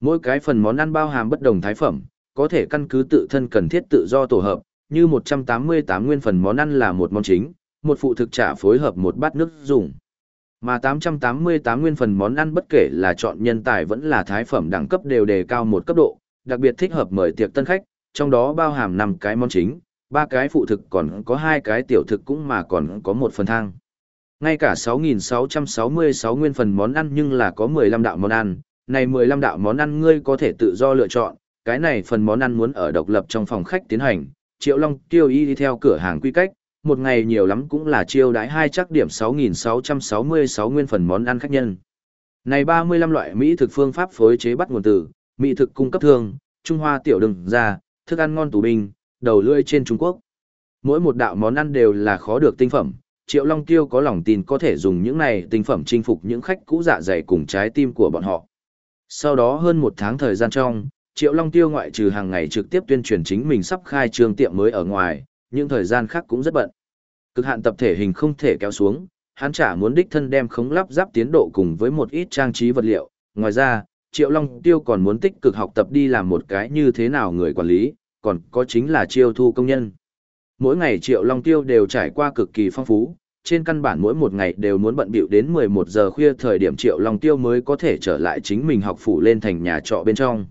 Mỗi cái phần món ăn bao hàm bất đồng thái phẩm, có thể căn cứ tự thân cần thiết tự do tổ hợp, như 188 nguyên phần món ăn là một món chính, một phụ thực trả phối hợp một bát nước dùng. Mà 888 nguyên phần món ăn bất kể là chọn nhân tài vẫn là thái phẩm đẳng cấp đều đề cao một cấp độ, đặc biệt thích hợp mời tiệc tân khách, trong đó bao hàm 5 cái món chính, ba cái phụ thực còn có hai cái tiểu thực cũng mà còn có một phần thang. Ngay cả 6.666 nguyên phần món ăn nhưng là có 15 đạo món ăn, này 15 đạo món ăn ngươi có thể tự do lựa chọn, cái này phần món ăn muốn ở độc lập trong phòng khách tiến hành. Triệu Long tiêu y đi theo cửa hàng quy cách, một ngày nhiều lắm cũng là chiêu đãi hai chắc điểm 6.666 nguyên phần món ăn khách nhân. Này 35 loại Mỹ thực phương pháp phối chế bắt nguồn từ, Mỹ thực cung cấp thương, Trung Hoa tiểu đường ra, thức ăn ngon tủ bình đầu lưỡi trên Trung Quốc. Mỗi một đạo món ăn đều là khó được tinh phẩm, Triệu Long Tiêu có lòng tin có thể dùng những này tinh phẩm chinh phục những khách cũ dạ dày cùng trái tim của bọn họ. Sau đó hơn một tháng thời gian trong, Triệu Long Tiêu ngoại trừ hàng ngày trực tiếp tuyên truyền chính mình sắp khai trương tiệm mới ở ngoài, những thời gian khác cũng rất bận. Cực hạn tập thể hình không thể kéo xuống, hắn chả muốn đích thân đem khống lắp ráp tiến độ cùng với một ít trang trí vật liệu. Ngoài ra, Triệu Long Tiêu còn muốn tích cực học tập đi làm một cái như thế nào người quản lý, còn có chính là chiêu thu công nhân. Mỗi ngày Triệu Long Tiêu đều trải qua cực kỳ phong phú, trên căn bản mỗi một ngày đều muốn bận bịu đến 11 giờ khuya thời điểm Triệu Long Tiêu mới có thể trở lại chính mình học phủ lên thành nhà trọ bên trong.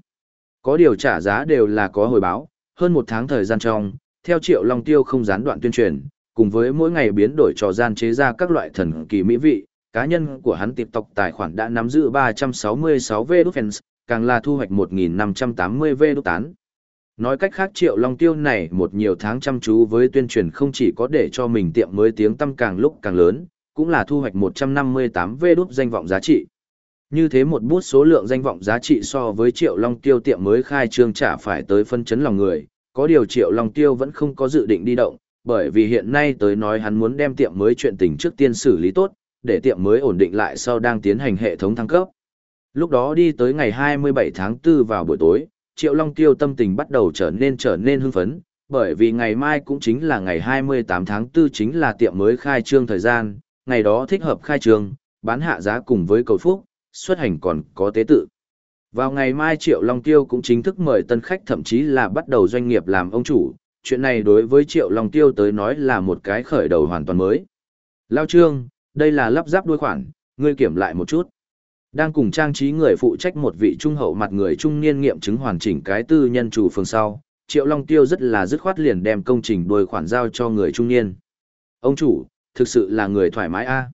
Có điều trả giá đều là có hồi báo, hơn một tháng thời gian trong, theo Triệu Long Tiêu không gián đoạn tuyên truyền, cùng với mỗi ngày biến đổi trò gian chế ra các loại thần kỳ mỹ vị, cá nhân của hắn TikTok tài khoản đã nắm giữ 366 V fans, càng là thu hoạch 1580 V tán. Nói cách khác Triệu Long Tiêu này một nhiều tháng chăm chú với tuyên truyền không chỉ có để cho mình tiệm mới tiếng tăm càng lúc càng lớn, cũng là thu hoạch 158 V đút danh vọng giá trị. Như thế một bút số lượng danh vọng giá trị so với Triệu Long Tiêu tiệm mới khai trương trả phải tới phân chấn lòng người, có điều Triệu Long Tiêu vẫn không có dự định đi động, bởi vì hiện nay tới nói hắn muốn đem tiệm mới chuyện tình trước tiên xử lý tốt, để tiệm mới ổn định lại sau đang tiến hành hệ thống thăng cấp. Lúc đó đi tới ngày 27 tháng 4 vào buổi tối, Triệu Long Tiêu tâm tình bắt đầu trở nên trở nên hưng phấn, bởi vì ngày mai cũng chính là ngày 28 tháng 4 chính là tiệm mới khai trương thời gian, ngày đó thích hợp khai trương, bán hạ giá cùng với cầu phúc, xuất hành còn có tế tự. Vào ngày mai Triệu Long Tiêu cũng chính thức mời tân khách thậm chí là bắt đầu doanh nghiệp làm ông chủ, chuyện này đối với Triệu Long Tiêu tới nói là một cái khởi đầu hoàn toàn mới. Lao Trương, đây là lắp ráp đuôi khoản, ngươi kiểm lại một chút. Đang cùng trang trí người phụ trách một vị trung hậu mặt người trung niên nghiệm chứng hoàn chỉnh cái tư nhân chủ phường sau, Triệu Long Tiêu rất là dứt khoát liền đem công trình đuôi khoản giao cho người trung niên. Ông chủ, thực sự là người thoải mái a.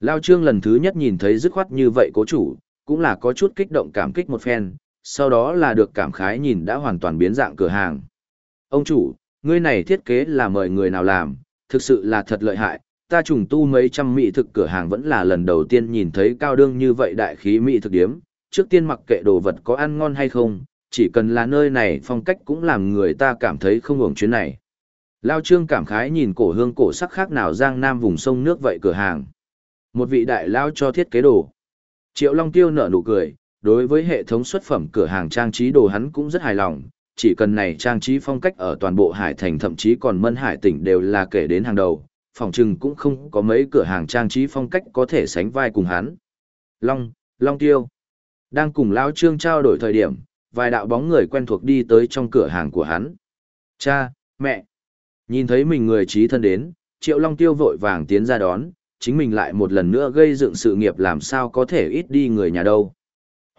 Lao Trương lần thứ nhất nhìn thấy dứt khoát như vậy cố chủ, cũng là có chút kích động cảm kích một phen, sau đó là được cảm khái nhìn đã hoàn toàn biến dạng cửa hàng. Ông chủ, ngươi này thiết kế là mời người nào làm, thực sự là thật lợi hại, ta trùng tu mấy trăm mỹ thực cửa hàng vẫn là lần đầu tiên nhìn thấy cao đương như vậy đại khí mỹ thực điếm, trước tiên mặc kệ đồ vật có ăn ngon hay không, chỉ cần là nơi này phong cách cũng làm người ta cảm thấy không hưởng chuyến này. Lao Trương cảm khái nhìn cổ hương cổ sắc khác nào giang nam vùng sông nước vậy cửa hàng. Một vị đại lao cho thiết kế đồ. Triệu Long Tiêu nở nụ cười, đối với hệ thống xuất phẩm cửa hàng trang trí đồ hắn cũng rất hài lòng, chỉ cần này trang trí phong cách ở toàn bộ hải thành thậm chí còn mân hải tỉnh đều là kể đến hàng đầu, phòng trừng cũng không có mấy cửa hàng trang trí phong cách có thể sánh vai cùng hắn. Long, Long Tiêu. Đang cùng Lão Trương trao đổi thời điểm, vài đạo bóng người quen thuộc đi tới trong cửa hàng của hắn. Cha, mẹ. Nhìn thấy mình người trí thân đến, Triệu Long Tiêu vội vàng tiến ra đón, chính mình lại một lần nữa gây dựng sự nghiệp làm sao có thể ít đi người nhà đâu.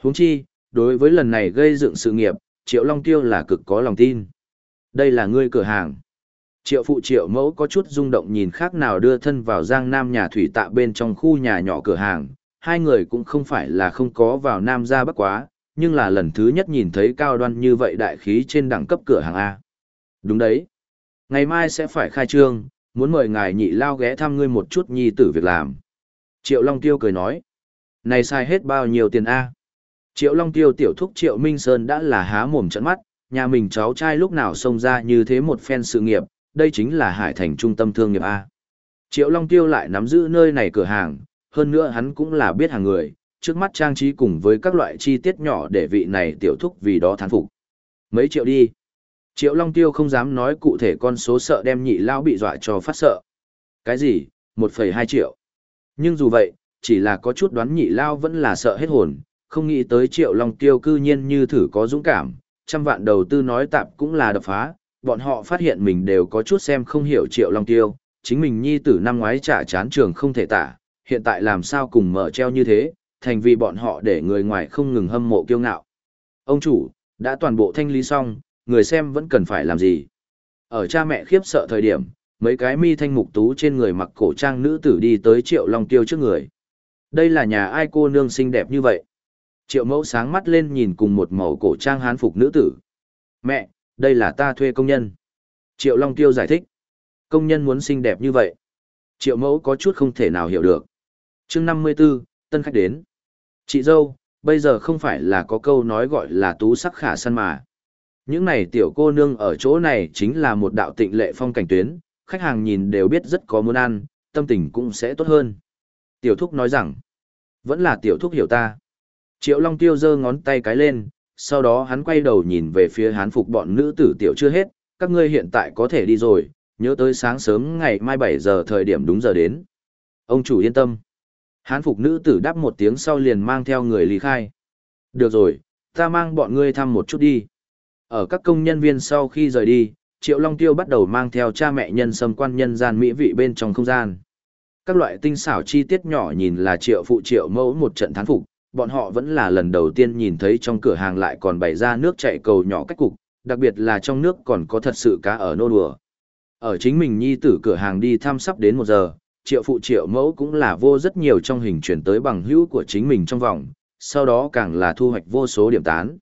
Huống chi, đối với lần này gây dựng sự nghiệp, Triệu Long Tiêu là cực có lòng tin. Đây là ngươi cửa hàng. Triệu phụ triệu mẫu có chút rung động nhìn khác nào đưa thân vào giang nam nhà thủy tạ bên trong khu nhà nhỏ cửa hàng. Hai người cũng không phải là không có vào nam ra bắc quá, nhưng là lần thứ nhất nhìn thấy cao đoan như vậy đại khí trên đẳng cấp cửa hàng A. Đúng đấy. Ngày mai sẽ phải khai trương, muốn mời ngài nhị lao ghé thăm ngươi một chút nhi tử việc làm. Triệu Long Tiêu cười nói. Này sai hết bao nhiêu tiền A. Triệu Long Tiêu tiểu thúc Triệu Minh Sơn đã là há mồm trận mắt, nhà mình cháu trai lúc nào xông ra như thế một phen sự nghiệp, đây chính là hải thành trung tâm thương nghiệp A. Triệu Long Tiêu lại nắm giữ nơi này cửa hàng, hơn nữa hắn cũng là biết hàng người, trước mắt trang trí cùng với các loại chi tiết nhỏ để vị này tiểu thúc vì đó thán phục. Mấy triệu đi. Triệu Long Tiêu không dám nói cụ thể con số sợ đem nhị lao bị dọa cho phát sợ. Cái gì? 1,2 triệu. Nhưng dù vậy, chỉ là có chút đoán nhị lao vẫn là sợ hết hồn, không nghĩ tới Triệu Long Tiêu cư nhiên như thử có dũng cảm, trăm vạn đầu tư nói tạp cũng là đập phá, bọn họ phát hiện mình đều có chút xem không hiểu Triệu Long Tiêu, chính mình nhi tử năm ngoái trả chán trường không thể tả, hiện tại làm sao cùng mở treo như thế, thành vì bọn họ để người ngoài không ngừng hâm mộ kiêu ngạo. Ông chủ, đã toàn bộ thanh lý xong, người xem vẫn cần phải làm gì. Ở cha mẹ khiếp sợ thời điểm, mấy cái mi thanh mục tú trên người mặc cổ trang nữ tử đi tới Triệu Long Tiêu trước người. Đây là nhà ai cô nương xinh đẹp như vậy? Triệu mẫu sáng mắt lên nhìn cùng một màu cổ trang hán phục nữ tử. Mẹ, đây là ta thuê công nhân. Triệu Long Tiêu giải thích. Công nhân muốn xinh đẹp như vậy. Triệu mẫu có chút không thể nào hiểu được. chương 54, tân khách đến. Chị dâu, bây giờ không phải là có câu nói gọi là tú sắc khả săn mà. Những này tiểu cô nương ở chỗ này chính là một đạo tịnh lệ phong cảnh tuyến, khách hàng nhìn đều biết rất có muốn ăn, tâm tình cũng sẽ tốt hơn. Tiểu thúc nói rằng, vẫn là tiểu thúc hiểu ta. Triệu Long Tiêu giơ ngón tay cái lên, sau đó hắn quay đầu nhìn về phía hán phục bọn nữ tử tiểu chưa hết, các ngươi hiện tại có thể đi rồi, nhớ tới sáng sớm ngày mai 7 giờ thời điểm đúng giờ đến. Ông chủ yên tâm. Hán phục nữ tử đáp một tiếng sau liền mang theo người lý khai. Được rồi, ta mang bọn ngươi thăm một chút đi. Ở các công nhân viên sau khi rời đi, Triệu Long Tiêu bắt đầu mang theo cha mẹ nhân sâm quan nhân gian mỹ vị bên trong không gian. Các loại tinh xảo chi tiết nhỏ nhìn là Triệu phụ Triệu mẫu một trận thán phục, bọn họ vẫn là lần đầu tiên nhìn thấy trong cửa hàng lại còn bày ra nước chạy cầu nhỏ cách cục, đặc biệt là trong nước còn có thật sự cá ở nô đùa. Ở chính mình nhi tử cửa hàng đi thăm sắp đến một giờ, triệu phụ triệu mẫu cũng là vô rất nhiều trong hình chuyển tới bằng hữu của chính mình trong vòng, sau đó càng là thu hoạch vô số điểm tán.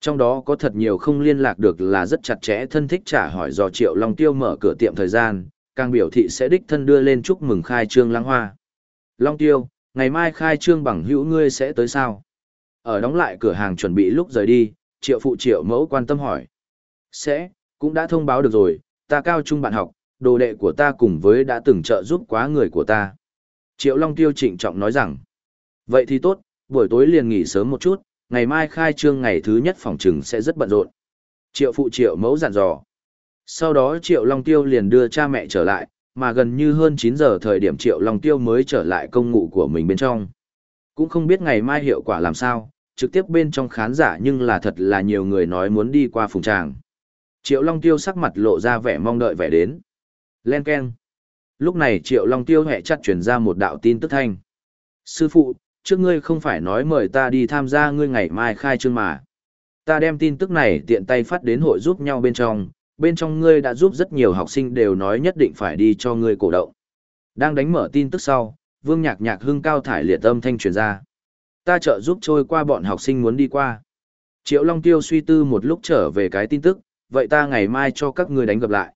Trong đó có thật nhiều không liên lạc được là rất chặt chẽ thân thích trả hỏi do Triệu Long Tiêu mở cửa tiệm thời gian, càng biểu thị sẽ đích thân đưa lên chúc mừng khai trương lãng hoa. Long Tiêu, ngày mai khai trương bằng hữu ngươi sẽ tới sao? Ở đóng lại cửa hàng chuẩn bị lúc rời đi, Triệu phụ Triệu mẫu quan tâm hỏi. Sẽ, cũng đã thông báo được rồi, ta cao trung bạn học, đồ đệ của ta cùng với đã từng trợ giúp quá người của ta. Triệu Long Tiêu trịnh trọng nói rằng, vậy thì tốt, buổi tối liền nghỉ sớm một chút, ngày mai khai trương ngày thứ nhất phòng trừng sẽ rất bận rộn. Triệu phụ triệu mẫu dặn dò. Sau đó Triệu Long Tiêu liền đưa cha mẹ trở lại, mà gần như hơn 9 giờ thời điểm Triệu Long Tiêu mới trở lại công ngụ của mình bên trong. Cũng không biết ngày mai hiệu quả làm sao, trực tiếp bên trong khán giả nhưng là thật là nhiều người nói muốn đi qua phùng tràng. Triệu Long Tiêu sắc mặt lộ ra vẻ mong đợi vẻ đến. Len Ken. Lúc này Triệu Long Tiêu hẹ chặt chuyển ra một đạo tin tức thanh. Sư phụ, trước ngươi không phải nói mời ta đi tham gia ngươi ngày mai khai trương mà. Ta đem tin tức này tiện tay phát đến hội giúp nhau bên trong, bên trong ngươi đã giúp rất nhiều học sinh đều nói nhất định phải đi cho ngươi cổ động. Đang đánh mở tin tức sau, vương nhạc nhạc hưng cao thải liệt âm thanh truyền ra. Ta trợ giúp trôi qua bọn học sinh muốn đi qua. Triệu Long Tiêu suy tư một lúc trở về cái tin tức, vậy ta ngày mai cho các ngươi đánh gặp lại.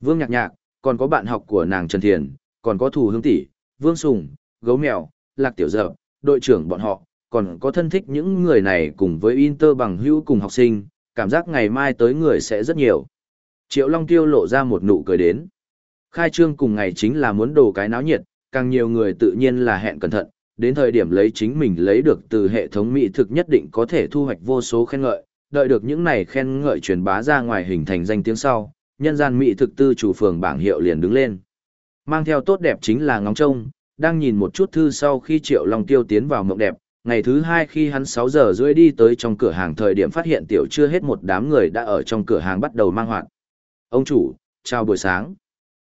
Vương nhạc nhạc, còn có bạn học của nàng Trần Thiền, còn có Thù Hương Tỷ, Vương Sùng, Gấu Mèo, Lạc Tiểu Dợ, đội trưởng bọn họ, còn có thân thích những người này cùng với Inter bằng hữu cùng học sinh, cảm giác ngày mai tới người sẽ rất nhiều. Triệu Long Tiêu lộ ra một nụ cười đến. Khai trương cùng ngày chính là muốn đồ cái náo nhiệt, càng nhiều người tự nhiên là hẹn cẩn thận, đến thời điểm lấy chính mình lấy được từ hệ thống mỹ thực nhất định có thể thu hoạch vô số khen ngợi, đợi được những này khen ngợi truyền bá ra ngoài hình thành danh tiếng sau, nhân gian mỹ thực tư chủ phường bảng hiệu liền đứng lên. Mang theo tốt đẹp chính là ngóng trông, đang nhìn một chút thư sau khi Triệu Long Tiêu tiến vào mộng đẹp, ngày thứ hai khi hắn 6 giờ rưỡi đi tới trong cửa hàng thời điểm phát hiện tiểu chưa hết một đám người đã ở trong cửa hàng bắt đầu mang hoạt. Ông chủ, chào buổi sáng.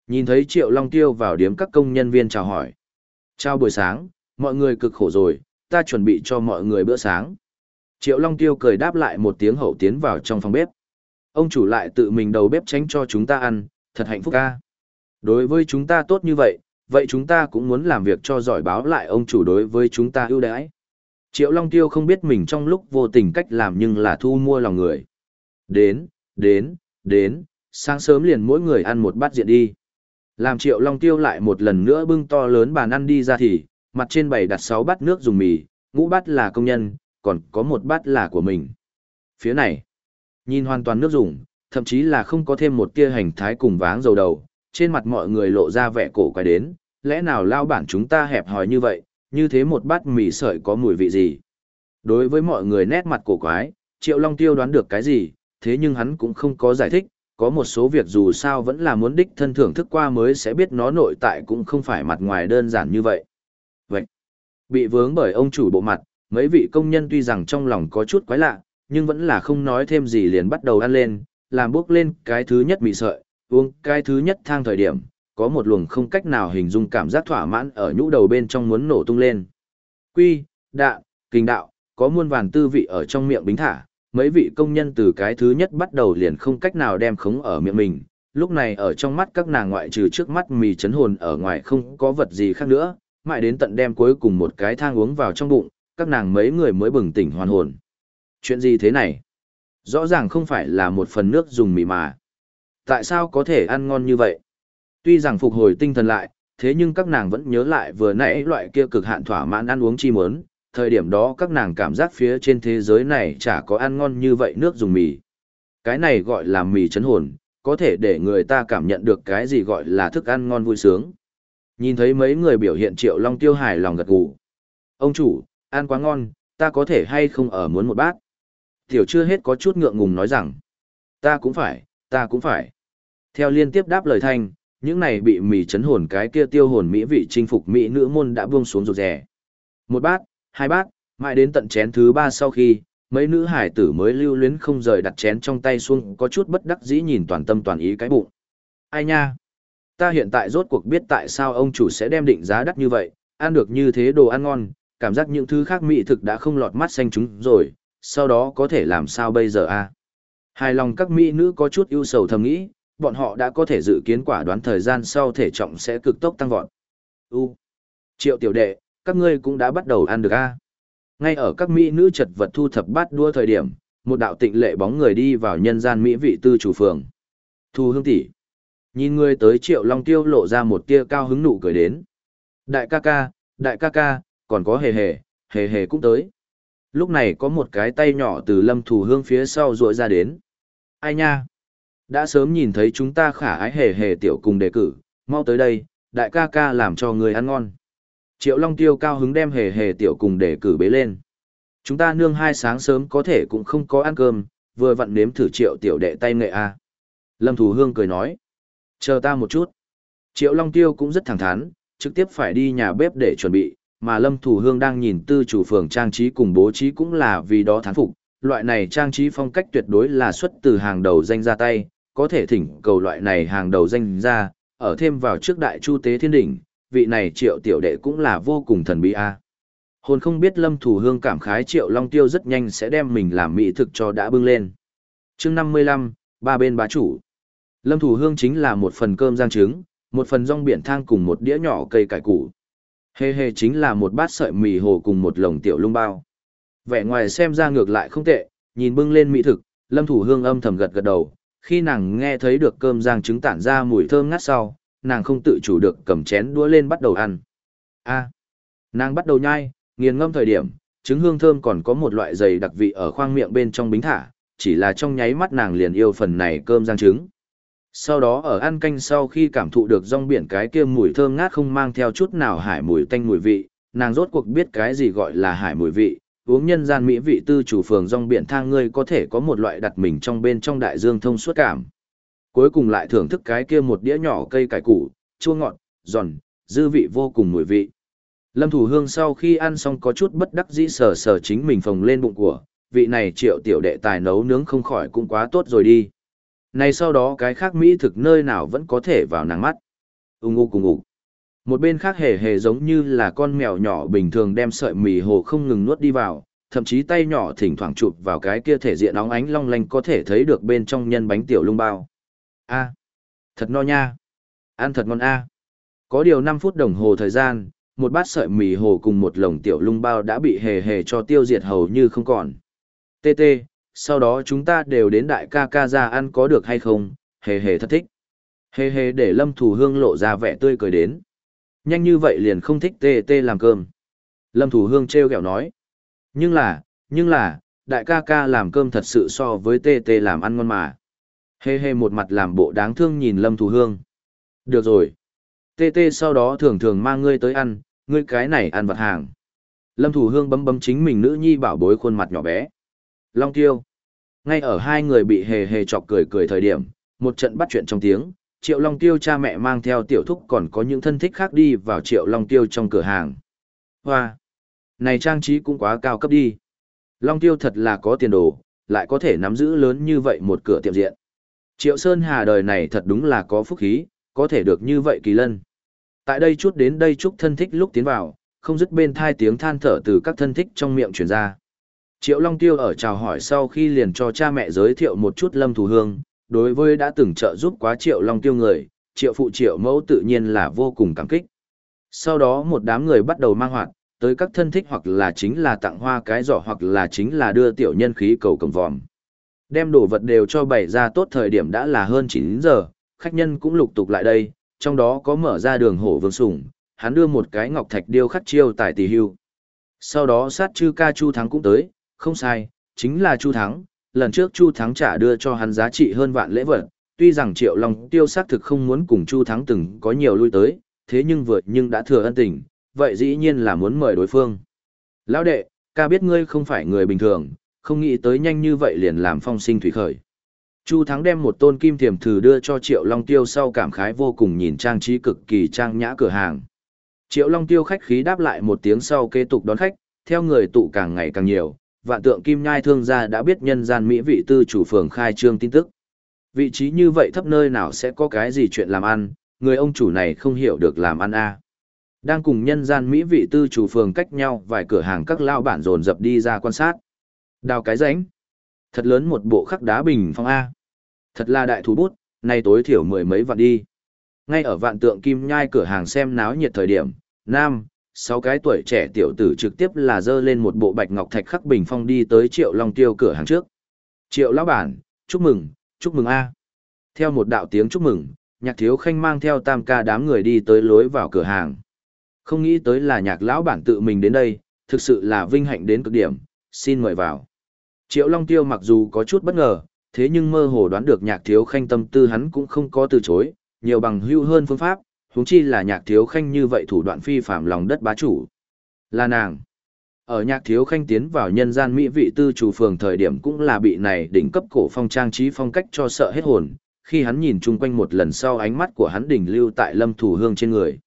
Nhìn thấy Triệu Long Tiêu vào điếm các công nhân viên chào hỏi. Chào buổi sáng, mọi người cực khổ rồi, ta chuẩn bị cho mọi người bữa sáng. Triệu Long Tiêu cười đáp lại một tiếng hậu tiến vào trong phòng bếp. Ông chủ lại tự mình đầu bếp tránh cho chúng ta ăn, thật hạnh phúc ca. Đối với chúng ta tốt như vậy, vậy chúng ta cũng muốn làm việc cho giỏi báo lại ông chủ đối với chúng ta ưu đãi. Triệu Long Tiêu không biết mình trong lúc vô tình cách làm nhưng là thu mua lòng người. Đến, đến, đến, sáng sớm liền mỗi người ăn một bát diện đi. Làm Triệu Long Tiêu lại một lần nữa bưng to lớn bàn ăn đi ra thì, mặt trên bày đặt sáu bát nước dùng mì, ngũ bát là công nhân, còn có một bát là của mình. Phía này, nhìn hoàn toàn nước dùng, thậm chí là không có thêm một tia hành thái cùng váng dầu đầu, trên mặt mọi người lộ ra vẻ cổ quái đến, lẽ nào lao bản chúng ta hẹp hòi như vậy, như thế một bát mì sợi có mùi vị gì? Đối với mọi người nét mặt cổ quái, Triệu Long Tiêu đoán được cái gì, thế nhưng hắn cũng không có giải thích, có một số việc dù sao vẫn là muốn đích thân thưởng thức qua mới sẽ biết nó nội tại cũng không phải mặt ngoài đơn giản như vậy. Vậy, bị vướng bởi ông chủ bộ mặt, mấy vị công nhân tuy rằng trong lòng có chút quái lạ, nhưng vẫn là không nói thêm gì liền bắt đầu ăn lên, làm bước lên cái thứ nhất mì sợi, uống cái thứ nhất thang thời điểm, có một luồng không cách nào hình dung cảm giác thỏa mãn ở nhũ đầu bên trong muốn nổ tung lên. Quy, đạ, kinh đạo, có muôn vàn tư vị ở trong miệng bính thả, mấy vị công nhân từ cái thứ nhất bắt đầu liền không cách nào đem khống ở miệng mình, lúc này ở trong mắt các nàng ngoại trừ trước mắt mì chấn hồn ở ngoài không có vật gì khác nữa, mãi đến tận đem cuối cùng một cái thang uống vào trong bụng, các nàng mấy người mới bừng tỉnh hoàn hồn. Chuyện gì thế này? Rõ ràng không phải là một phần nước dùng mì mà. Tại sao có thể ăn ngon như vậy? Tuy rằng phục hồi tinh thần lại, thế nhưng các nàng vẫn nhớ lại vừa nãy loại kia cực hạn thỏa mãn ăn uống chi muốn, thời điểm đó các nàng cảm giác phía trên thế giới này chả có ăn ngon như vậy nước dùng mì. Cái này gọi là mì chấn hồn, có thể để người ta cảm nhận được cái gì gọi là thức ăn ngon vui sướng. Nhìn thấy mấy người biểu hiện triệu long tiêu hài lòng gật gù. Ông chủ, ăn quá ngon, ta có thể hay không ở muốn một bát. Tiểu chưa hết có chút ngượng ngùng nói rằng, ta cũng phải, ta cũng phải. Theo liên tiếp đáp lời thanh, những này bị mì chấn hồn cái kia tiêu hồn mỹ vị chinh phục mỹ nữ môn đã buông xuống rụt rè. Một bát, hai bát, mãi đến tận chén thứ ba sau khi, mấy nữ hải tử mới lưu luyến không rời đặt chén trong tay xuống có chút bất đắc dĩ nhìn toàn tâm toàn ý cái bụng. Ai nha? Ta hiện tại rốt cuộc biết tại sao ông chủ sẽ đem định giá đắt như vậy, ăn được như thế đồ ăn ngon, cảm giác những thứ khác mỹ thực đã không lọt mắt xanh chúng rồi, sau đó có thể làm sao bây giờ a? À? Hài lòng các mỹ nữ có chút ưu sầu thầm nghĩ, bọn họ đã có thể dự kiến quả đoán thời gian sau thể trọng sẽ cực tốc tăng vọt. U. Triệu tiểu đệ, các ngươi cũng đã bắt đầu ăn được a. Ngay ở các mỹ nữ chật vật thu thập bát đua thời điểm, một đạo tịnh lệ bóng người đi vào nhân gian mỹ vị tư chủ phường. Thu hương tỷ. Nhìn ngươi tới Triệu Long Tiêu lộ ra một tia cao hứng nụ cười đến. Đại ca ca, đại ca ca, còn có hề hề, hề hề cũng tới. Lúc này có một cái tay nhỏ từ lâm thủ hương phía sau duỗi ra đến. Ai nha? Đã sớm nhìn thấy chúng ta khả ái hề hề tiểu cùng đề cử, mau tới đây, đại ca ca làm cho người ăn ngon. Triệu Long Tiêu cao hứng đem hề hề tiểu cùng đề cử bế lên. Chúng ta nương hai sáng sớm có thể cũng không có ăn cơm, vừa vặn nếm thử triệu tiểu đệ tay nghệ a. Lâm Thủ Hương cười nói. Chờ ta một chút. Triệu Long Tiêu cũng rất thẳng thắn, trực tiếp phải đi nhà bếp để chuẩn bị, mà Lâm Thủ Hương đang nhìn tư chủ phường trang trí cùng bố trí cũng là vì đó thán phục. Loại này trang trí phong cách tuyệt đối là xuất từ hàng đầu danh ra tay, có thể thỉnh cầu loại này hàng đầu danh ra, ở thêm vào trước đại chu tế thiên đỉnh, vị này triệu tiểu đệ cũng là vô cùng thần bí a. Hồn không biết lâm thủ hương cảm khái triệu long tiêu rất nhanh sẽ đem mình làm mỹ thực cho đã bưng lên. chương 55, ba bên bá chủ. Lâm thủ hương chính là một phần cơm rang trứng, một phần rong biển thang cùng một đĩa nhỏ cây cải củ. Hê hê chính là một bát sợi mì hồ cùng một lồng tiểu lung bao. Vẻ ngoài xem ra ngược lại không tệ, nhìn bưng lên mỹ thực, lâm thủ hương âm thầm gật gật đầu, khi nàng nghe thấy được cơm rang trứng tản ra mùi thơm ngát sau, nàng không tự chủ được cầm chén đũa lên bắt đầu ăn. A. nàng bắt đầu nhai, nghiền ngâm thời điểm, trứng hương thơm còn có một loại dày đặc vị ở khoang miệng bên trong bính thả, chỉ là trong nháy mắt nàng liền yêu phần này cơm rang trứng. Sau đó ở ăn canh sau khi cảm thụ được rong biển cái kia mùi thơm ngát không mang theo chút nào hải mùi tanh mùi vị, nàng rốt cuộc biết cái gì gọi là hải mùi vị, uống nhân gian mỹ vị tư chủ phường rong biển thang ngươi có thể có một loại đặt mình trong bên trong đại dương thông suốt cảm. Cuối cùng lại thưởng thức cái kia một đĩa nhỏ cây cải củ, chua ngọt, giòn, dư vị vô cùng mùi vị. Lâm Thủ Hương sau khi ăn xong có chút bất đắc dĩ sờ sờ chính mình phồng lên bụng của, vị này triệu tiểu đệ tài nấu nướng không khỏi cũng quá tốt rồi đi. Này sau đó cái khác Mỹ thực nơi nào vẫn có thể vào nàng mắt. Ung ngu cùng ngủ. Một bên khác hề hề giống như là con mèo nhỏ bình thường đem sợi mì hồ không ngừng nuốt đi vào, thậm chí tay nhỏ thỉnh thoảng chụp vào cái kia thể diện óng ánh long lanh có thể thấy được bên trong nhân bánh tiểu lung bao. A, à, thật no nha. Ăn thật ngon a. À. Có điều 5 phút đồng hồ thời gian, một bát sợi mì hồ cùng một lồng tiểu lung bao đã bị hề hề cho tiêu diệt hầu như không còn. Tê tê, sau đó chúng ta đều đến đại ca ca ra ăn có được hay không, hề hề thật thích. Hề hề để lâm thủ hương lộ ra vẻ tươi cười đến. Nhanh như vậy liền không thích tê tê làm cơm. Lâm thủ hương treo kẹo nói. Nhưng là, nhưng là, đại ca ca làm cơm thật sự so với tê tê làm ăn ngon mà. Hề hề một mặt làm bộ đáng thương nhìn lâm thủ hương. Được rồi. Tê tê sau đó thường thường mang ngươi tới ăn, ngươi cái này ăn vật hàng. Lâm thủ hương bấm bấm chính mình nữ nhi bảo bối khuôn mặt nhỏ bé. Long tiêu. Ngay ở hai người bị hề hề chọc cười cười thời điểm, một trận bắt chuyện trong tiếng, Triệu Long Tiêu cha mẹ mang theo tiểu thúc còn có những thân thích khác đi vào Triệu Long Tiêu trong cửa hàng. Hoa! Này trang trí cũng quá cao cấp đi. Long Tiêu thật là có tiền đồ, lại có thể nắm giữ lớn như vậy một cửa tiệm diện. Triệu Sơn Hà đời này thật đúng là có phúc khí, có thể được như vậy kỳ lân. Tại đây chút đến đây chúc thân thích lúc tiến vào, không dứt bên thai tiếng than thở từ các thân thích trong miệng truyền ra. Triệu Long Tiêu ở chào hỏi sau khi liền cho cha mẹ giới thiệu một chút Lâm Thù Hương, đối với đã từng trợ giúp quá Triệu Long Tiêu người, Triệu Phụ Triệu Mẫu tự nhiên là vô cùng cảm kích. Sau đó một đám người bắt đầu mang hoạt, tới các thân thích hoặc là chính là tặng hoa cái giỏ hoặc là chính là đưa tiểu nhân khí cầu cầm vòm. Đem đồ vật đều cho bày ra tốt thời điểm đã là hơn 9 giờ, khách nhân cũng lục tục lại đây, trong đó có mở ra đường hổ vương sủng, hắn đưa một cái ngọc thạch điêu khắc chiêu tại tỷ hưu. Sau đó sát chư ca chu thắng cũng tới, không sai, chính là Chu Thắng, lần trước Chu Thắng trả đưa cho hắn giá trị hơn vạn lễ vật, tuy rằng Triệu Long Tiêu xác thực không muốn cùng Chu Thắng từng có nhiều lui tới, thế nhưng vượt nhưng đã thừa ân tình, vậy dĩ nhiên là muốn mời đối phương. Lão đệ, ca biết ngươi không phải người bình thường, không nghĩ tới nhanh như vậy liền làm phong sinh thủy khởi. Chu Thắng đem một tôn kim thiềm thử đưa cho Triệu Long Tiêu sau cảm khái vô cùng nhìn trang trí cực kỳ trang nhã cửa hàng. Triệu Long Tiêu khách khí đáp lại một tiếng sau kế tục đón khách, theo người tụ càng ngày càng nhiều, vạn tượng kim nhai thương gia đã biết nhân gian mỹ vị tư chủ phường khai trương tin tức. Vị trí như vậy thấp nơi nào sẽ có cái gì chuyện làm ăn, người ông chủ này không hiểu được làm ăn a. À. Đang cùng nhân gian mỹ vị tư chủ phường cách nhau vài cửa hàng các lao bản dồn dập đi ra quan sát. Đào cái rãnh. Thật lớn một bộ khắc đá bình phong A. Thật là đại thú bút, nay tối thiểu mười mấy vạn đi. Ngay ở vạn tượng kim nhai cửa hàng xem náo nhiệt thời điểm, Nam, sáu cái tuổi trẻ tiểu tử trực tiếp là dơ lên một bộ bạch ngọc thạch khắc bình phong đi tới triệu long tiêu cửa hàng trước. Triệu lão bản, chúc mừng chúc mừng a. Theo một đạo tiếng chúc mừng, nhạc thiếu khanh mang theo tam ca đám người đi tới lối vào cửa hàng. Không nghĩ tới là nhạc lão bản tự mình đến đây, thực sự là vinh hạnh đến cực điểm, xin mời vào. Triệu long tiêu mặc dù có chút bất ngờ, thế nhưng mơ hồ đoán được nhạc thiếu khanh tâm tư hắn cũng không có từ chối, nhiều bằng hưu hơn phương pháp huống chi là nhạc thiếu khanh như vậy thủ đoạn phi phạm lòng đất bá chủ. Là nàng. Ở nhạc thiếu khanh tiến vào nhân gian mỹ vị tư chủ phường thời điểm cũng là bị này đỉnh cấp cổ phong trang trí phong cách cho sợ hết hồn, khi hắn nhìn chung quanh một lần sau ánh mắt của hắn đỉnh lưu tại lâm thủ hương trên người.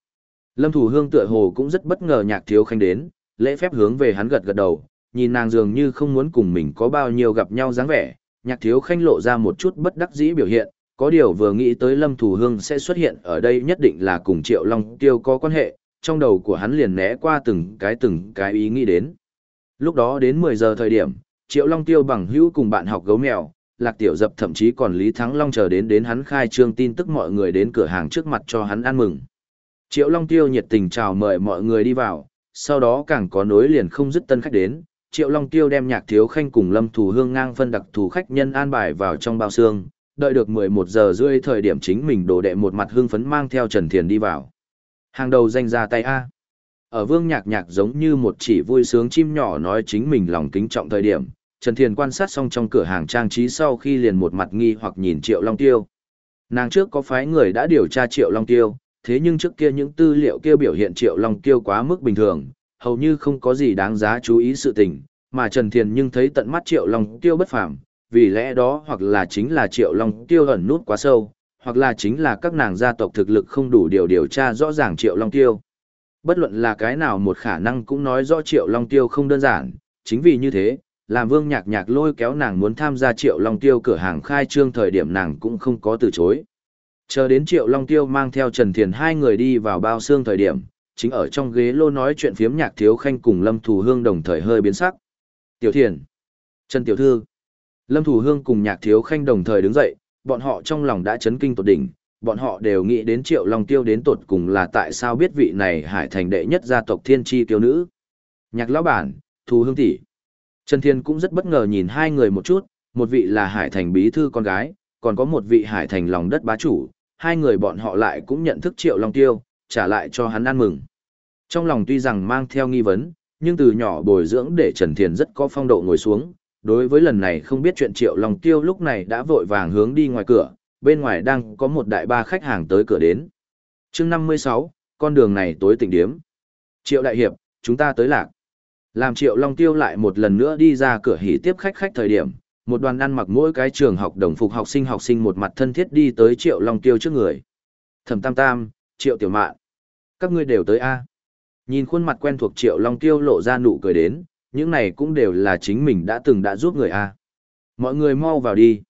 Lâm thủ hương tựa hồ cũng rất bất ngờ nhạc thiếu khanh đến, lễ phép hướng về hắn gật gật đầu, nhìn nàng dường như không muốn cùng mình có bao nhiêu gặp nhau dáng vẻ, nhạc thiếu khanh lộ ra một chút bất đắc dĩ biểu hiện, có điều vừa nghĩ tới Lâm Thủ Hương sẽ xuất hiện ở đây nhất định là cùng Triệu Long Tiêu có quan hệ, trong đầu của hắn liền né qua từng cái từng cái ý nghĩ đến. Lúc đó đến 10 giờ thời điểm, Triệu Long Tiêu bằng hữu cùng bạn học gấu mèo, Lạc Tiểu Dập thậm chí còn Lý Thắng Long chờ đến đến hắn khai trương tin tức mọi người đến cửa hàng trước mặt cho hắn ăn mừng. Triệu Long Tiêu nhiệt tình chào mời mọi người đi vào, sau đó càng có nối liền không dứt tân khách đến. Triệu Long Tiêu đem nhạc thiếu khanh cùng Lâm Thù Hương ngang phân đặc thù khách nhân an bài vào trong bao xương, đợi được 11 giờ rưỡi thời điểm chính mình đồ đệ một mặt hưng phấn mang theo Trần Thiền đi vào. Hàng đầu danh ra tay A. Ở vương nhạc nhạc giống như một chỉ vui sướng chim nhỏ nói chính mình lòng kính trọng thời điểm, Trần Thiền quan sát xong trong cửa hàng trang trí sau khi liền một mặt nghi hoặc nhìn Triệu Long Tiêu. Nàng trước có phái người đã điều tra Triệu Long Tiêu, thế nhưng trước kia những tư liệu kia biểu hiện Triệu Long Tiêu quá mức bình thường, hầu như không có gì đáng giá chú ý sự tình, mà Trần Thiền nhưng thấy tận mắt Triệu Long Tiêu bất phàm, vì lẽ đó hoặc là chính là Triệu Long Tiêu ẩn nút quá sâu, hoặc là chính là các nàng gia tộc thực lực không đủ điều điều tra rõ ràng Triệu Long Tiêu. Bất luận là cái nào một khả năng cũng nói rõ Triệu Long Tiêu không đơn giản, chính vì như thế, làm Vương Nhạc Nhạc lôi kéo nàng muốn tham gia Triệu Long Tiêu cửa hàng khai trương thời điểm nàng cũng không có từ chối. Chờ đến Triệu Long Tiêu mang theo Trần Thiền hai người đi vào bao xương thời điểm, chính ở trong ghế lô nói chuyện phiếm Nhạc Thiếu Khanh cùng Lâm Thù Hương đồng thời hơi biến sắc. Tiểu Thiền, Trần Tiểu Thư, Lâm Thù Hương cùng Nhạc Thiếu Khanh đồng thời đứng dậy, bọn họ trong lòng đã chấn kinh tột đỉnh, bọn họ đều nghĩ đến Triệu Long Tiêu đến tột cùng là tại sao biết vị này hải thành đệ nhất gia tộc thiên Chi tiêu nữ. Nhạc lão bản, Thù Hương tỷ. Trần Thiên cũng rất bất ngờ nhìn hai người một chút, một vị là hải thành bí thư con gái, còn có một vị hải thành lòng đất bá chủ, hai người bọn họ lại cũng nhận thức Triệu Long Tiêu, trả lại cho hắn ăn mừng. Trong lòng tuy rằng mang theo nghi vấn, nhưng từ nhỏ bồi dưỡng để Trần Thiền rất có phong độ ngồi xuống, đối với lần này không biết chuyện Triệu Long Tiêu lúc này đã vội vàng hướng đi ngoài cửa, bên ngoài đang có một đại ba khách hàng tới cửa đến. chương 56, con đường này tối tỉnh điếm. Triệu Đại Hiệp, chúng ta tới lạc. Làm Triệu Long Tiêu lại một lần nữa đi ra cửa hỉ tiếp khách khách thời điểm, một đoàn ăn mặc mỗi cái trường học đồng phục học sinh học sinh một mặt thân thiết đi tới Triệu Long Tiêu trước người. Thẩm Tam Tam, Triệu Tiểu Mạn, các ngươi đều tới A. Nhìn khuôn mặt quen thuộc Triệu Long Tiêu lộ ra nụ cười đến, những này cũng đều là chính mình đã từng đã giúp người A. Mọi người mau vào đi.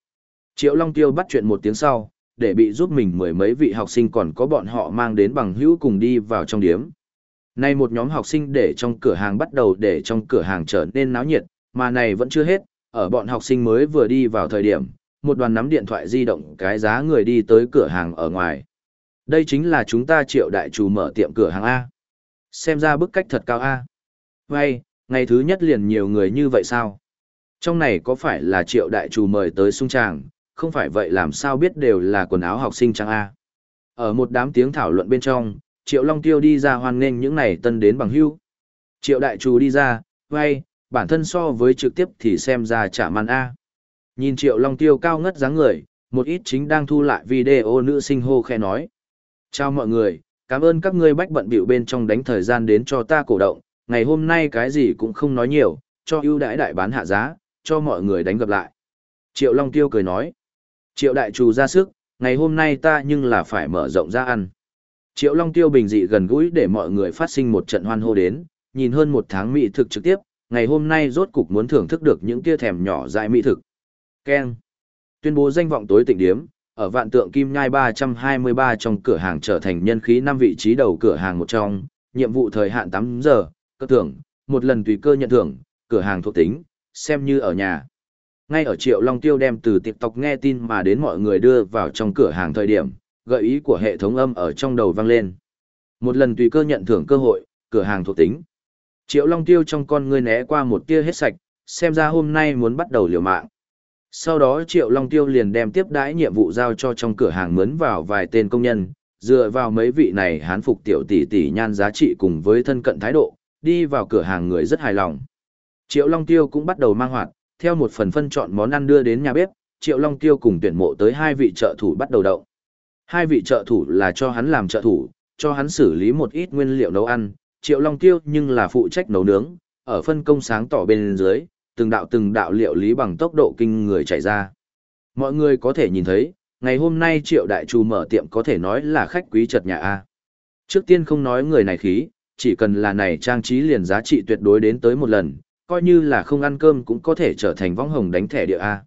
Triệu Long Tiêu bắt chuyện một tiếng sau, để bị giúp mình mười mấy vị học sinh còn có bọn họ mang đến bằng hữu cùng đi vào trong điếm. Nay một nhóm học sinh để trong cửa hàng bắt đầu để trong cửa hàng trở nên náo nhiệt, mà này vẫn chưa hết, ở bọn học sinh mới vừa đi vào thời điểm, một đoàn nắm điện thoại di động cái giá người đi tới cửa hàng ở ngoài. Đây chính là chúng ta triệu đại chủ mở tiệm cửa hàng A. Xem ra bức cách thật cao A. Vậy, ngày thứ nhất liền nhiều người như vậy sao? Trong này có phải là triệu đại chủ mời tới sung tràng, không phải vậy làm sao biết đều là quần áo học sinh trang A. Ở một đám tiếng thảo luận bên trong, triệu long tiêu đi ra hoan nghênh những này tân đến bằng hưu. Triệu đại chủ đi ra, vay, bản thân so với trực tiếp thì xem ra trả màn A. Nhìn triệu long tiêu cao ngất dáng người, một ít chính đang thu lại video nữ sinh hô khe nói. Chào mọi người, cảm ơn các ngươi bách bận biểu bên trong đánh thời gian đến cho ta cổ động, ngày hôm nay cái gì cũng không nói nhiều, cho ưu đãi đại bán hạ giá, cho mọi người đánh gặp lại. Triệu Long Tiêu cười nói. Triệu đại trù ra sức, ngày hôm nay ta nhưng là phải mở rộng ra ăn. Triệu Long Tiêu bình dị gần gũi để mọi người phát sinh một trận hoan hô đến, nhìn hơn một tháng mỹ thực trực tiếp, ngày hôm nay rốt cục muốn thưởng thức được những tia thèm nhỏ dại mỹ thực. Ken. Tuyên bố danh vọng tối tịnh điếm, ở vạn tượng kim nhai 323 trong cửa hàng trở thành nhân khí năm vị trí đầu cửa hàng một trong, nhiệm vụ thời hạn 8 giờ, cơ thưởng, một lần tùy cơ nhận thưởng, cửa hàng thuộc tính, xem như ở nhà. Ngay ở Triệu Long Tiêu đem từ TikTok nghe tin mà đến mọi người đưa vào trong cửa hàng thời điểm, gợi ý của hệ thống âm ở trong đầu vang lên. Một lần tùy cơ nhận thưởng cơ hội, cửa hàng thuộc tính. Triệu Long Tiêu trong con ngươi né qua một tia hết sạch, xem ra hôm nay muốn bắt đầu liều mạng. Sau đó Triệu Long Tiêu liền đem tiếp đãi nhiệm vụ giao cho trong cửa hàng mướn vào vài tên công nhân, dựa vào mấy vị này hán phục tiểu tỷ tỷ nhan giá trị cùng với thân cận thái độ, đi vào cửa hàng người rất hài lòng. Triệu Long Tiêu cũng bắt đầu mang hoạt, theo một phần phân chọn món ăn đưa đến nhà bếp, Triệu Long Tiêu cùng tuyển mộ tới hai vị trợ thủ bắt đầu đậu. Hai vị trợ thủ là cho hắn làm trợ thủ, cho hắn xử lý một ít nguyên liệu nấu ăn, Triệu Long Tiêu nhưng là phụ trách nấu nướng, ở phân công sáng tỏ bên dưới, từng đạo từng đạo liệu lý bằng tốc độ kinh người chạy ra. Mọi người có thể nhìn thấy, ngày hôm nay Triệu Đại Trù mở tiệm có thể nói là khách quý chật nhà A. Trước tiên không nói người này khí, chỉ cần là này trang trí liền giá trị tuyệt đối đến tới một lần, coi như là không ăn cơm cũng có thể trở thành võng hồng đánh thẻ địa A.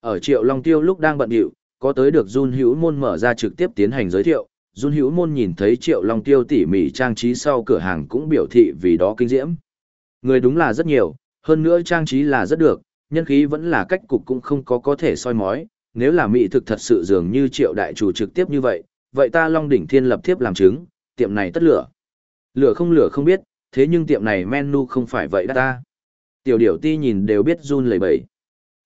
Ở Triệu Long Tiêu lúc đang bận điệu, có tới được Jun Hữu Môn mở ra trực tiếp tiến hành giới thiệu, Jun Hữu Môn nhìn thấy Triệu Long Tiêu tỉ mỉ trang trí sau cửa hàng cũng biểu thị vì đó kinh diễm. Người đúng là rất nhiều, hơn nữa trang trí là rất được, nhân khí vẫn là cách cục cũng không có có thể soi mói, nếu là mỹ thực thật sự dường như Triệu đại chủ trực tiếp như vậy, vậy ta Long đỉnh thiên lập tiếp làm chứng, tiệm này tất lửa. Lửa không lửa không biết, thế nhưng tiệm này menu không phải vậy ta. Tiểu điểu ti nhìn đều biết run lẩy bẩy.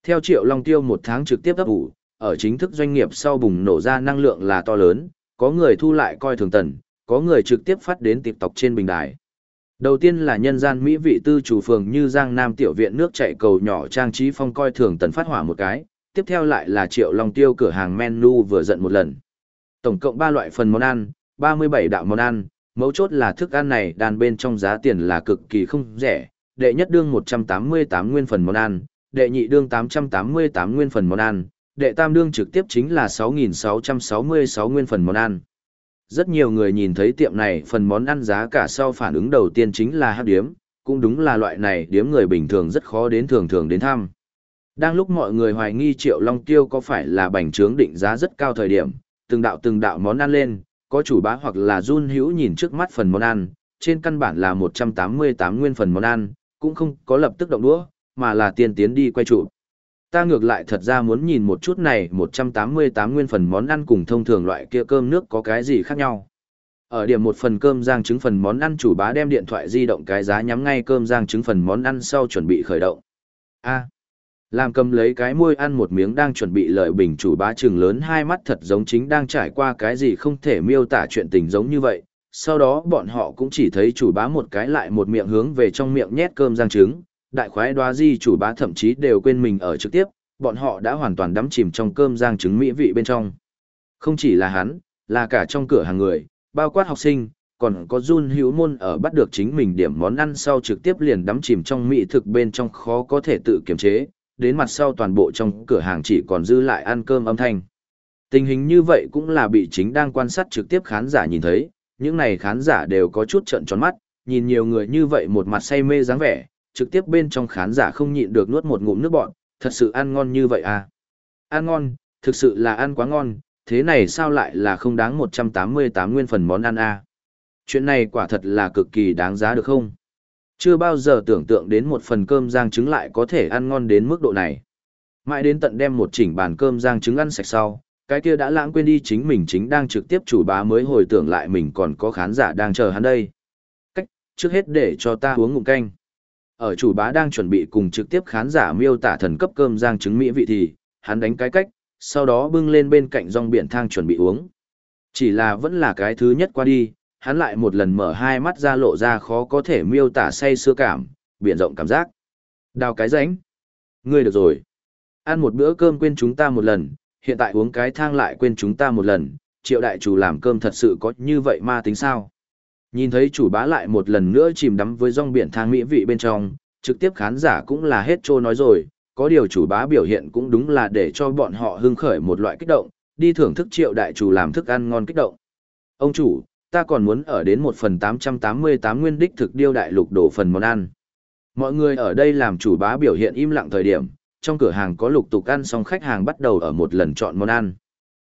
Theo Triệu Long Tiêu một tháng trực tiếp ấp ủ, ở chính thức doanh nghiệp sau bùng nổ ra năng lượng là to lớn, có người thu lại coi thường tần, có người trực tiếp phát đến TikTok trên bình đài. Đầu tiên là nhân gian Mỹ vị tư chủ phường như Giang Nam tiểu viện nước chạy cầu nhỏ trang trí phong coi thường tần phát hỏa một cái, tiếp theo lại là Triệu Long Tiêu cửa hàng menu vừa giận một lần. Tổng cộng 3 loại phần món ăn, 37 đạo món ăn, mấu chốt là thức ăn này đàn bên trong giá tiền là cực kỳ không rẻ, đệ nhất đương 188 nguyên phần món ăn, đệ nhị đương 888 nguyên phần món ăn, đệ tam đương trực tiếp chính là 6.666 nguyên phần món ăn. Rất nhiều người nhìn thấy tiệm này phần món ăn giá cả sau phản ứng đầu tiên chính là hát điếm, cũng đúng là loại này điếm người bình thường rất khó đến thường thường đến thăm. Đang lúc mọi người hoài nghi Triệu Long Tiêu có phải là bành trướng định giá rất cao thời điểm, từng đạo từng đạo món ăn lên, có chủ bá hoặc là run hữu nhìn trước mắt phần món ăn, trên căn bản là 188 nguyên phần món ăn, cũng không có lập tức động đũa, mà là tiên tiến đi quay trụ. Ta ngược lại thật ra muốn nhìn một chút này 188 nguyên phần món ăn cùng thông thường loại kia cơm nước có cái gì khác nhau. Ở điểm một phần cơm rang trứng phần món ăn chủ bá đem điện thoại di động cái giá nhắm ngay cơm rang trứng phần món ăn sau chuẩn bị khởi động. A làm cầm lấy cái môi ăn một miếng đang chuẩn bị lợi bình chủ bá trừng lớn hai mắt thật giống chính đang trải qua cái gì không thể miêu tả chuyện tình giống như vậy. Sau đó bọn họ cũng chỉ thấy chủ bá một cái lại một miệng hướng về trong miệng nhét cơm giang trứng, đại khoái đoá di chủ bá thậm chí đều quên mình ở trực tiếp, bọn họ đã hoàn toàn đắm chìm trong cơm giang trứng mỹ vị bên trong. Không chỉ là hắn, là cả trong cửa hàng người, bao quát học sinh, còn có Jun hữu môn ở bắt được chính mình điểm món ăn sau trực tiếp liền đắm chìm trong mỹ thực bên trong khó có thể tự kiềm chế, đến mặt sau toàn bộ trong cửa hàng chỉ còn dư lại ăn cơm âm thanh. Tình hình như vậy cũng là bị chính đang quan sát trực tiếp khán giả nhìn thấy, những này khán giả đều có chút trận tròn mắt, nhìn nhiều người như vậy một mặt say mê dáng vẻ, trực tiếp bên trong khán giả không nhịn được nuốt một ngụm nước bọn, thật sự ăn ngon như vậy à. Ăn ngon, thực sự là ăn quá ngon, thế này sao lại là không đáng 188 nguyên phần món ăn à. Chuyện này quả thật là cực kỳ đáng giá được không? Chưa bao giờ tưởng tượng đến một phần cơm rang trứng lại có thể ăn ngon đến mức độ này. Mãi đến tận đem một chỉnh bàn cơm rang trứng ăn sạch sau, cái kia đã lãng quên đi chính mình chính đang trực tiếp chủ bá mới hồi tưởng lại mình còn có khán giả đang chờ hắn đây. Cách, trước hết để cho ta uống ngụm canh. Ở chủ bá đang chuẩn bị cùng trực tiếp khán giả miêu tả thần cấp cơm rang trứng mỹ vị thì, hắn đánh cái cách, sau đó bưng lên bên cạnh rong biển thang chuẩn bị uống. Chỉ là vẫn là cái thứ nhất qua đi, hắn lại một lần mở hai mắt ra lộ ra khó có thể miêu tả say sưa cảm, biển rộng cảm giác. Đào cái ránh. Ngươi được rồi. Ăn một bữa cơm quên chúng ta một lần, hiện tại uống cái thang lại quên chúng ta một lần, triệu đại chủ làm cơm thật sự có như vậy ma tính sao? Nhìn thấy chủ bá lại một lần nữa chìm đắm với rong biển thang mỹ vị bên trong, trực tiếp khán giả cũng là hết trô nói rồi, có điều chủ bá biểu hiện cũng đúng là để cho bọn họ hưng khởi một loại kích động, đi thưởng thức triệu đại chủ làm thức ăn ngon kích động. Ông chủ, ta còn muốn ở đến một phần 888 nguyên đích thực điêu đại lục đổ phần món ăn. Mọi người ở đây làm chủ bá biểu hiện im lặng thời điểm, trong cửa hàng có lục tục ăn xong khách hàng bắt đầu ở một lần chọn món ăn.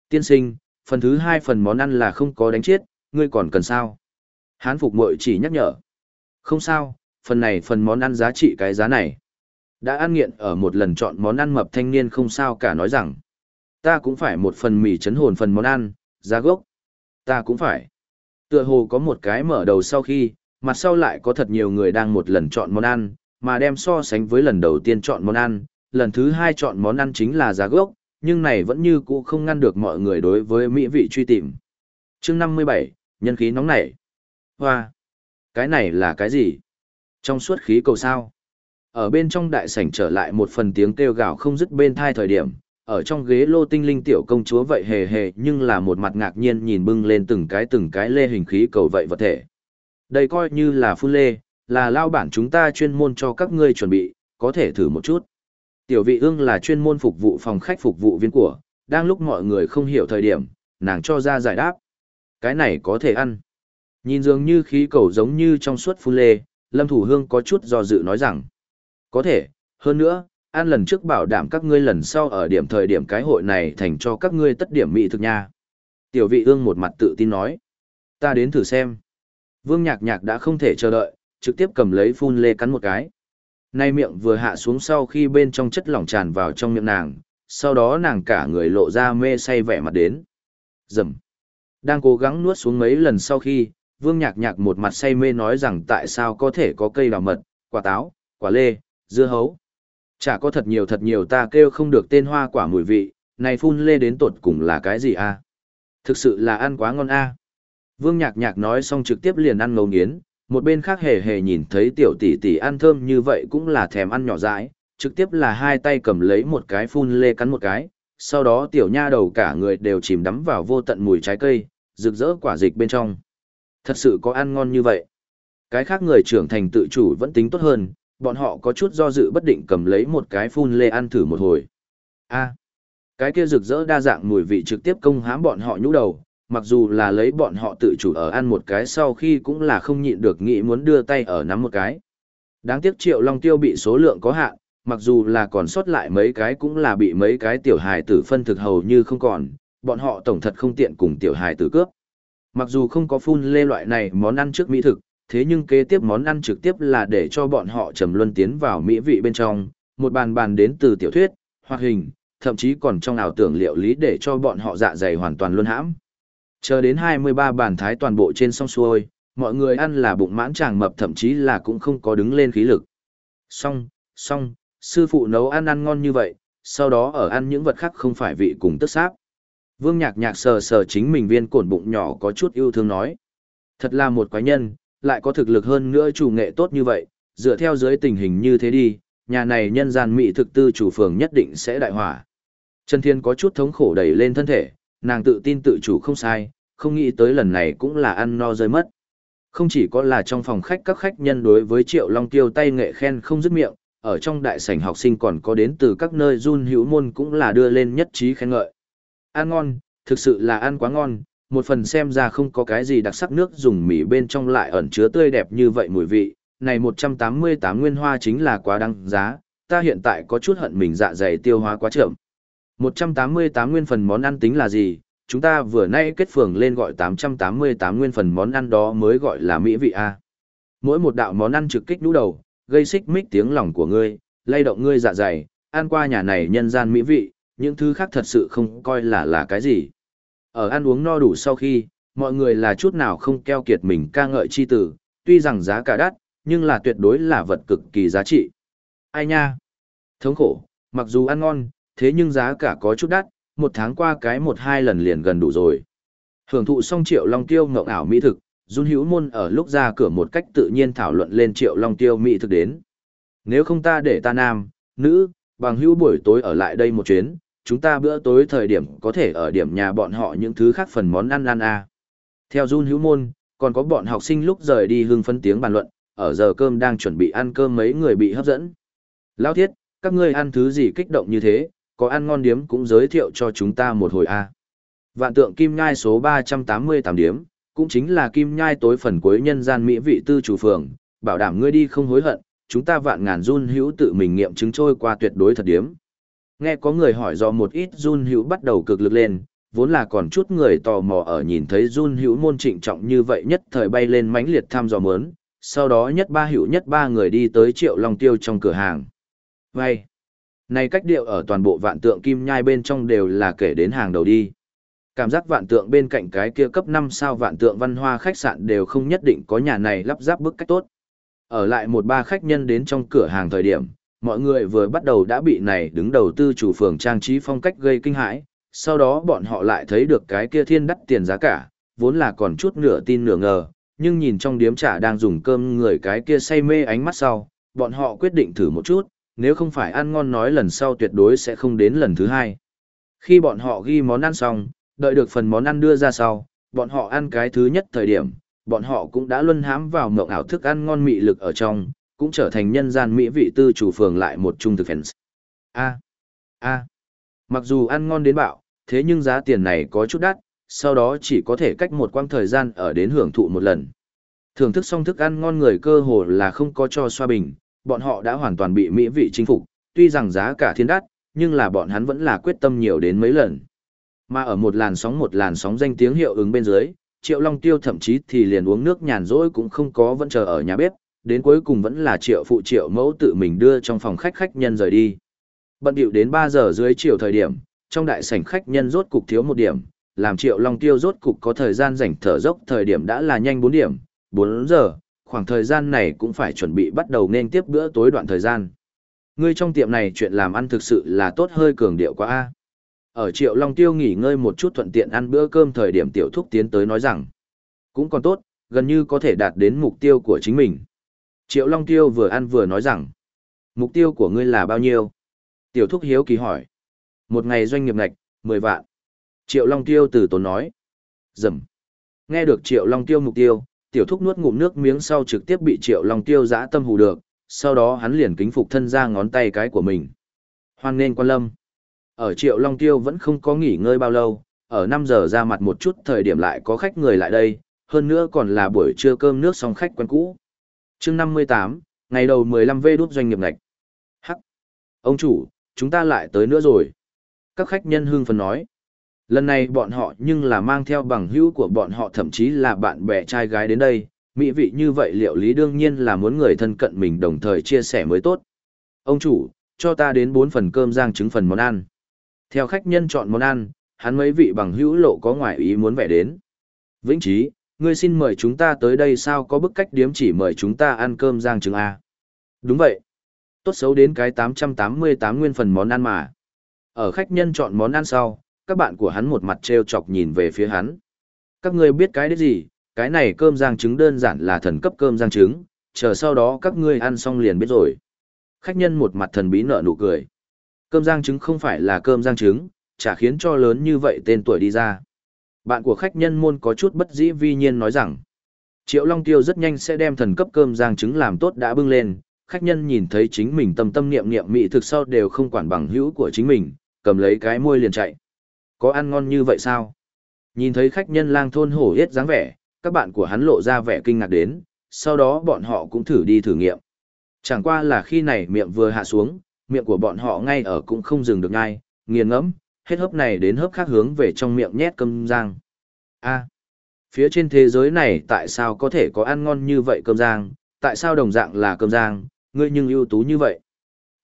Tiên sinh, phần thứ hai phần món ăn là không có đánh chết, ngươi còn cần sao? Hán phục mội chỉ nhắc nhở. Không sao, phần này phần món ăn giá trị cái giá này. Đã ăn nghiện ở một lần chọn món ăn mập thanh niên không sao cả nói rằng. Ta cũng phải một phần mì chấn hồn phần món ăn, giá gốc. Ta cũng phải. Tựa hồ có một cái mở đầu sau khi, mặt sau lại có thật nhiều người đang một lần chọn món ăn, mà đem so sánh với lần đầu tiên chọn món ăn, lần thứ hai chọn món ăn chính là giá gốc, nhưng này vẫn như cũ không ngăn được mọi người đối với mỹ vị truy tìm. chương 57, nhân khí nóng nảy. Hoa! Cái này là cái gì? Trong suốt khí cầu sao? Ở bên trong đại sảnh trở lại một phần tiếng kêu gào không dứt bên thai thời điểm, ở trong ghế lô tinh linh tiểu công chúa vậy hề hề nhưng là một mặt ngạc nhiên nhìn bưng lên từng cái từng cái lê hình khí cầu vậy vật thể. Đây coi như là phun lê, là lao bản chúng ta chuyên môn cho các ngươi chuẩn bị, có thể thử một chút. Tiểu vị ương là chuyên môn phục vụ phòng khách phục vụ viên của, đang lúc mọi người không hiểu thời điểm, nàng cho ra giải đáp. Cái này có thể ăn. Nhìn dường như khí cầu giống như trong suốt phun lê, Lâm Thủ Hương có chút do dự nói rằng. Có thể, hơn nữa, ăn lần trước bảo đảm các ngươi lần sau ở điểm thời điểm cái hội này thành cho các ngươi tất điểm mỹ thực nha. Tiểu vị ương một mặt tự tin nói. Ta đến thử xem. Vương nhạc nhạc đã không thể chờ đợi, trực tiếp cầm lấy phun lê cắn một cái. Nay miệng vừa hạ xuống sau khi bên trong chất lỏng tràn vào trong miệng nàng, sau đó nàng cả người lộ ra mê say vẻ mặt đến. Dầm. Đang cố gắng nuốt xuống mấy lần sau khi, vương nhạc nhạc một mặt say mê nói rằng tại sao có thể có cây đào mật, quả táo, quả lê, dưa hấu. Chả có thật nhiều thật nhiều ta kêu không được tên hoa quả mùi vị, này phun lê đến tột cùng là cái gì a? Thực sự là ăn quá ngon a. Vương nhạc nhạc nói xong trực tiếp liền ăn ngấu nghiến, một bên khác hề hề nhìn thấy tiểu tỷ tỷ ăn thơm như vậy cũng là thèm ăn nhỏ dãi, trực tiếp là hai tay cầm lấy một cái phun lê cắn một cái, sau đó tiểu nha đầu cả người đều chìm đắm vào vô tận mùi trái cây, rực rỡ quả dịch bên trong. Thật sự có ăn ngon như vậy. Cái khác người trưởng thành tự chủ vẫn tính tốt hơn, Bọn họ có chút do dự bất định cầm lấy một cái phun lê ăn thử một hồi. a cái kia rực rỡ đa dạng mùi vị trực tiếp công hãm bọn họ nhũ đầu, mặc dù là lấy bọn họ tự chủ ở ăn một cái sau khi cũng là không nhịn được nghĩ muốn đưa tay ở nắm một cái. Đáng tiếc triệu long tiêu bị số lượng có hạn, mặc dù là còn sót lại mấy cái cũng là bị mấy cái tiểu hài tử phân thực hầu như không còn, bọn họ tổng thật không tiện cùng tiểu hài tử cướp. Mặc dù không có phun lê loại này món ăn trước mỹ thực, thế nhưng kế tiếp món ăn trực tiếp là để cho bọn họ trầm luân tiến vào mỹ vị bên trong, một bàn bàn đến từ tiểu thuyết, hoạt hình, thậm chí còn trong ảo tưởng liệu lý để cho bọn họ dạ dày hoàn toàn luân hãm. Chờ đến 23 bàn thái toàn bộ trên song xuôi, mọi người ăn là bụng mãn tràng mập thậm chí là cũng không có đứng lên khí lực. Xong, xong, sư phụ nấu ăn ăn ngon như vậy, sau đó ở ăn những vật khác không phải vị cùng tức sáp. Vương nhạc nhạc sờ sờ chính mình viên cổn bụng nhỏ có chút yêu thương nói. Thật là một quái nhân, lại có thực lực hơn nữa chủ nghệ tốt như vậy, dựa theo dưới tình hình như thế đi, nhà này nhân gian mỹ thực tư chủ phường nhất định sẽ đại hỏa. Trần Thiên có chút thống khổ đẩy lên thân thể, nàng tự tin tự chủ không sai, không nghĩ tới lần này cũng là ăn no rơi mất. Không chỉ có là trong phòng khách các khách nhân đối với Triệu Long Tiêu tay nghệ khen không dứt miệng, ở trong đại sảnh học sinh còn có đến từ các nơi run hữu môn cũng là đưa lên nhất trí khen ngợi. Ăn ngon, thực sự là ăn quá ngon, một phần xem ra không có cái gì đặc sắc nước dùng mì bên trong lại ẩn chứa tươi đẹp như vậy mùi vị, này 188 nguyên hoa chính là quá đăng giá, ta hiện tại có chút hận mình dạ dày tiêu hóa quá chậm. 188 nguyên phần món ăn tính là gì? Chúng ta vừa nay kết phường lên gọi 888 nguyên phần món ăn đó mới gọi là mỹ vị A. Mỗi một đạo món ăn trực kích đũ đầu, gây xích mích tiếng lòng của ngươi, lay động ngươi dạ dày, ăn qua nhà này nhân gian mỹ vị, những thứ khác thật sự không coi là là cái gì. Ở ăn uống no đủ sau khi, mọi người là chút nào không keo kiệt mình ca ngợi chi tử, tuy rằng giá cả đắt, nhưng là tuyệt đối là vật cực kỳ giá trị. Ai nha? Thống khổ, mặc dù ăn ngon, thế nhưng giá cả có chút đắt, một tháng qua cái một hai lần liền gần đủ rồi. Hưởng thụ xong triệu long tiêu ngộng ảo mỹ thực, jun Hữu Môn ở lúc ra cửa một cách tự nhiên thảo luận lên triệu long tiêu mỹ thực đến. Nếu không ta để ta nam, nữ, bằng hữu buổi tối ở lại đây một chuyến, chúng ta bữa tối thời điểm có thể ở điểm nhà bọn họ những thứ khác phần món ăn ăn à. Theo Jun Hữu Môn, còn có bọn học sinh lúc rời đi hưng phấn tiếng bàn luận, ở giờ cơm đang chuẩn bị ăn cơm mấy người bị hấp dẫn. Lao thiết, các ngươi ăn thứ gì kích động như thế, có ăn ngon điếm cũng giới thiệu cho chúng ta một hồi a. À. Vạn tượng kim nhai số 388 điếm, cũng chính là kim nhai tối phần cuối nhân gian mỹ vị tư chủ phường, bảo đảm ngươi đi không hối hận, chúng ta vạn ngàn run hữu tự mình nghiệm chứng trôi qua tuyệt đối thật điếm. Nghe có người hỏi do một ít run hữu bắt đầu cực lực lên, vốn là còn chút người tò mò ở nhìn thấy run hữu môn trịnh trọng như vậy nhất thời bay lên mãnh liệt tham dò mớn, sau đó nhất ba hữu nhất ba người đi tới triệu long tiêu trong cửa hàng. Vậy, này cách điệu ở toàn bộ vạn tượng kim nhai bên trong đều là kể đến hàng đầu đi. Cảm giác vạn tượng bên cạnh cái kia cấp năm sao vạn tượng văn hoa khách sạn đều không nhất định có nhà này lắp ráp bức cách tốt. Ở lại một ba khách nhân đến trong cửa hàng thời điểm, mọi người vừa bắt đầu đã bị này đứng đầu tư chủ phường trang trí phong cách gây kinh hãi, sau đó bọn họ lại thấy được cái kia thiên đắt tiền giá cả, vốn là còn chút nửa tin nửa ngờ, nhưng nhìn trong điếm trả đang dùng cơm người cái kia say mê ánh mắt sau, bọn họ quyết định thử một chút, nếu không phải ăn ngon nói lần sau tuyệt đối sẽ không đến lần thứ hai. Khi bọn họ ghi món ăn xong, đợi được phần món ăn đưa ra sau, bọn họ ăn cái thứ nhất thời điểm, bọn họ cũng đã luân hãm vào mộng ảo thức ăn ngon mị lực ở trong, cũng trở thành nhân gian mỹ vị tư chủ phường lại một trung thực fans. A. A. Mặc dù ăn ngon đến bạo, thế nhưng giá tiền này có chút đắt, sau đó chỉ có thể cách một quãng thời gian ở đến hưởng thụ một lần. Thưởng thức xong thức ăn ngon người cơ hồ là không có cho xoa bình, bọn họ đã hoàn toàn bị mỹ vị chinh phục, tuy rằng giá cả thiên đắt, nhưng là bọn hắn vẫn là quyết tâm nhiều đến mấy lần. Mà ở một làn sóng một làn sóng danh tiếng hiệu ứng bên dưới, Triệu Long Tiêu thậm chí thì liền uống nước nhàn rỗi cũng không có vẫn chờ ở nhà bếp, đến cuối cùng vẫn là Triệu phụ Triệu mẫu tự mình đưa trong phòng khách khách nhân rời đi. Bận điệu đến 3 giờ dưới chiều thời điểm, trong đại sảnh khách nhân rốt cục thiếu một điểm, làm Triệu Long Tiêu rốt cục có thời gian rảnh thở dốc thời điểm đã là nhanh 4 điểm, 4 giờ, khoảng thời gian này cũng phải chuẩn bị bắt đầu nên tiếp bữa tối đoạn thời gian. Ngươi trong tiệm này chuyện làm ăn thực sự là tốt hơi cường điệu quá a. Ở Triệu Long Tiêu nghỉ ngơi một chút thuận tiện ăn bữa cơm thời điểm tiểu thúc tiến tới nói rằng, cũng còn tốt, gần như có thể đạt đến mục tiêu của chính mình. Triệu Long Tiêu vừa ăn vừa nói rằng, mục tiêu của ngươi là bao nhiêu? Tiểu thúc hiếu kỳ hỏi. Một ngày doanh nghiệp ngạch, 10 vạn. Triệu Long Tiêu từ tốn nói. Dầm. Nghe được Triệu Long Tiêu mục tiêu, tiểu thúc nuốt ngụm nước miếng sau trực tiếp bị Triệu Long Tiêu giã tâm hù được, sau đó hắn liền kính phục thân ra ngón tay cái của mình. Hoan nên quan lâm. Ở Triệu Long Tiêu vẫn không có nghỉ ngơi bao lâu, ở 5 giờ ra mặt một chút thời điểm lại có khách người lại đây, hơn nữa còn là buổi trưa cơm nước xong khách quen cũ chương 58, ngày đầu 15 v đút doanh nghiệp ngạch. Hắc. Ông chủ, chúng ta lại tới nữa rồi. Các khách nhân hương phấn nói. Lần này bọn họ nhưng là mang theo bằng hữu của bọn họ thậm chí là bạn bè trai gái đến đây, mỹ vị như vậy liệu lý đương nhiên là muốn người thân cận mình đồng thời chia sẻ mới tốt. Ông chủ, cho ta đến 4 phần cơm rang trứng phần món ăn. Theo khách nhân chọn món ăn, hắn mấy vị bằng hữu lộ có ngoại ý muốn vẻ đến. Vĩnh Trí, ngươi xin mời chúng ta tới đây sao có bức cách điếm chỉ mời chúng ta ăn cơm giang trứng A. Đúng vậy. Tốt xấu đến cái 888 nguyên phần món ăn mà. Ở khách nhân chọn món ăn sau, các bạn của hắn một mặt trêu chọc nhìn về phía hắn. Các ngươi biết cái đấy gì, cái này cơm giang trứng đơn giản là thần cấp cơm giang trứng, chờ sau đó các ngươi ăn xong liền biết rồi. Khách nhân một mặt thần bí nở nụ cười. Cơm giang trứng không phải là cơm giang trứng, chả khiến cho lớn như vậy tên tuổi đi ra. Bạn của khách nhân môn có chút bất dĩ vi nhiên nói rằng, Triệu Long Tiêu rất nhanh sẽ đem thần cấp cơm giang trứng làm tốt đã bưng lên, khách nhân nhìn thấy chính mình tâm tâm niệm niệm mỹ thực sau đều không quản bằng hữu của chính mình, cầm lấy cái môi liền chạy. Có ăn ngon như vậy sao? Nhìn thấy khách nhân lang thôn hổ hết dáng vẻ, các bạn của hắn lộ ra vẻ kinh ngạc đến, sau đó bọn họ cũng thử đi thử nghiệm. Chẳng qua là khi này miệng vừa hạ xuống, miệng của bọn họ ngay ở cũng không dừng được ngay, nghiền ngẫm, hết hớp này đến hớp khác hướng về trong miệng nhét cơm rang. A, phía trên thế giới này tại sao có thể có ăn ngon như vậy cơm rang, tại sao đồng dạng là cơm rang, ngươi nhưng ưu tú như vậy.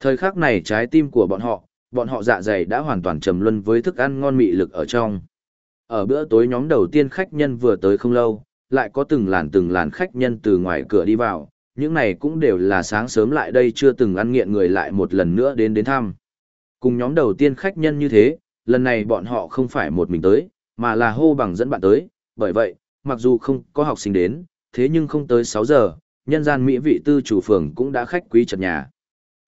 Thời khắc này trái tim của bọn họ, bọn họ dạ dày đã hoàn toàn trầm luân với thức ăn ngon mị lực ở trong. Ở bữa tối nhóm đầu tiên khách nhân vừa tới không lâu, lại có từng làn từng làn khách nhân từ ngoài cửa đi vào, những này cũng đều là sáng sớm lại đây chưa từng ăn nghiện người lại một lần nữa đến đến thăm. Cùng nhóm đầu tiên khách nhân như thế, lần này bọn họ không phải một mình tới, mà là hô bằng dẫn bạn tới, bởi vậy, mặc dù không có học sinh đến, thế nhưng không tới 6 giờ, nhân gian mỹ vị tư chủ phường cũng đã khách quý chật nhà.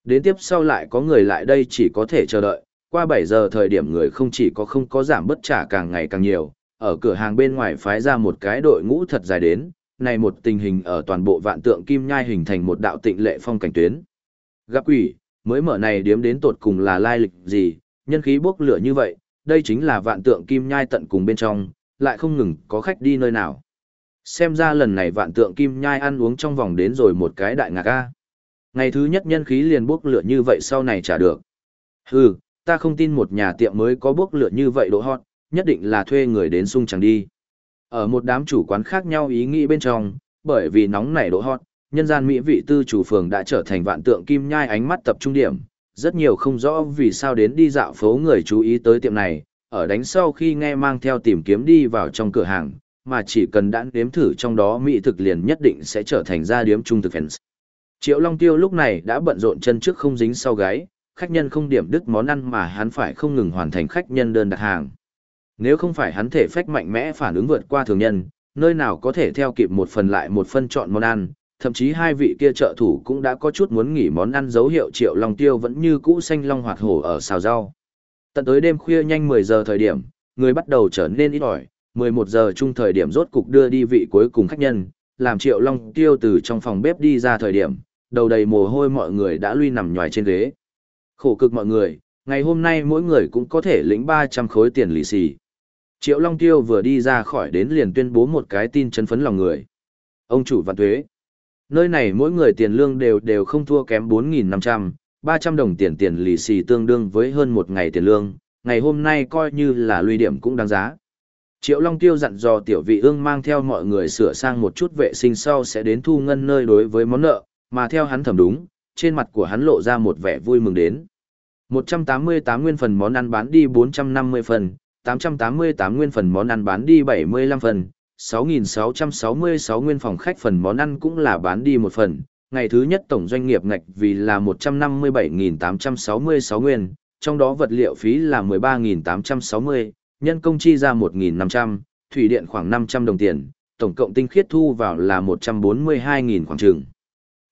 Đến tiếp sau lại có người lại đây chỉ có thể chờ đợi, qua 7 giờ thời điểm người không chỉ có không có giảm bất trả càng ngày càng nhiều, ở cửa hàng bên ngoài phái ra một cái đội ngũ thật dài đến, này một tình hình ở toàn bộ vạn tượng kim nhai hình thành một đạo tịnh lệ phong cảnh tuyến. Gặp quỷ, mới mở này điếm đến tột cùng là lai lịch gì, nhân khí bốc lửa như vậy, đây chính là vạn tượng kim nhai tận cùng bên trong, lại không ngừng có khách đi nơi nào. Xem ra lần này vạn tượng kim nhai ăn uống trong vòng đến rồi một cái đại ngạc a. Ngày thứ nhất nhân khí liền bốc lửa như vậy sau này trả được. Hừ, ta không tin một nhà tiệm mới có bốc lửa như vậy độ hot, nhất định là thuê người đến sung chẳng đi. Ở một đám chủ quán khác nhau ý nghĩ bên trong, bởi vì nóng nảy độ hot, nhân gian mỹ vị tư chủ phường đã trở thành vạn tượng kim nhai ánh mắt tập trung điểm. Rất nhiều không rõ vì sao đến đi dạo phố người chú ý tới tiệm này, ở đánh sau khi nghe mang theo tìm kiếm đi vào trong cửa hàng, mà chỉ cần đã nếm thử trong đó mỹ thực liền nhất định sẽ trở thành gia điếm trung thực fans. Triệu Long Tiêu lúc này đã bận rộn chân trước không dính sau gáy, khách nhân không điểm đứt món ăn mà hắn phải không ngừng hoàn thành khách nhân đơn đặt hàng. Nếu không phải hắn thể phách mạnh mẽ phản ứng vượt qua thường nhân, nơi nào có thể theo kịp một phần lại một phân chọn món ăn, thậm chí hai vị kia trợ thủ cũng đã có chút muốn nghỉ món ăn dấu hiệu Triệu Long Tiêu vẫn như cũ xanh long hoạt hổ ở xào rau. Tận tới đêm khuya nhanh 10 giờ thời điểm, người bắt đầu trở nên ít ỏi, 11 giờ chung thời điểm rốt cục đưa đi vị cuối cùng khách nhân, làm Triệu Long Tiêu từ trong phòng bếp đi ra thời điểm, đầu đầy mồ hôi mọi người đã lui nằm nhòi trên ghế. Khổ cực mọi người, ngày hôm nay mỗi người cũng có thể lĩnh 300 khối tiền lì xì. Triệu Long Tiêu vừa đi ra khỏi đến liền tuyên bố một cái tin chấn phấn lòng người. Ông chủ vạn thuế. Nơi này mỗi người tiền lương đều đều không thua kém 4.500, 300 đồng tiền tiền lì xì tương đương với hơn một ngày tiền lương, ngày hôm nay coi như là lùi điểm cũng đáng giá. Triệu Long Tiêu dặn dò tiểu vị ương mang theo mọi người sửa sang một chút vệ sinh sau sẽ đến thu ngân nơi đối với món nợ, mà theo hắn thẩm đúng, trên mặt của hắn lộ ra một vẻ vui mừng đến. 188 nguyên phần món ăn bán đi 450 phần, 888 nguyên phần món ăn bán đi 75 phần, 6.666 nguyên phòng khách phần món ăn cũng là bán đi một phần. Ngày thứ nhất tổng doanh nghiệp ngạch vì là 157.866 nguyên, trong đó vật liệu phí là 13.860, nhân công chi ra 1.500, thủy điện khoảng 500 đồng tiền, tổng cộng tinh khiết thu vào là 142.000 khoảng trường.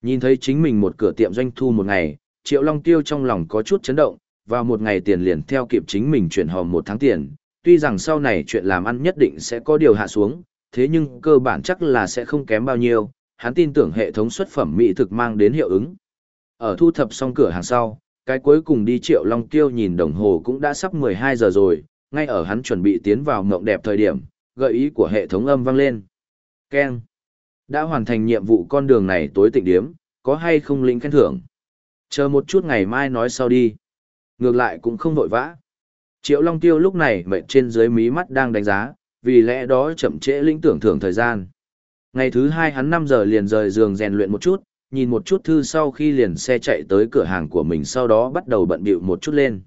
Nhìn thấy chính mình một cửa tiệm doanh thu một ngày, Triệu Long Tiêu trong lòng có chút chấn động, vào một ngày tiền liền theo kịp chính mình chuyển hòm một tháng tiền, tuy rằng sau này chuyện làm ăn nhất định sẽ có điều hạ xuống, thế nhưng cơ bản chắc là sẽ không kém bao nhiêu, hắn tin tưởng hệ thống xuất phẩm mỹ thực mang đến hiệu ứng. Ở thu thập xong cửa hàng sau, cái cuối cùng đi Triệu Long Tiêu nhìn đồng hồ cũng đã sắp 12 giờ rồi, ngay ở hắn chuẩn bị tiến vào mộng đẹp thời điểm, gợi ý của hệ thống âm vang lên. Keng. Đã hoàn thành nhiệm vụ con đường này tối tịnh điếm, có hay không lĩnh khen thưởng? Chờ một chút ngày mai nói sau đi. Ngược lại cũng không vội vã. Triệu Long Tiêu lúc này mệt trên dưới mí mắt đang đánh giá, vì lẽ đó chậm trễ lĩnh tưởng thưởng thời gian. Ngày thứ hai hắn 5 giờ liền rời giường rèn luyện một chút, nhìn một chút thư sau khi liền xe chạy tới cửa hàng của mình sau đó bắt đầu bận bịu một chút lên.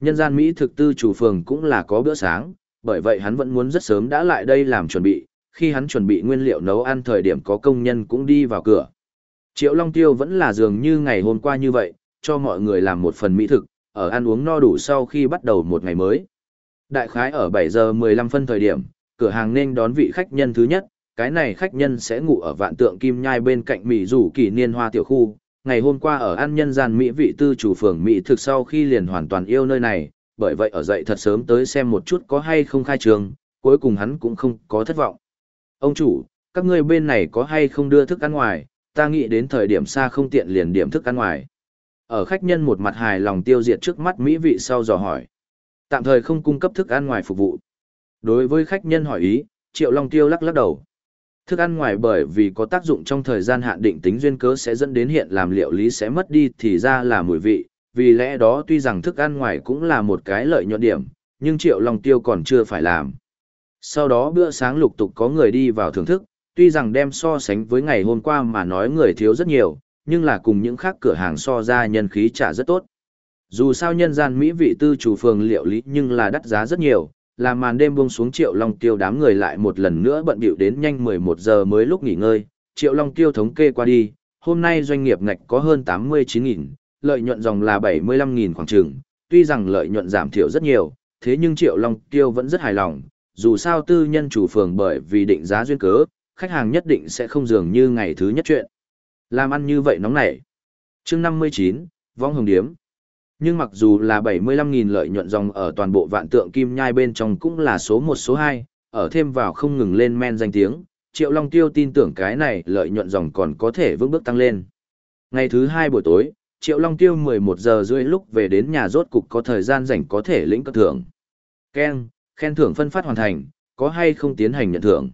Nhân gian Mỹ thực tư chủ phường cũng là có bữa sáng, bởi vậy hắn vẫn muốn rất sớm đã lại đây làm chuẩn bị, khi hắn chuẩn bị nguyên liệu nấu ăn thời điểm có công nhân cũng đi vào cửa. Triệu Long Tiêu vẫn là dường như ngày hôm qua như vậy, cho mọi người làm một phần mỹ thực, ở ăn uống no đủ sau khi bắt đầu một ngày mới. Đại khái ở 7 giờ 15 phân thời điểm, cửa hàng nên đón vị khách nhân thứ nhất, cái này khách nhân sẽ ngủ ở vạn tượng kim nhai bên cạnh mỹ rủ kỷ niên hoa tiểu khu. Ngày hôm qua ở ăn nhân gian Mỹ vị tư chủ phường Mỹ thực sau khi liền hoàn toàn yêu nơi này, bởi vậy ở dậy thật sớm tới xem một chút có hay không khai trường, cuối cùng hắn cũng không có thất vọng. Ông chủ, các ngươi bên này có hay không đưa thức ăn ngoài, ta nghĩ đến thời điểm xa không tiện liền điểm thức ăn ngoài. Ở khách nhân một mặt hài lòng tiêu diệt trước mắt Mỹ vị sau dò hỏi. Tạm thời không cung cấp thức ăn ngoài phục vụ. Đối với khách nhân hỏi ý, Triệu Long Tiêu lắc lắc đầu. Thức ăn ngoài bởi vì có tác dụng trong thời gian hạn định tính duyên cớ sẽ dẫn đến hiện làm liệu lý sẽ mất đi thì ra là mùi vị, vì lẽ đó tuy rằng thức ăn ngoài cũng là một cái lợi nhuận điểm, nhưng Triệu Long Tiêu còn chưa phải làm. Sau đó bữa sáng lục tục có người đi vào thưởng thức, tuy rằng đem so sánh với ngày hôm qua mà nói người thiếu rất nhiều, nhưng là cùng những khác cửa hàng so ra nhân khí trả rất tốt. Dù sao nhân gian Mỹ vị tư chủ phường liệu lý nhưng là đắt giá rất nhiều, làm màn đêm buông xuống Triệu Long Tiêu đám người lại một lần nữa bận bịu đến nhanh 11 giờ mới lúc nghỉ ngơi, Triệu Long Tiêu thống kê qua đi, hôm nay doanh nghiệp ngạch có hơn 89.000, lợi nhuận dòng là 75.000 khoảng trường, tuy rằng lợi nhuận giảm thiểu rất nhiều, thế nhưng Triệu Long Tiêu vẫn rất hài lòng, dù sao tư nhân chủ phường bởi vì định giá duyên cớ, khách hàng nhất định sẽ không dường như ngày thứ nhất chuyện. Làm ăn như vậy nóng nảy. chương 59, vong hồng điếm. Nhưng mặc dù là 75.000 lợi nhuận dòng ở toàn bộ vạn tượng kim nhai bên trong cũng là số 1 số 2, ở thêm vào không ngừng lên men danh tiếng, Triệu Long Tiêu tin tưởng cái này lợi nhuận dòng còn có thể vững bước tăng lên. Ngày thứ hai buổi tối, Triệu Long Tiêu 11 giờ rưỡi lúc về đến nhà rốt cục có thời gian rảnh có thể lĩnh cấp thưởng. Ken, khen thưởng phân phát hoàn thành, có hay không tiến hành nhận thưởng.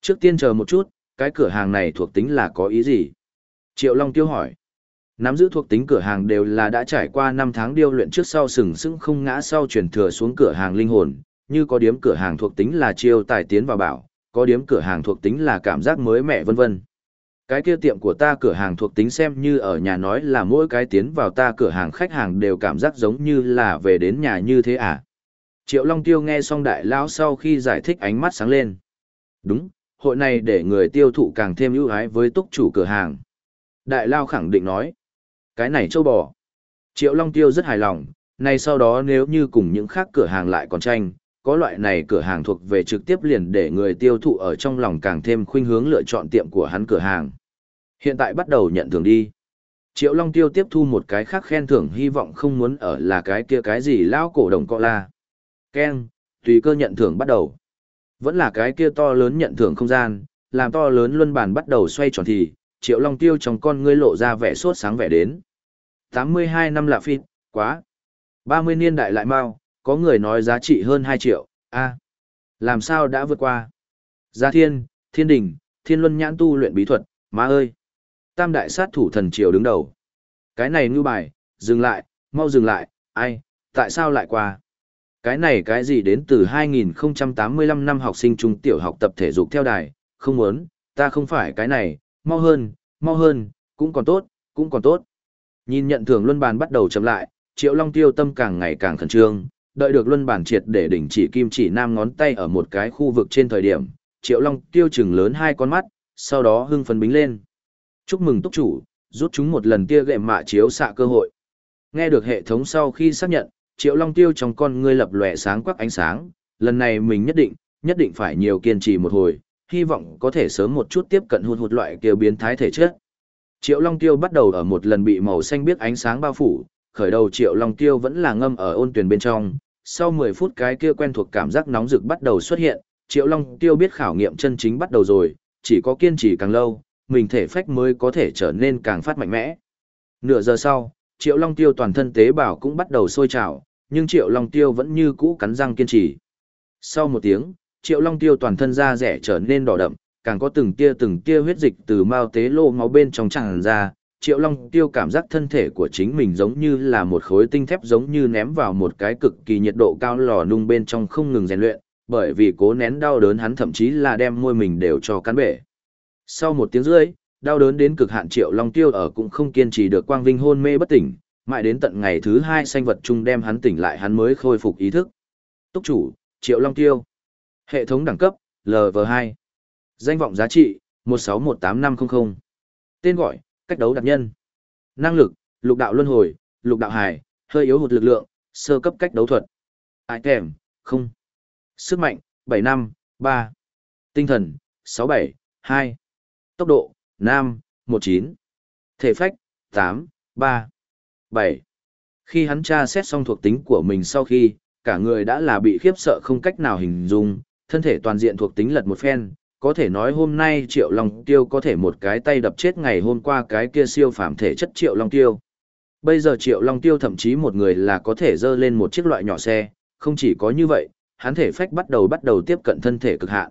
Trước tiên chờ một chút, cái cửa hàng này thuộc tính là có ý gì? Triệu Long Tiêu hỏi. Nắm giữ thuộc tính cửa hàng đều là đã trải qua 5 tháng điêu luyện trước sau sừng sững không ngã sau chuyển thừa xuống cửa hàng linh hồn, như có điếm cửa hàng thuộc tính là chiêu tài tiến vào bảo, có điếm cửa hàng thuộc tính là cảm giác mới mẻ vân vân. Cái kia tiệm của ta cửa hàng thuộc tính xem như ở nhà nói là mỗi cái tiến vào ta cửa hàng khách hàng đều cảm giác giống như là về đến nhà như thế à. Triệu Long Tiêu nghe xong đại lão sau khi giải thích ánh mắt sáng lên. Đúng, hội này để người tiêu thụ càng thêm ưu ái với túc chủ cửa hàng. Đại lao khẳng định nói, cái này châu bò. Triệu Long Tiêu rất hài lòng, này sau đó nếu như cùng những khác cửa hàng lại còn tranh, có loại này cửa hàng thuộc về trực tiếp liền để người tiêu thụ ở trong lòng càng thêm khuynh hướng lựa chọn tiệm của hắn cửa hàng. Hiện tại bắt đầu nhận thưởng đi. Triệu Long Tiêu tiếp thu một cái khác khen thưởng hy vọng không muốn ở là cái kia cái gì lão cổ đồng cọ la. Ken, tùy cơ nhận thưởng bắt đầu. Vẫn là cái kia to lớn nhận thưởng không gian, làm to lớn luân bàn bắt đầu xoay tròn thì, Triệu Long Tiêu trong con ngươi lộ ra vẻ sốt sáng vẻ đến. 82 năm lạ phim, quá. 30 niên đại lại mau, có người nói giá trị hơn 2 triệu, a làm sao đã vượt qua. Gia thiên, thiên đình, thiên luân nhãn tu luyện bí thuật, má ơi. Tam đại sát thủ thần triều đứng đầu. Cái này ngư bài, dừng lại, mau dừng lại, ai, tại sao lại qua? Cái này cái gì đến từ 2085 năm học sinh trung tiểu học tập thể dục theo đài, không muốn, ta không phải cái này, mau hơn, mau hơn, cũng còn tốt, cũng còn tốt. Nhìn nhận thưởng luân bàn bắt đầu chậm lại, Triệu Long tiêu tâm càng ngày càng khẩn trương, đợi được luân bàn triệt để đỉnh chỉ kim chỉ nam ngón tay ở một cái khu vực trên thời điểm, Triệu Long tiêu chừng lớn hai con mắt, sau đó hưng phấn bính lên. Chúc mừng túc chủ, rút chúng một lần tia gệm mạ chiếu xạ cơ hội. Nghe được hệ thống sau khi xác nhận, Triệu Long tiêu trong con ngươi lập lòe sáng quắc ánh sáng, lần này mình nhất định, nhất định phải nhiều kiên trì một hồi, hy vọng có thể sớm một chút tiếp cận hụt hụt loại kia biến thái thể chất. Triệu Long Tiêu bắt đầu ở một lần bị màu xanh biết ánh sáng bao phủ, khởi đầu Triệu Long Tiêu vẫn là ngâm ở ôn tuyển bên trong, sau 10 phút cái kia quen thuộc cảm giác nóng rực bắt đầu xuất hiện, Triệu Long Tiêu biết khảo nghiệm chân chính bắt đầu rồi, chỉ có kiên trì càng lâu, mình thể phách mới có thể trở nên càng phát mạnh mẽ. Nửa giờ sau, Triệu Long Tiêu toàn thân tế bào cũng bắt đầu sôi trào, nhưng Triệu Long Tiêu vẫn như cũ cắn răng kiên trì. Sau một tiếng, Triệu Long Tiêu toàn thân da rẻ trở nên đỏ đậm, càng có từng tia từng tia huyết dịch từ mao tế lô máu bên trong tràn ra. Triệu Long Tiêu cảm giác thân thể của chính mình giống như là một khối tinh thép giống như ném vào một cái cực kỳ nhiệt độ cao lò nung bên trong không ngừng rèn luyện, bởi vì cố nén đau đớn hắn thậm chí là đem môi mình đều cho cắn bể. Sau một tiếng rưỡi, đau đớn đến cực hạn Triệu Long Tiêu ở cũng không kiên trì được quang vinh hôn mê bất tỉnh, mãi đến tận ngày thứ hai sanh vật chung đem hắn tỉnh lại hắn mới khôi phục ý thức. Túc chủ, Triệu Long Tiêu. Hệ thống đẳng cấp, LV2. Danh vọng giá trị, 1618500. Tên gọi, cách đấu đặc nhân. Năng lực, lục đạo luân hồi, lục đạo hải, hơi yếu hụt lực lượng, sơ cấp cách đấu thuật. Item, không. Sức mạnh, 75, 3. Tinh thần, 67, 2. Tốc độ, 5, 19. Thể phách, 8, 3. 7. Khi hắn tra xét xong thuộc tính của mình sau khi, cả người đã là bị khiếp sợ không cách nào hình dung, thân thể toàn diện thuộc tính lật một phen, có thể nói hôm nay Triệu Long Tiêu có thể một cái tay đập chết ngày hôm qua cái kia siêu phàm thể chất Triệu Long Tiêu. Bây giờ Triệu Long Tiêu thậm chí một người là có thể dơ lên một chiếc loại nhỏ xe, không chỉ có như vậy, hắn thể phách bắt đầu bắt đầu tiếp cận thân thể cực hạn.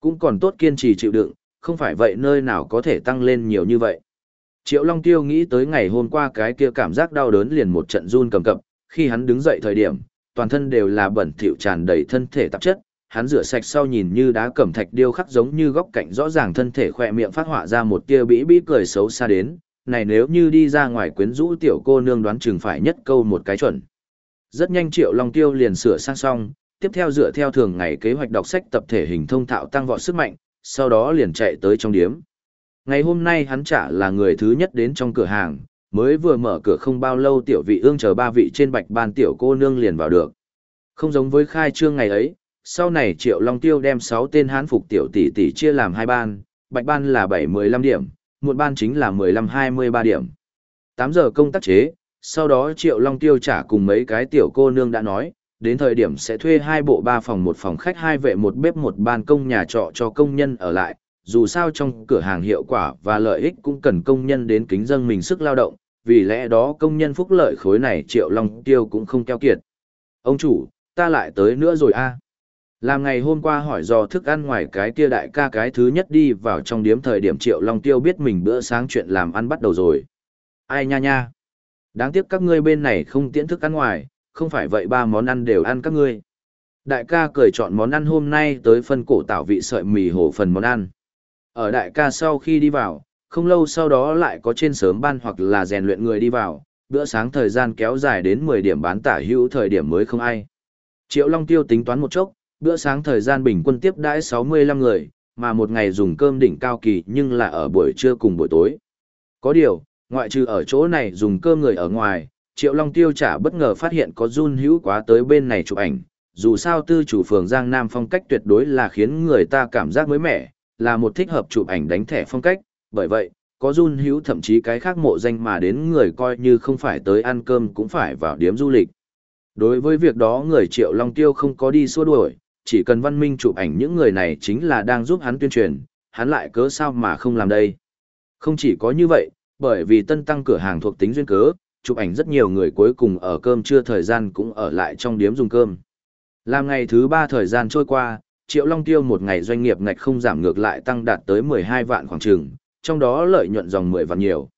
Cũng còn tốt kiên trì chịu đựng, không phải vậy nơi nào có thể tăng lên nhiều như vậy. Triệu Long Tiêu nghĩ tới ngày hôm qua cái kia cảm giác đau đớn liền một trận run cầm cập, khi hắn đứng dậy thời điểm, toàn thân đều là bẩn thỉu tràn đầy thân thể tạp chất, hắn rửa sạch sau nhìn như đá cẩm thạch điêu khắc giống như góc cạnh rõ ràng thân thể khỏe miệng phát họa ra một tia bĩ bĩ cười xấu xa đến, này nếu như đi ra ngoài quyến rũ tiểu cô nương đoán chừng phải nhất câu một cái chuẩn. Rất nhanh Triệu Long Tiêu liền sửa sang xong, tiếp theo dựa theo thường ngày kế hoạch đọc sách tập thể hình thông thạo tăng vọt sức mạnh, sau đó liền chạy tới trong điếm. Ngày hôm nay hắn trả là người thứ nhất đến trong cửa hàng, mới vừa mở cửa không bao lâu tiểu vị ương chờ ba vị trên bạch ban tiểu cô nương liền vào được. Không giống với khai trương ngày ấy, sau này Triệu Long Tiêu đem 6 tên hán phục tiểu tỷ tỷ chia làm hai ban, bạch ban là 7-15 điểm, một ban chính là 15-23 điểm. 8 giờ công tác chế, sau đó Triệu Long Tiêu trả cùng mấy cái tiểu cô nương đã nói, đến thời điểm sẽ thuê hai bộ ba phòng một phòng khách hai vệ một bếp một ban công nhà trọ cho công nhân ở lại, dù sao trong cửa hàng hiệu quả và lợi ích cũng cần công nhân đến kính dân mình sức lao động, vì lẽ đó công nhân phúc lợi khối này Triệu Long Tiêu cũng không keo kiệt. Ông chủ, ta lại tới nữa rồi a. Làm ngày hôm qua hỏi do thức ăn ngoài cái kia đại ca cái thứ nhất đi vào trong điếm thời điểm Triệu Long Tiêu biết mình bữa sáng chuyện làm ăn bắt đầu rồi. Ai nha nha. Đáng tiếc các ngươi bên này không tiễn thức ăn ngoài, không phải vậy ba món ăn đều ăn các ngươi. Đại ca cười chọn món ăn hôm nay tới phân cổ tạo vị sợi mì hổ phần món ăn. Ở đại ca sau khi đi vào, không lâu sau đó lại có trên sớm ban hoặc là rèn luyện người đi vào, bữa sáng thời gian kéo dài đến 10 điểm bán tả hữu thời điểm mới không ai. Triệu Long Tiêu tính toán một chốc, bữa sáng thời gian bình quân tiếp đãi 65 người, mà một ngày dùng cơm đỉnh cao kỳ nhưng là ở buổi trưa cùng buổi tối. Có điều, ngoại trừ ở chỗ này dùng cơm người ở ngoài, Triệu Long Tiêu trả bất ngờ phát hiện có run hữu quá tới bên này chụp ảnh, dù sao tư chủ phường Giang Nam phong cách tuyệt đối là khiến người ta cảm giác mới mẻ, là một thích hợp chụp ảnh đánh thẻ phong cách, bởi vậy, có run hữu thậm chí cái khác mộ danh mà đến người coi như không phải tới ăn cơm cũng phải vào điếm du lịch. Đối với việc đó người Triệu Long Tiêu không có đi xua đuổi, chỉ cần văn minh chụp ảnh những người này chính là đang giúp hắn tuyên truyền, hắn lại cớ sao mà không làm đây. Không chỉ có như vậy, bởi vì tân tăng cửa hàng thuộc tính duyên cớ, chụp ảnh rất nhiều người cuối cùng ở cơm trưa thời gian cũng ở lại trong điếm dùng cơm. Làm ngày thứ ba thời gian trôi qua, Triệu Long Tiêu một ngày doanh nghiệp ngạch không giảm ngược lại tăng đạt tới 12 vạn khoảng trường, trong đó lợi nhuận dòng 10 vạn nhiều.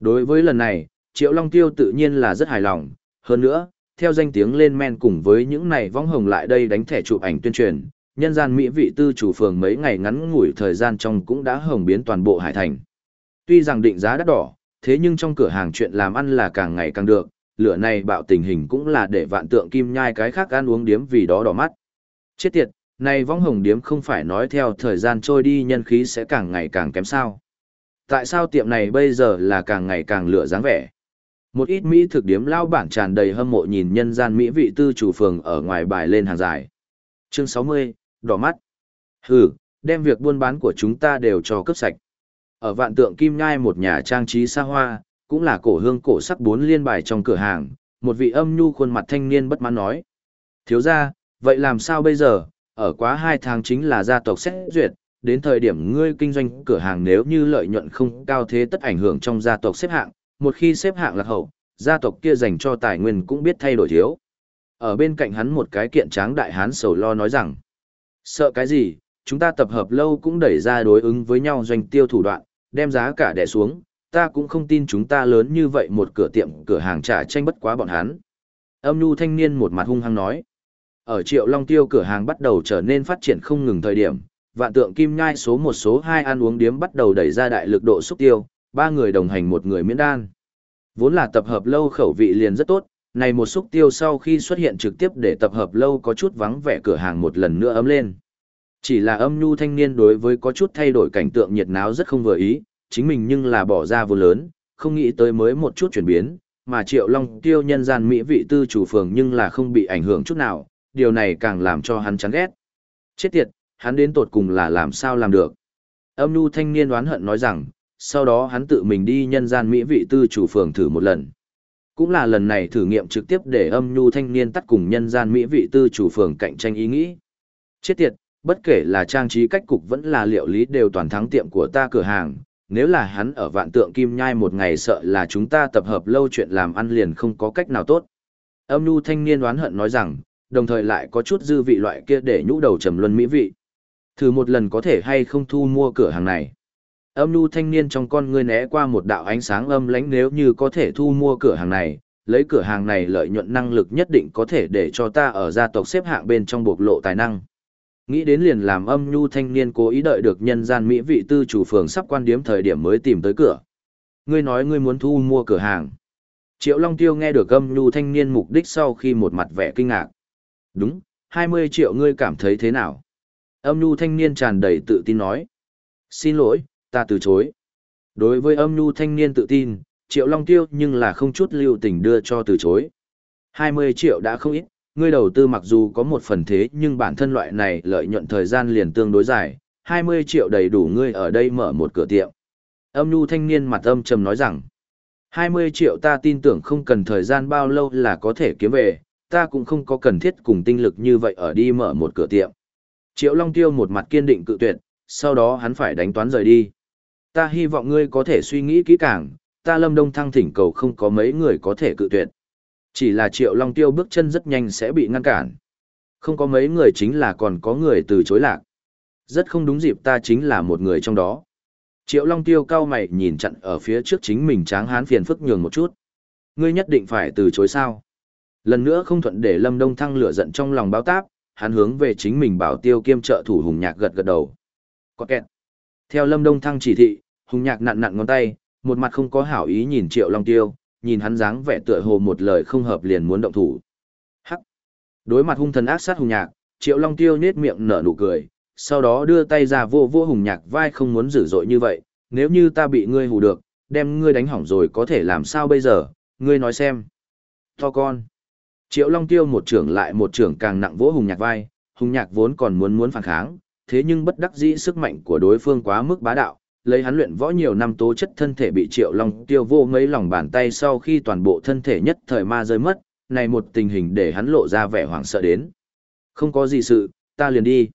Đối với lần này, Triệu Long Tiêu tự nhiên là rất hài lòng, hơn nữa, theo danh tiếng lên men cùng với những này vong hồng lại đây đánh thẻ chụp ảnh tuyên truyền, nhân gian mỹ vị tư chủ phường mấy ngày ngắn ngủi thời gian trong cũng đã hồng biến toàn bộ hải thành. Tuy rằng định giá đắt đỏ, thế nhưng trong cửa hàng chuyện làm ăn là càng ngày càng được, lửa này bạo tình hình cũng là để vạn tượng kim nhai cái khác ăn uống điếm vì đó đỏ mắt. Chết tiệt, này vong hồng điếm không phải nói theo thời gian trôi đi nhân khí sẽ càng ngày càng kém sao. Tại sao tiệm này bây giờ là càng ngày càng lửa dáng vẻ? Một ít Mỹ thực điếm lao bản tràn đầy hâm mộ nhìn nhân gian Mỹ vị tư chủ phường ở ngoài bài lên hàng dài. Chương 60, đỏ mắt. Hừ, đem việc buôn bán của chúng ta đều cho cấp sạch. Ở vạn tượng kim nhai một nhà trang trí xa hoa, cũng là cổ hương cổ sắc bốn liên bài trong cửa hàng, một vị âm nhu khuôn mặt thanh niên bất mãn nói. Thiếu ra, vậy làm sao bây giờ, ở quá hai tháng chính là gia tộc xét duyệt, đến thời điểm ngươi kinh doanh cửa hàng nếu như lợi nhuận không cao thế tất ảnh hưởng trong gia tộc xếp hạng, một khi xếp hạng lạc hậu, gia tộc kia dành cho tài nguyên cũng biết thay đổi thiếu. Ở bên cạnh hắn một cái kiện tráng đại hán sầu lo nói rằng, sợ cái gì, chúng ta tập hợp lâu cũng đẩy ra đối ứng với nhau doanh tiêu thủ đoạn, đem giá cả đè xuống, ta cũng không tin chúng ta lớn như vậy một cửa tiệm cửa hàng trả tranh bất quá bọn hắn. Âm nhu thanh niên một mặt hung hăng nói. Ở triệu long tiêu cửa hàng bắt đầu trở nên phát triển không ngừng thời điểm, vạn tượng kim nhai số một số hai ăn uống điếm bắt đầu đẩy ra đại lực độ xúc tiêu, ba người đồng hành một người miễn đan. Vốn là tập hợp lâu khẩu vị liền rất tốt, này một xúc tiêu sau khi xuất hiện trực tiếp để tập hợp lâu có chút vắng vẻ cửa hàng một lần nữa ấm lên. Chỉ là âm nhu thanh niên đối với có chút thay đổi cảnh tượng nhiệt náo rất không vừa ý, chính mình nhưng là bỏ ra vô lớn, không nghĩ tới mới một chút chuyển biến, mà triệu long tiêu nhân gian mỹ vị tư chủ phường nhưng là không bị ảnh hưởng chút nào, điều này càng làm cho hắn chán ghét. Chết tiệt, hắn đến tột cùng là làm sao làm được. Âm nhu thanh niên đoán hận nói rằng, sau đó hắn tự mình đi nhân gian mỹ vị tư chủ phường thử một lần. Cũng là lần này thử nghiệm trực tiếp để âm nhu thanh niên tắt cùng nhân gian mỹ vị tư chủ phường cạnh tranh ý nghĩ. Chết tiệt, bất kể là trang trí cách cục vẫn là liệu lý đều toàn thắng tiệm của ta cửa hàng, nếu là hắn ở vạn tượng kim nhai một ngày sợ là chúng ta tập hợp lâu chuyện làm ăn liền không có cách nào tốt. Âm nhu thanh niên đoán hận nói rằng, đồng thời lại có chút dư vị loại kia để nhũ đầu trầm luân mỹ vị. Thử một lần có thể hay không thu mua cửa hàng này. Âm nhu thanh niên trong con ngươi né qua một đạo ánh sáng âm lãnh nếu như có thể thu mua cửa hàng này, lấy cửa hàng này lợi nhuận năng lực nhất định có thể để cho ta ở gia tộc xếp hạng bên trong bộc lộ tài năng. Nghĩ đến liền làm âm nhu thanh niên cố ý đợi được nhân gian mỹ vị tư chủ phường sắp quan điếm thời điểm mới tìm tới cửa. Ngươi nói ngươi muốn thu mua cửa hàng. Triệu Long Tiêu nghe được âm nhu thanh niên mục đích sau khi một mặt vẻ kinh ngạc. Đúng, 20 triệu ngươi cảm thấy thế nào? Âm nhu thanh niên tràn đầy tự tin nói. Xin lỗi, ta từ chối. Đối với âm nhu thanh niên tự tin, Triệu Long Tiêu nhưng là không chút lưu tình đưa cho từ chối. 20 triệu đã không ít, ngươi đầu tư mặc dù có một phần thế nhưng bản thân loại này lợi nhuận thời gian liền tương đối dài, 20 triệu đầy đủ ngươi ở đây mở một cửa tiệm. Âm nhu thanh niên mặt âm trầm nói rằng, 20 triệu ta tin tưởng không cần thời gian bao lâu là có thể kiếm về, ta cũng không có cần thiết cùng tinh lực như vậy ở đi mở một cửa tiệm. Triệu Long Tiêu một mặt kiên định cự tuyệt, sau đó hắn phải đánh toán rời đi. Ta hy vọng ngươi có thể suy nghĩ kỹ càng, ta lâm đông thăng thỉnh cầu không có mấy người có thể cự tuyệt. Chỉ là Triệu Long Tiêu bước chân rất nhanh sẽ bị ngăn cản. Không có mấy người chính là còn có người từ chối lạc. Rất không đúng dịp ta chính là một người trong đó. Triệu Long Tiêu cao mày nhìn chặn ở phía trước chính mình tráng hán phiền phức nhường một chút. Ngươi nhất định phải từ chối sao. Lần nữa không thuận để Lâm Đông Thăng lửa giận trong lòng báo táp, hắn hướng về chính mình bảo tiêu kiêm trợ thủ Hùng Nhạc gật gật đầu. Có kẹt. Theo Lâm Đông Thăng chỉ thị, Hùng Nhạc nặn nặn ngón tay, một mặt không có hảo ý nhìn Triệu Long Tiêu, nhìn hắn dáng vẻ tựa hồ một lời không hợp liền muốn động thủ. Hắc. Đối mặt hung thần ác sát Hùng Nhạc, Triệu Long Tiêu nhếch miệng nở nụ cười, sau đó đưa tay ra vô vô Hùng Nhạc vai không muốn dữ dội như vậy, nếu như ta bị ngươi hù được, đem ngươi đánh hỏng rồi có thể làm sao bây giờ, ngươi nói xem. To con. Triệu Long Tiêu một trưởng lại một trưởng càng nặng vỗ Hùng Nhạc vai, Hùng Nhạc vốn còn muốn muốn phản kháng, thế nhưng bất đắc dĩ sức mạnh của đối phương quá mức bá đạo, lấy hắn luyện võ nhiều năm tố chất thân thể bị Triệu Long Tiêu vô mấy lòng bàn tay sau khi toàn bộ thân thể nhất thời ma rơi mất, này một tình hình để hắn lộ ra vẻ hoảng sợ đến. Không có gì sự, ta liền đi.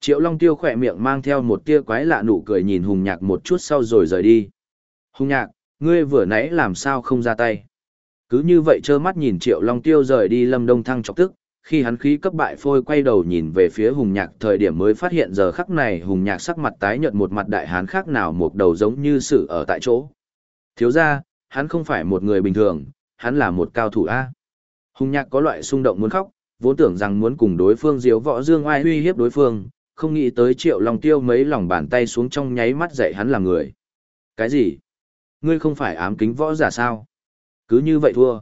Triệu Long Tiêu khỏe miệng mang theo một tia quái lạ nụ cười nhìn Hùng Nhạc một chút sau rồi rời đi. Hùng Nhạc, ngươi vừa nãy làm sao không ra tay? Cứ như vậy trơ mắt nhìn Triệu Long Tiêu rời đi Lâm Đông Thăng chọc tức, khi hắn khí cấp bại phôi quay đầu nhìn về phía Hùng Nhạc thời điểm mới phát hiện giờ khắc này Hùng Nhạc sắc mặt tái nhợt một mặt đại hán khác nào một đầu giống như sự ở tại chỗ. Thiếu ra, hắn không phải một người bình thường, hắn là một cao thủ A. Hùng Nhạc có loại xung động muốn khóc, vốn tưởng rằng muốn cùng đối phương diếu võ dương oai uy hiếp đối phương, không nghĩ tới Triệu Long Tiêu mấy lòng bàn tay xuống trong nháy mắt dạy hắn là người. Cái gì? Ngươi không phải ám kính võ giả sao? Cứ như vậy thua.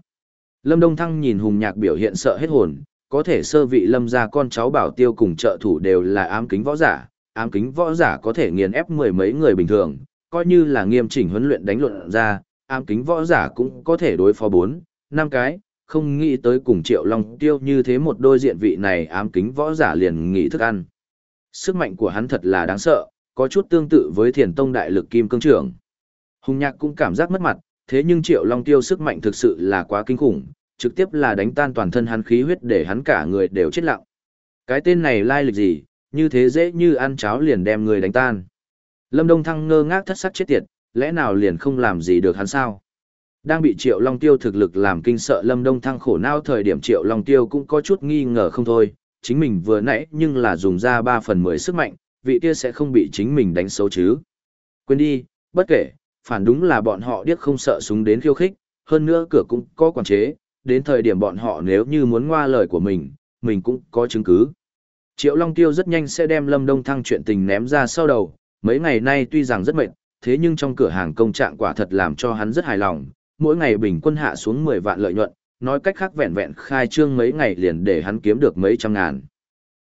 Lâm Đông Thăng nhìn Hùng Nhạc biểu hiện sợ hết hồn, có thể sơ vị lâm gia con cháu bảo tiêu cùng trợ thủ đều là ám kính võ giả, ám kính võ giả có thể nghiền ép mười mấy người bình thường, coi như là nghiêm chỉnh huấn luyện đánh luận ra, ám kính võ giả cũng có thể đối phó bốn, năm cái, không nghĩ tới cùng triệu long tiêu như thế một đôi diện vị này ám kính võ giả liền nghĩ thức ăn. Sức mạnh của hắn thật là đáng sợ, có chút tương tự với thiền tông đại lực kim cương trưởng. Hùng nhạc cũng cảm giác mất mặt, thế nhưng triệu long tiêu sức mạnh thực sự là quá kinh khủng, trực tiếp là đánh tan toàn thân hắn khí huyết để hắn cả người đều chết lặng. Cái tên này lai lịch gì, như thế dễ như ăn cháo liền đem người đánh tan. Lâm Đông Thăng ngơ ngác thất sắc chết tiệt, lẽ nào liền không làm gì được hắn sao? Đang bị Triệu Long Tiêu thực lực làm kinh sợ Lâm Đông Thăng khổ não thời điểm Triệu Long Tiêu cũng có chút nghi ngờ không thôi, chính mình vừa nãy nhưng là dùng ra 3 phần 10 sức mạnh, vị kia sẽ không bị chính mình đánh xấu chứ. Quên đi, bất kể, phản đúng là bọn họ điếc không sợ súng đến khiêu khích, hơn nữa cửa cũng có quản chế, đến thời điểm bọn họ nếu như muốn ngoa lời của mình, mình cũng có chứng cứ. Triệu Long Tiêu rất nhanh sẽ đem Lâm Đông Thăng chuyện tình ném ra sau đầu, mấy ngày nay tuy rằng rất mệt, thế nhưng trong cửa hàng công trạng quả thật làm cho hắn rất hài lòng, mỗi ngày bình quân hạ xuống 10 vạn lợi nhuận, nói cách khác vẹn vẹn khai trương mấy ngày liền để hắn kiếm được mấy trăm ngàn.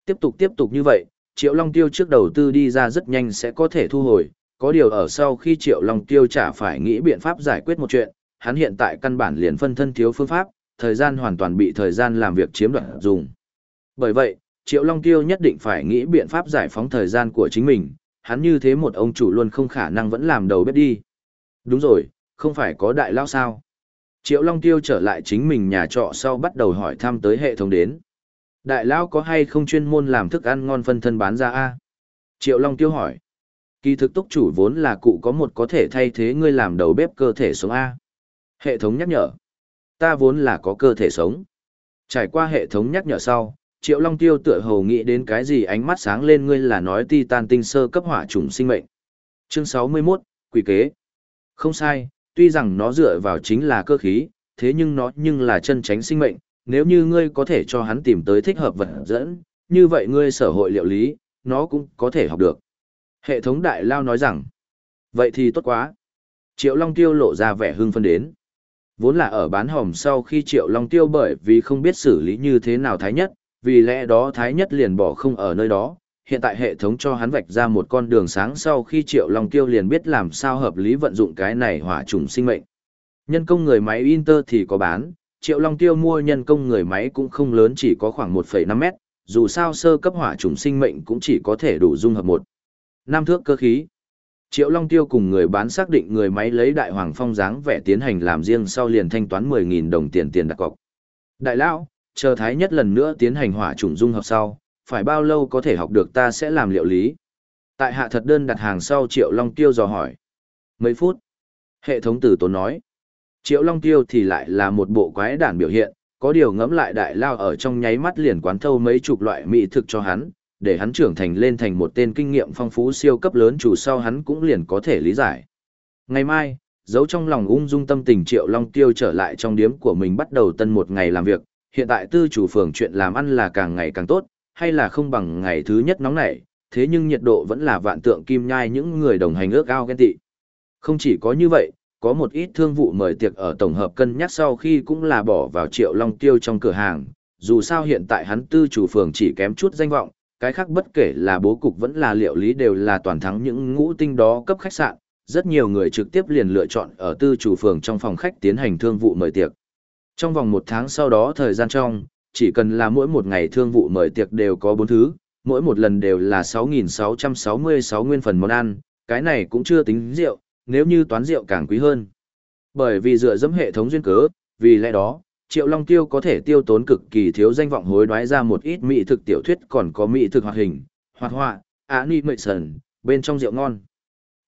Tiếp tục tiếp tục như vậy, Triệu Long Tiêu trước đầu tư đi ra rất nhanh sẽ có thể thu hồi, có điều ở sau khi Triệu Long Tiêu chả phải nghĩ biện pháp giải quyết một chuyện, hắn hiện tại căn bản liền phân thân thiếu phương pháp, thời gian hoàn toàn bị thời gian làm việc chiếm đoạt dùng. Bởi vậy, Triệu Long Tiêu nhất định phải nghĩ biện pháp giải phóng thời gian của chính mình, hắn như thế một ông chủ luôn không khả năng vẫn làm đầu bếp đi. Đúng rồi, không phải có đại lao sao? Triệu Long Tiêu trở lại chính mình nhà trọ sau bắt đầu hỏi thăm tới hệ thống đến. Đại lão có hay không chuyên môn làm thức ăn ngon phân thân bán ra a? Triệu Long Tiêu hỏi. Kỳ thực túc chủ vốn là cụ có một có thể thay thế ngươi làm đầu bếp cơ thể sống a. Hệ thống nhắc nhở. Ta vốn là có cơ thể sống. Trải qua hệ thống nhắc nhở sau, Triệu Long Tiêu tựa hồ nghĩ đến cái gì ánh mắt sáng lên ngươi là nói titan tinh sơ cấp hỏa trùng sinh mệnh. Chương 61, Quỷ kế. Không sai, tuy rằng nó dựa vào chính là cơ khí, thế nhưng nó nhưng là chân tránh sinh mệnh, nếu như ngươi có thể cho hắn tìm tới thích hợp vật dẫn, như vậy ngươi sở hội liệu lý, nó cũng có thể học được. Hệ thống đại lao nói rằng, vậy thì tốt quá. Triệu Long Tiêu lộ ra vẻ hưng phân đến. Vốn là ở bán hòm sau khi Triệu Long Tiêu bởi vì không biết xử lý như thế nào thái nhất, vì lẽ đó thái nhất liền bỏ không ở nơi đó. Hiện tại hệ thống cho hắn vạch ra một con đường sáng sau khi Triệu Long Tiêu liền biết làm sao hợp lý vận dụng cái này hỏa trùng sinh mệnh. Nhân công người máy Inter thì có bán, Triệu Long Tiêu mua nhân công người máy cũng không lớn chỉ có khoảng 1,5 mét, dù sao sơ cấp hỏa trùng sinh mệnh cũng chỉ có thể đủ dung hợp một. Nam thước cơ khí. Triệu Long Tiêu cùng người bán xác định người máy lấy đại hoàng phong dáng vẻ tiến hành làm riêng sau liền thanh toán 10.000 đồng tiền tiền đặt cọc. Đại lão, chờ thái nhất lần nữa tiến hành hỏa trùng dung hợp sau, phải bao lâu có thể học được ta sẽ làm liệu lý. Tại hạ thật đơn đặt hàng sau Triệu Long Tiêu dò hỏi. Mấy phút. Hệ thống tử tốn nói. Triệu Long Tiêu thì lại là một bộ quái đản biểu hiện, có điều ngẫm lại đại lao ở trong nháy mắt liền quán thâu mấy chục loại mỹ thực cho hắn, để hắn trưởng thành lên thành một tên kinh nghiệm phong phú siêu cấp lớn chủ sau hắn cũng liền có thể lý giải. Ngày mai, giấu trong lòng ung dung tâm tình Triệu Long Tiêu trở lại trong điếm của mình bắt đầu tân một ngày làm việc, hiện tại tư chủ phường chuyện làm ăn là càng ngày càng tốt, hay là không bằng ngày thứ nhất nóng nảy, thế nhưng nhiệt độ vẫn là vạn tượng kim nhai những người đồng hành ước ao ghen tị. Không chỉ có như vậy, có một ít thương vụ mời tiệc ở tổng hợp cân nhắc sau khi cũng là bỏ vào Triệu Long Tiêu trong cửa hàng, dù sao hiện tại hắn tư chủ phường chỉ kém chút danh vọng, cái khác bất kể là bố cục vẫn là liệu lý đều là toàn thắng những ngũ tinh đó cấp khách sạn, rất nhiều người trực tiếp liền lựa chọn ở tư chủ phường trong phòng khách tiến hành thương vụ mời tiệc. Trong vòng một tháng sau đó thời gian trong, chỉ cần là mỗi một ngày thương vụ mời tiệc đều có bốn thứ, mỗi một lần đều là 6.666 nguyên phần món ăn, cái này cũng chưa tính rượu, nếu như toán rượu càng quý hơn. Bởi vì dựa dẫm hệ thống duyên cớ, vì lẽ đó, Triệu Long Tiêu có thể tiêu tốn cực kỳ thiếu danh vọng hối đoái ra một ít mỹ thực tiểu thuyết còn có mỹ thực hoạt hình, hoạt họa, animation, bên trong rượu ngon.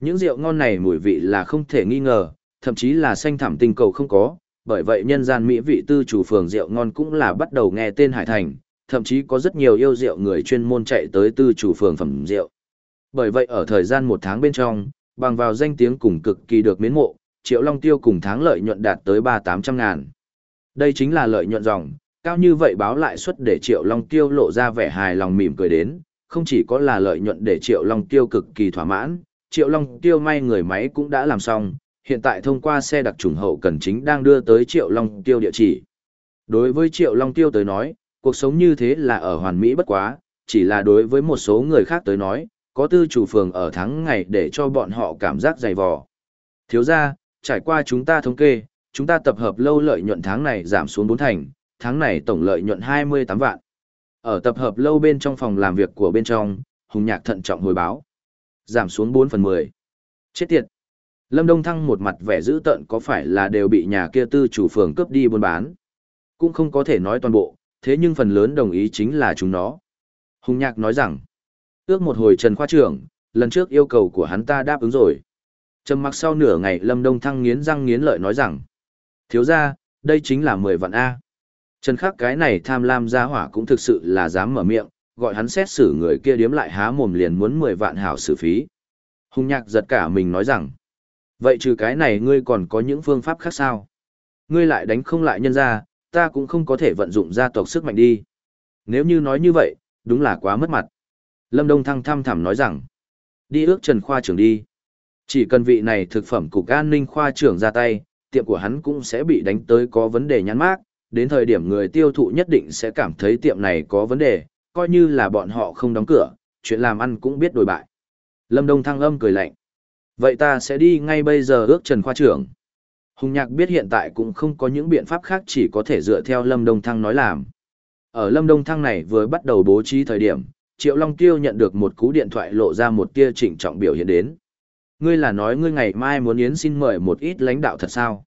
Những rượu ngon này mùi vị là không thể nghi ngờ, thậm chí là xanh thảm tinh cầu không có, bởi vậy nhân gian mỹ vị tư chủ phường rượu ngon cũng là bắt đầu nghe tên Hải Thành, thậm chí có rất nhiều yêu rượu người chuyên môn chạy tới tư chủ phường phẩm rượu. Bởi vậy ở thời gian một tháng bên trong, bằng vào danh tiếng cùng cực kỳ được miến mộ, Triệu Long Tiêu cùng tháng lợi nhuận đạt tới ba tám trăm ngàn. Đây chính là lợi nhuận dòng, cao như vậy báo lại suất để Triệu Long Tiêu lộ ra vẻ hài lòng mỉm cười đến, không chỉ có là lợi nhuận để Triệu Long Tiêu cực kỳ thỏa mãn, Triệu Long Tiêu may người máy cũng đã làm xong, hiện tại thông qua xe đặc trùng hậu cần chính đang đưa tới Triệu Long Tiêu địa chỉ. Đối với Triệu Long Tiêu tới nói, cuộc sống như thế là ở hoàn mỹ bất quá, chỉ là đối với một số người khác tới nói, có tư chủ phường ở tháng ngày để cho bọn họ cảm giác dày vò. Thiếu ra, trải qua chúng ta thống kê, chúng ta tập hợp lâu lợi nhuận tháng này giảm xuống 4 thành, tháng này tổng lợi nhuận 28 vạn. Ở tập hợp lâu bên trong phòng làm việc của bên trong, Hùng Nhạc thận trọng hồi báo. Giảm xuống 4 phần 10. Chết tiệt. Lâm Đông Thăng một mặt vẻ dữ tợn có phải là đều bị nhà kia tư chủ phường cướp đi buôn bán. Cũng không có thể nói toàn bộ, thế nhưng phần lớn đồng ý chính là chúng nó. Hùng Nhạc nói rằng, ước một hồi Trần Khoa trưởng, lần trước yêu cầu của hắn ta đáp ứng rồi. Trầm mặc sau nửa ngày Lâm Đông Thăng nghiến răng nghiến lợi nói rằng, Thiếu ra, đây chính là 10 vạn A. Trần khắc cái này tham lam gia hỏa cũng thực sự là dám mở miệng, gọi hắn xét xử người kia điếm lại há mồm liền muốn 10 vạn hảo xử phí. Hùng nhạc giật cả mình nói rằng, vậy trừ cái này ngươi còn có những phương pháp khác sao? Ngươi lại đánh không lại nhân ra, ta cũng không có thể vận dụng gia tộc sức mạnh đi. Nếu như nói như vậy, đúng là quá mất mặt. Lâm Đông Thăng thăm thẳm nói rằng, đi ước Trần Khoa trưởng đi. Chỉ cần vị này thực phẩm cục an ninh khoa trưởng ra tay, tiệm của hắn cũng sẽ bị đánh tới có vấn đề nhãn mát, đến thời điểm người tiêu thụ nhất định sẽ cảm thấy tiệm này có vấn đề, coi như là bọn họ không đóng cửa, chuyện làm ăn cũng biết đổi bại. Lâm Đông Thăng âm cười lạnh. Vậy ta sẽ đi ngay bây giờ ước Trần Khoa trưởng. Hùng Nhạc biết hiện tại cũng không có những biện pháp khác chỉ có thể dựa theo Lâm Đông Thăng nói làm. Ở Lâm Đông Thăng này vừa bắt đầu bố trí thời điểm, Triệu Long Tiêu nhận được một cú điện thoại lộ ra một tia chỉnh trọng biểu hiện đến. Ngươi là nói ngươi ngày mai muốn yến xin mời một ít lãnh đạo thật sao?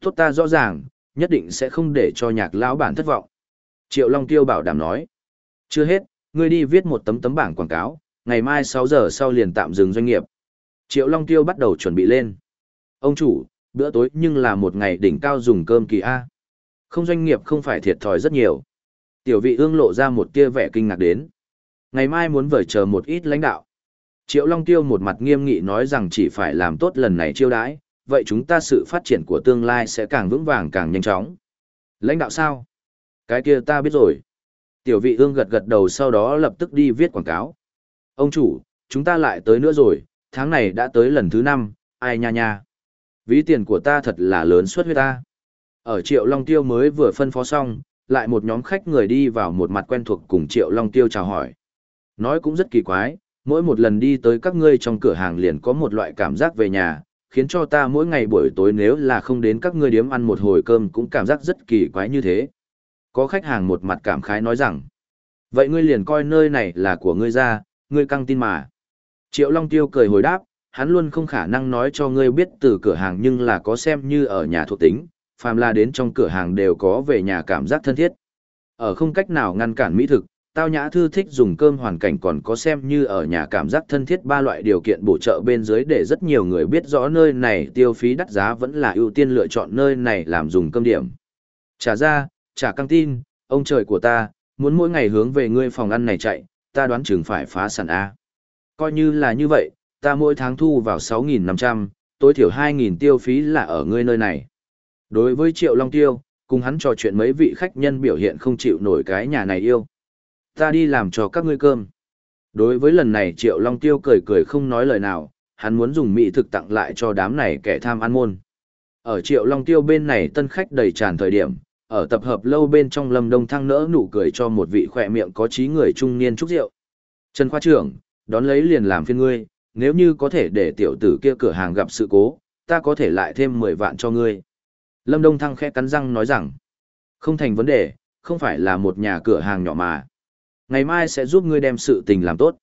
Tốt ta rõ ràng, nhất định sẽ không để cho nhạc lão bản thất vọng. Triệu Long Tiêu bảo đảm nói. Chưa hết, ngươi đi viết một tấm tấm bảng quảng cáo, ngày mai 6 giờ sau liền tạm dừng doanh nghiệp. Triệu Long Tiêu bắt đầu chuẩn bị lên. Ông chủ, bữa tối nhưng là một ngày đỉnh cao dùng cơm kỳ A. Không doanh nghiệp không phải thiệt thòi rất nhiều. Tiểu vị ương lộ ra một tia vẻ kinh ngạc đến. Ngày mai muốn vời chờ một ít lãnh đạo. Triệu Long Tiêu một mặt nghiêm nghị nói rằng chỉ phải làm tốt lần này chiêu đãi, vậy chúng ta sự phát triển của tương lai sẽ càng vững vàng càng nhanh chóng. Lãnh đạo sao? Cái kia ta biết rồi. Tiểu vị ương gật gật đầu sau đó lập tức đi viết quảng cáo. Ông chủ, chúng ta lại tới nữa rồi, tháng này đã tới lần thứ năm, ai nha nha. Ví tiền của ta thật là lớn suất huyết ta. Ở Triệu Long Tiêu mới vừa phân phó xong, lại một nhóm khách người đi vào một mặt quen thuộc cùng Triệu Long Tiêu chào hỏi. Nói cũng rất kỳ quái, mỗi một lần đi tới các ngươi trong cửa hàng liền có một loại cảm giác về nhà, khiến cho ta mỗi ngày buổi tối nếu là không đến các ngươi điếm ăn một hồi cơm cũng cảm giác rất kỳ quái như thế. Có khách hàng một mặt cảm khái nói rằng, vậy ngươi liền coi nơi này là của ngươi ra, ngươi căng tin mà. Triệu Long Tiêu cười hồi đáp, hắn luôn không khả năng nói cho ngươi biết từ cửa hàng nhưng là có xem như ở nhà thuộc tính, phàm là đến trong cửa hàng đều có về nhà cảm giác thân thiết. Ở không cách nào ngăn cản mỹ thực, tao nhã thư thích dùng cơm hoàn cảnh còn có xem như ở nhà cảm giác thân thiết ba loại điều kiện bổ trợ bên dưới để rất nhiều người biết rõ nơi này tiêu phí đắt giá vẫn là ưu tiên lựa chọn nơi này làm dùng cơm điểm. Trả ra, trả căng tin, ông trời của ta, muốn mỗi ngày hướng về ngươi phòng ăn này chạy, ta đoán chừng phải phá sản A. Coi như là như vậy, ta mỗi tháng thu vào 6.500, tối thiểu 2.000 tiêu phí là ở ngươi nơi này. Đối với Triệu Long Tiêu, cùng hắn trò chuyện mấy vị khách nhân biểu hiện không chịu nổi cái nhà này yêu. Ta đi làm cho các ngươi cơm. Đối với lần này Triệu Long Tiêu cười cười không nói lời nào, hắn muốn dùng mỹ thực tặng lại cho đám này kẻ tham ăn môn. Ở Triệu Long Tiêu bên này tân khách đầy tràn thời điểm, ở tập hợp lâu bên trong Lâm Đông Thăng nỡ nụ cười cho một vị khỏe miệng có trí người trung niên chúc rượu. Trần Khoa trưởng, đón lấy liền làm phiên ngươi, nếu như có thể để tiểu tử kia cửa hàng gặp sự cố, ta có thể lại thêm 10 vạn cho ngươi. Lâm Đông Thăng khẽ cắn răng nói rằng, không thành vấn đề, không phải là một nhà cửa hàng nhỏ mà. Ngày mai sẽ giúp ngươi đem sự tình làm tốt.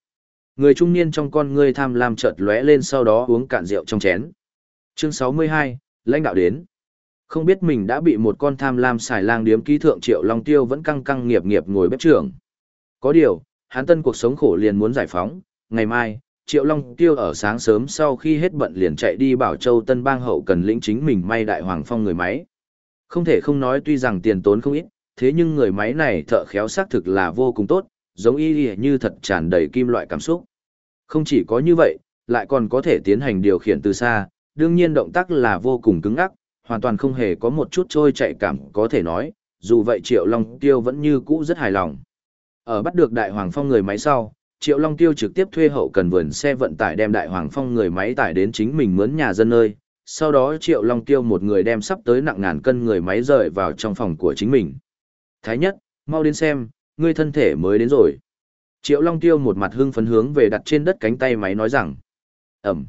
Người trung niên trong con ngươi tham lam chợt lóe lên sau đó uống cạn rượu trong chén. Chương 62, lãnh đạo đến. Không biết mình đã bị một con tham lam xài lang điếm ký thượng triệu long tiêu vẫn căng căng nghiệp nghiệp ngồi bếp trưởng. Có điều, hắn tân cuộc sống khổ liền muốn giải phóng, ngày mai, Triệu Long Tiêu ở sáng sớm sau khi hết bận liền chạy đi bảo châu Tân Bang hậu cần lĩnh chính mình may đại hoàng phong người máy. Không thể không nói tuy rằng tiền tốn không ít, thế nhưng người máy này thợ khéo xác thực là vô cùng tốt, giống y như thật tràn đầy kim loại cảm xúc. Không chỉ có như vậy, lại còn có thể tiến hành điều khiển từ xa, đương nhiên động tác là vô cùng cứng ắc, hoàn toàn không hề có một chút trôi chạy cảm có thể nói, dù vậy Triệu Long Tiêu vẫn như cũ rất hài lòng. Ở bắt được đại hoàng phong người máy sau, Triệu Long Tiêu trực tiếp thuê hậu cần vườn xe vận tải đem đại hoàng phong người máy tải đến chính mình mướn nhà dân nơi. Sau đó Triệu Long Tiêu một người đem sắp tới nặng ngàn cân người máy rời vào trong phòng của chính mình. Thái nhất, mau đến xem, ngươi thân thể mới đến rồi. Triệu Long Tiêu một mặt hưng phấn hướng về đặt trên đất cánh tay máy nói rằng. Ẩm.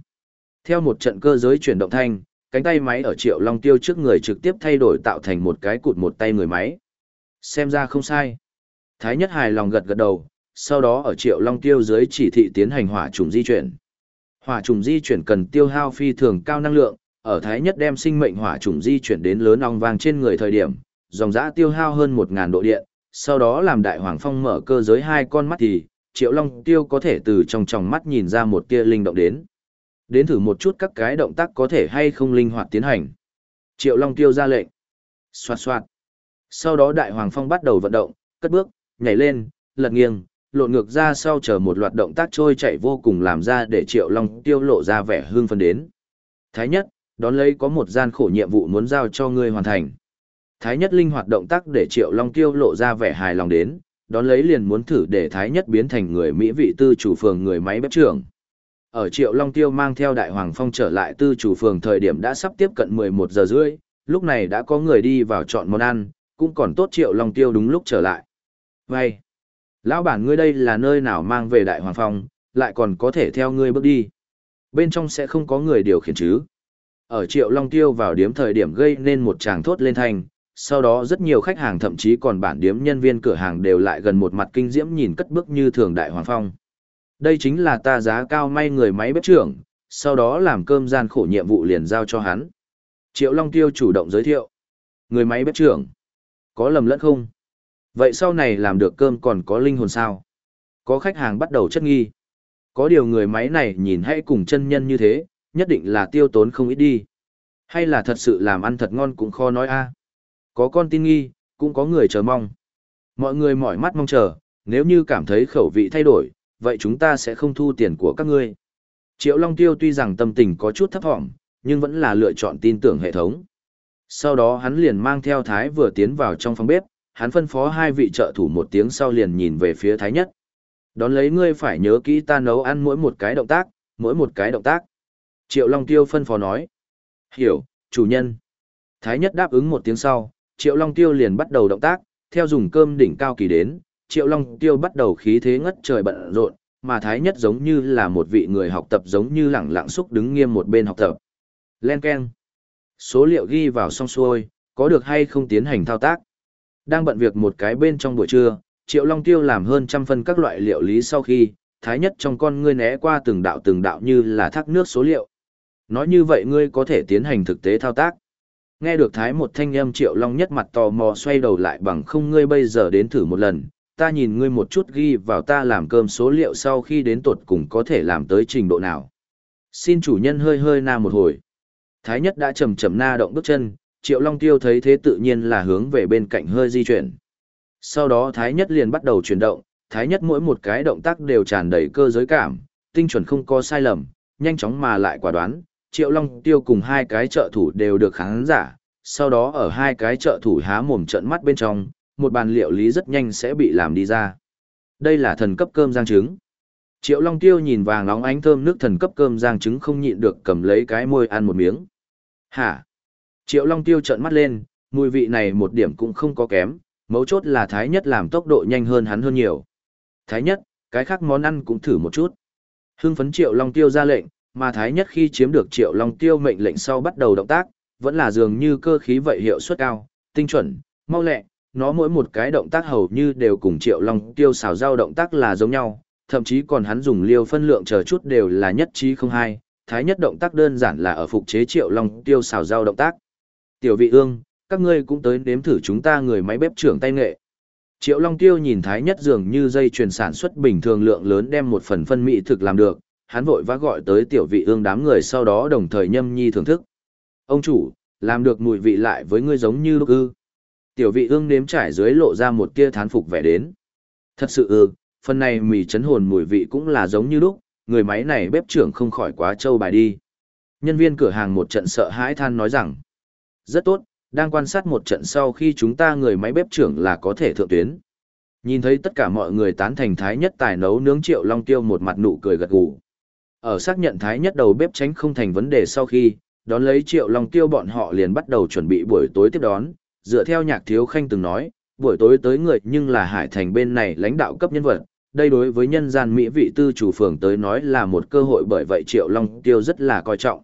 Theo một trận cơ giới chuyển động thanh, cánh tay máy ở Triệu Long Tiêu trước người trực tiếp thay đổi tạo thành một cái cụt một tay người máy. Xem ra không sai. Thái nhất hài lòng gật gật đầu, sau đó ở Triệu Long Tiêu dưới chỉ thị tiến hành hỏa trùng di chuyển. Hỏa trùng di chuyển cần tiêu hao phi thường cao năng lượng, ở Thái Nhất đem sinh mệnh hỏa trùng di chuyển đến lớn ong vang trên người thời điểm, dòng dã tiêu hao hơn 1000 độ điện, sau đó làm Đại Hoàng Phong mở cơ giới hai con mắt thì, Triệu Long Tiêu có thể từ trong tròng mắt nhìn ra một tia linh động đến. Đến thử một chút các cái động tác có thể hay không linh hoạt tiến hành. Triệu Long Tiêu ra lệnh. Xoạt xoạt. Sau đó đại hoàng phong bắt đầu vận động, cất bước, nhảy lên, lật nghiêng, lộn ngược ra sau chờ một loạt động tác trôi chạy vô cùng làm ra để Triệu Long tiêu lộ ra vẻ hương phân đến. Thái nhất, đón lấy có một gian khổ nhiệm vụ muốn giao cho ngươi hoàn thành. Thái nhất linh hoạt động tác để Triệu Long tiêu lộ ra vẻ hài lòng đến, đón lấy liền muốn thử để Thái nhất biến thành người Mỹ vị tư chủ phường người máy bếp trưởng. Ở Triệu Long Tiêu mang theo Đại Hoàng Phong trở lại tư chủ phường thời điểm đã sắp tiếp cận 11 giờ rưỡi, lúc này đã có người đi vào chọn món ăn, cũng còn tốt Triệu Long Tiêu đúng lúc trở lại. Vậy, lão bản ngươi đây là nơi nào mang về Đại Hoàng Phong, lại còn có thể theo ngươi bước đi. Bên trong sẽ không có người điều khiển chứ. Ở Triệu Long Tiêu vào điếm thời điểm gây nên một tràng thốt lên thành sau đó rất nhiều khách hàng thậm chí còn bản điếm nhân viên cửa hàng đều lại gần một mặt kinh diễm nhìn cất bước như thường Đại Hoàng Phong. Đây chính là ta giá cao may người máy bếp trưởng, sau đó làm cơm gian khổ nhiệm vụ liền giao cho hắn. Triệu Long Tiêu chủ động giới thiệu. Người máy bếp trưởng. Có lầm lẫn không? Vậy sau này làm được cơm còn có linh hồn sao? Có khách hàng bắt đầu chất nghi. Có điều người máy này nhìn hay cùng chân nhân như thế, nhất định là tiêu tốn không ít đi. Hay là thật sự làm ăn thật ngon cũng khó nói a. Có con tin nghi, cũng có người chờ mong. Mọi người mỏi mắt mong chờ, nếu như cảm thấy khẩu vị thay đổi, vậy chúng ta sẽ không thu tiền của các ngươi. Triệu Long Tiêu tuy rằng tâm tình có chút thấp thỏm, nhưng vẫn là lựa chọn tin tưởng hệ thống. Sau đó hắn liền mang theo Thái vừa tiến vào trong phòng bếp, hắn phân phó hai vị trợ thủ một tiếng sau liền nhìn về phía Thái Nhất. Đón lấy ngươi phải nhớ kỹ ta nấu ăn mỗi một cái động tác, mỗi một cái động tác. Triệu Long Tiêu phân phó nói. Hiểu, chủ nhân. Thái Nhất đáp ứng một tiếng sau, Triệu Long Tiêu liền bắt đầu động tác, theo dùng cơm đỉnh cao kỳ đến, Triệu Long Tiêu bắt đầu khí thế ngất trời bận rộn, mà Thái Nhất giống như là một vị người học tập giống như lẳng lặng xúc đứng nghiêm một bên học tập. Len Ken. Số liệu ghi vào xong xuôi, có được hay không tiến hành thao tác. Đang bận việc một cái bên trong buổi trưa, Triệu Long Tiêu làm hơn trăm phân các loại liệu lý sau khi, Thái Nhất trong con ngươi né qua từng đạo từng đạo như là thác nước số liệu. Nói như vậy ngươi có thể tiến hành thực tế thao tác. Nghe được Thái một thanh âm Triệu Long Nhất mặt tò mò xoay đầu lại bằng không ngươi bây giờ đến thử một lần, ta nhìn ngươi một chút ghi vào ta làm cơm số liệu sau khi đến tột cùng có thể làm tới trình độ nào. Xin chủ nhân hơi hơi na một hồi. Thái nhất đã chầm chầm na động bước chân, triệu long tiêu thấy thế tự nhiên là hướng về bên cạnh hơi di chuyển. Sau đó thái nhất liền bắt đầu chuyển động, thái nhất mỗi một cái động tác đều tràn đầy cơ giới cảm, tinh chuẩn không có sai lầm, nhanh chóng mà lại quả đoán. Triệu Long Tiêu cùng hai cái trợ thủ đều được khán giả, sau đó ở hai cái trợ thủ há mồm trợn mắt bên trong, một bàn liệu lý rất nhanh sẽ bị làm đi ra. Đây là thần cấp cơm giang trứng. Triệu Long Tiêu nhìn vàng nóng ánh thơm nước thần cấp cơm giang trứng không nhịn được cầm lấy cái môi ăn một miếng. Hả? Triệu Long Tiêu trợn mắt lên, mùi vị này một điểm cũng không có kém, mấu chốt là Thái Nhất làm tốc độ nhanh hơn hắn hơn nhiều. Thái Nhất, cái khác món ăn cũng thử một chút. Hưng phấn Triệu Long Tiêu ra lệnh, mà Thái Nhất khi chiếm được Triệu Long Tiêu mệnh lệnh sau bắt đầu động tác, vẫn là dường như cơ khí vậy hiệu suất cao, tinh chuẩn, mau lẹ, nó mỗi một cái động tác hầu như đều cùng triệu long tiêu xào giao động tác là giống nhau, thậm chí còn hắn dùng liêu phân lượng chờ chút đều là nhất trí không hai, thái nhất động tác đơn giản là ở phục chế triệu long tiêu xào giao động tác. Tiểu vị ương, các ngươi cũng tới nếm thử chúng ta người máy bếp trưởng tay nghệ. Triệu Long Tiêu nhìn Thái Nhất dường như dây chuyền sản xuất bình thường lượng lớn đem một phần phân mỹ thực làm được, hắn vội vã gọi tới tiểu vị ương đám người sau đó đồng thời nhâm nhi thưởng thức. Ông chủ, làm được mùi vị lại với ngươi giống như lúc ư. Tiểu vị ương nếm trải dưới lộ ra một tia thán phục vẻ đến. Thật sự ư, phần này mì chấn hồn mùi vị cũng là giống như lúc, người máy này bếp trưởng không khỏi quá trâu bài đi. Nhân viên cửa hàng một trận sợ hãi than nói rằng, rất tốt, đang quan sát một trận sau khi chúng ta người máy bếp trưởng là có thể thượng tuyến. Nhìn thấy tất cả mọi người tán thành thái nhất tài nấu nướng triệu long tiêu một mặt nụ cười gật gù. Ở xác nhận thái nhất đầu bếp tránh không thành vấn đề sau khi, đón lấy triệu long tiêu bọn họ liền bắt đầu chuẩn bị buổi tối tiếp đón, dựa theo nhạc thiếu khanh từng nói, buổi tối tới người nhưng là hải thành bên này lãnh đạo cấp nhân vật, đây đối với nhân gian Mỹ vị tư chủ phường tới nói là một cơ hội bởi vậy Triệu Long Tiêu rất là coi trọng.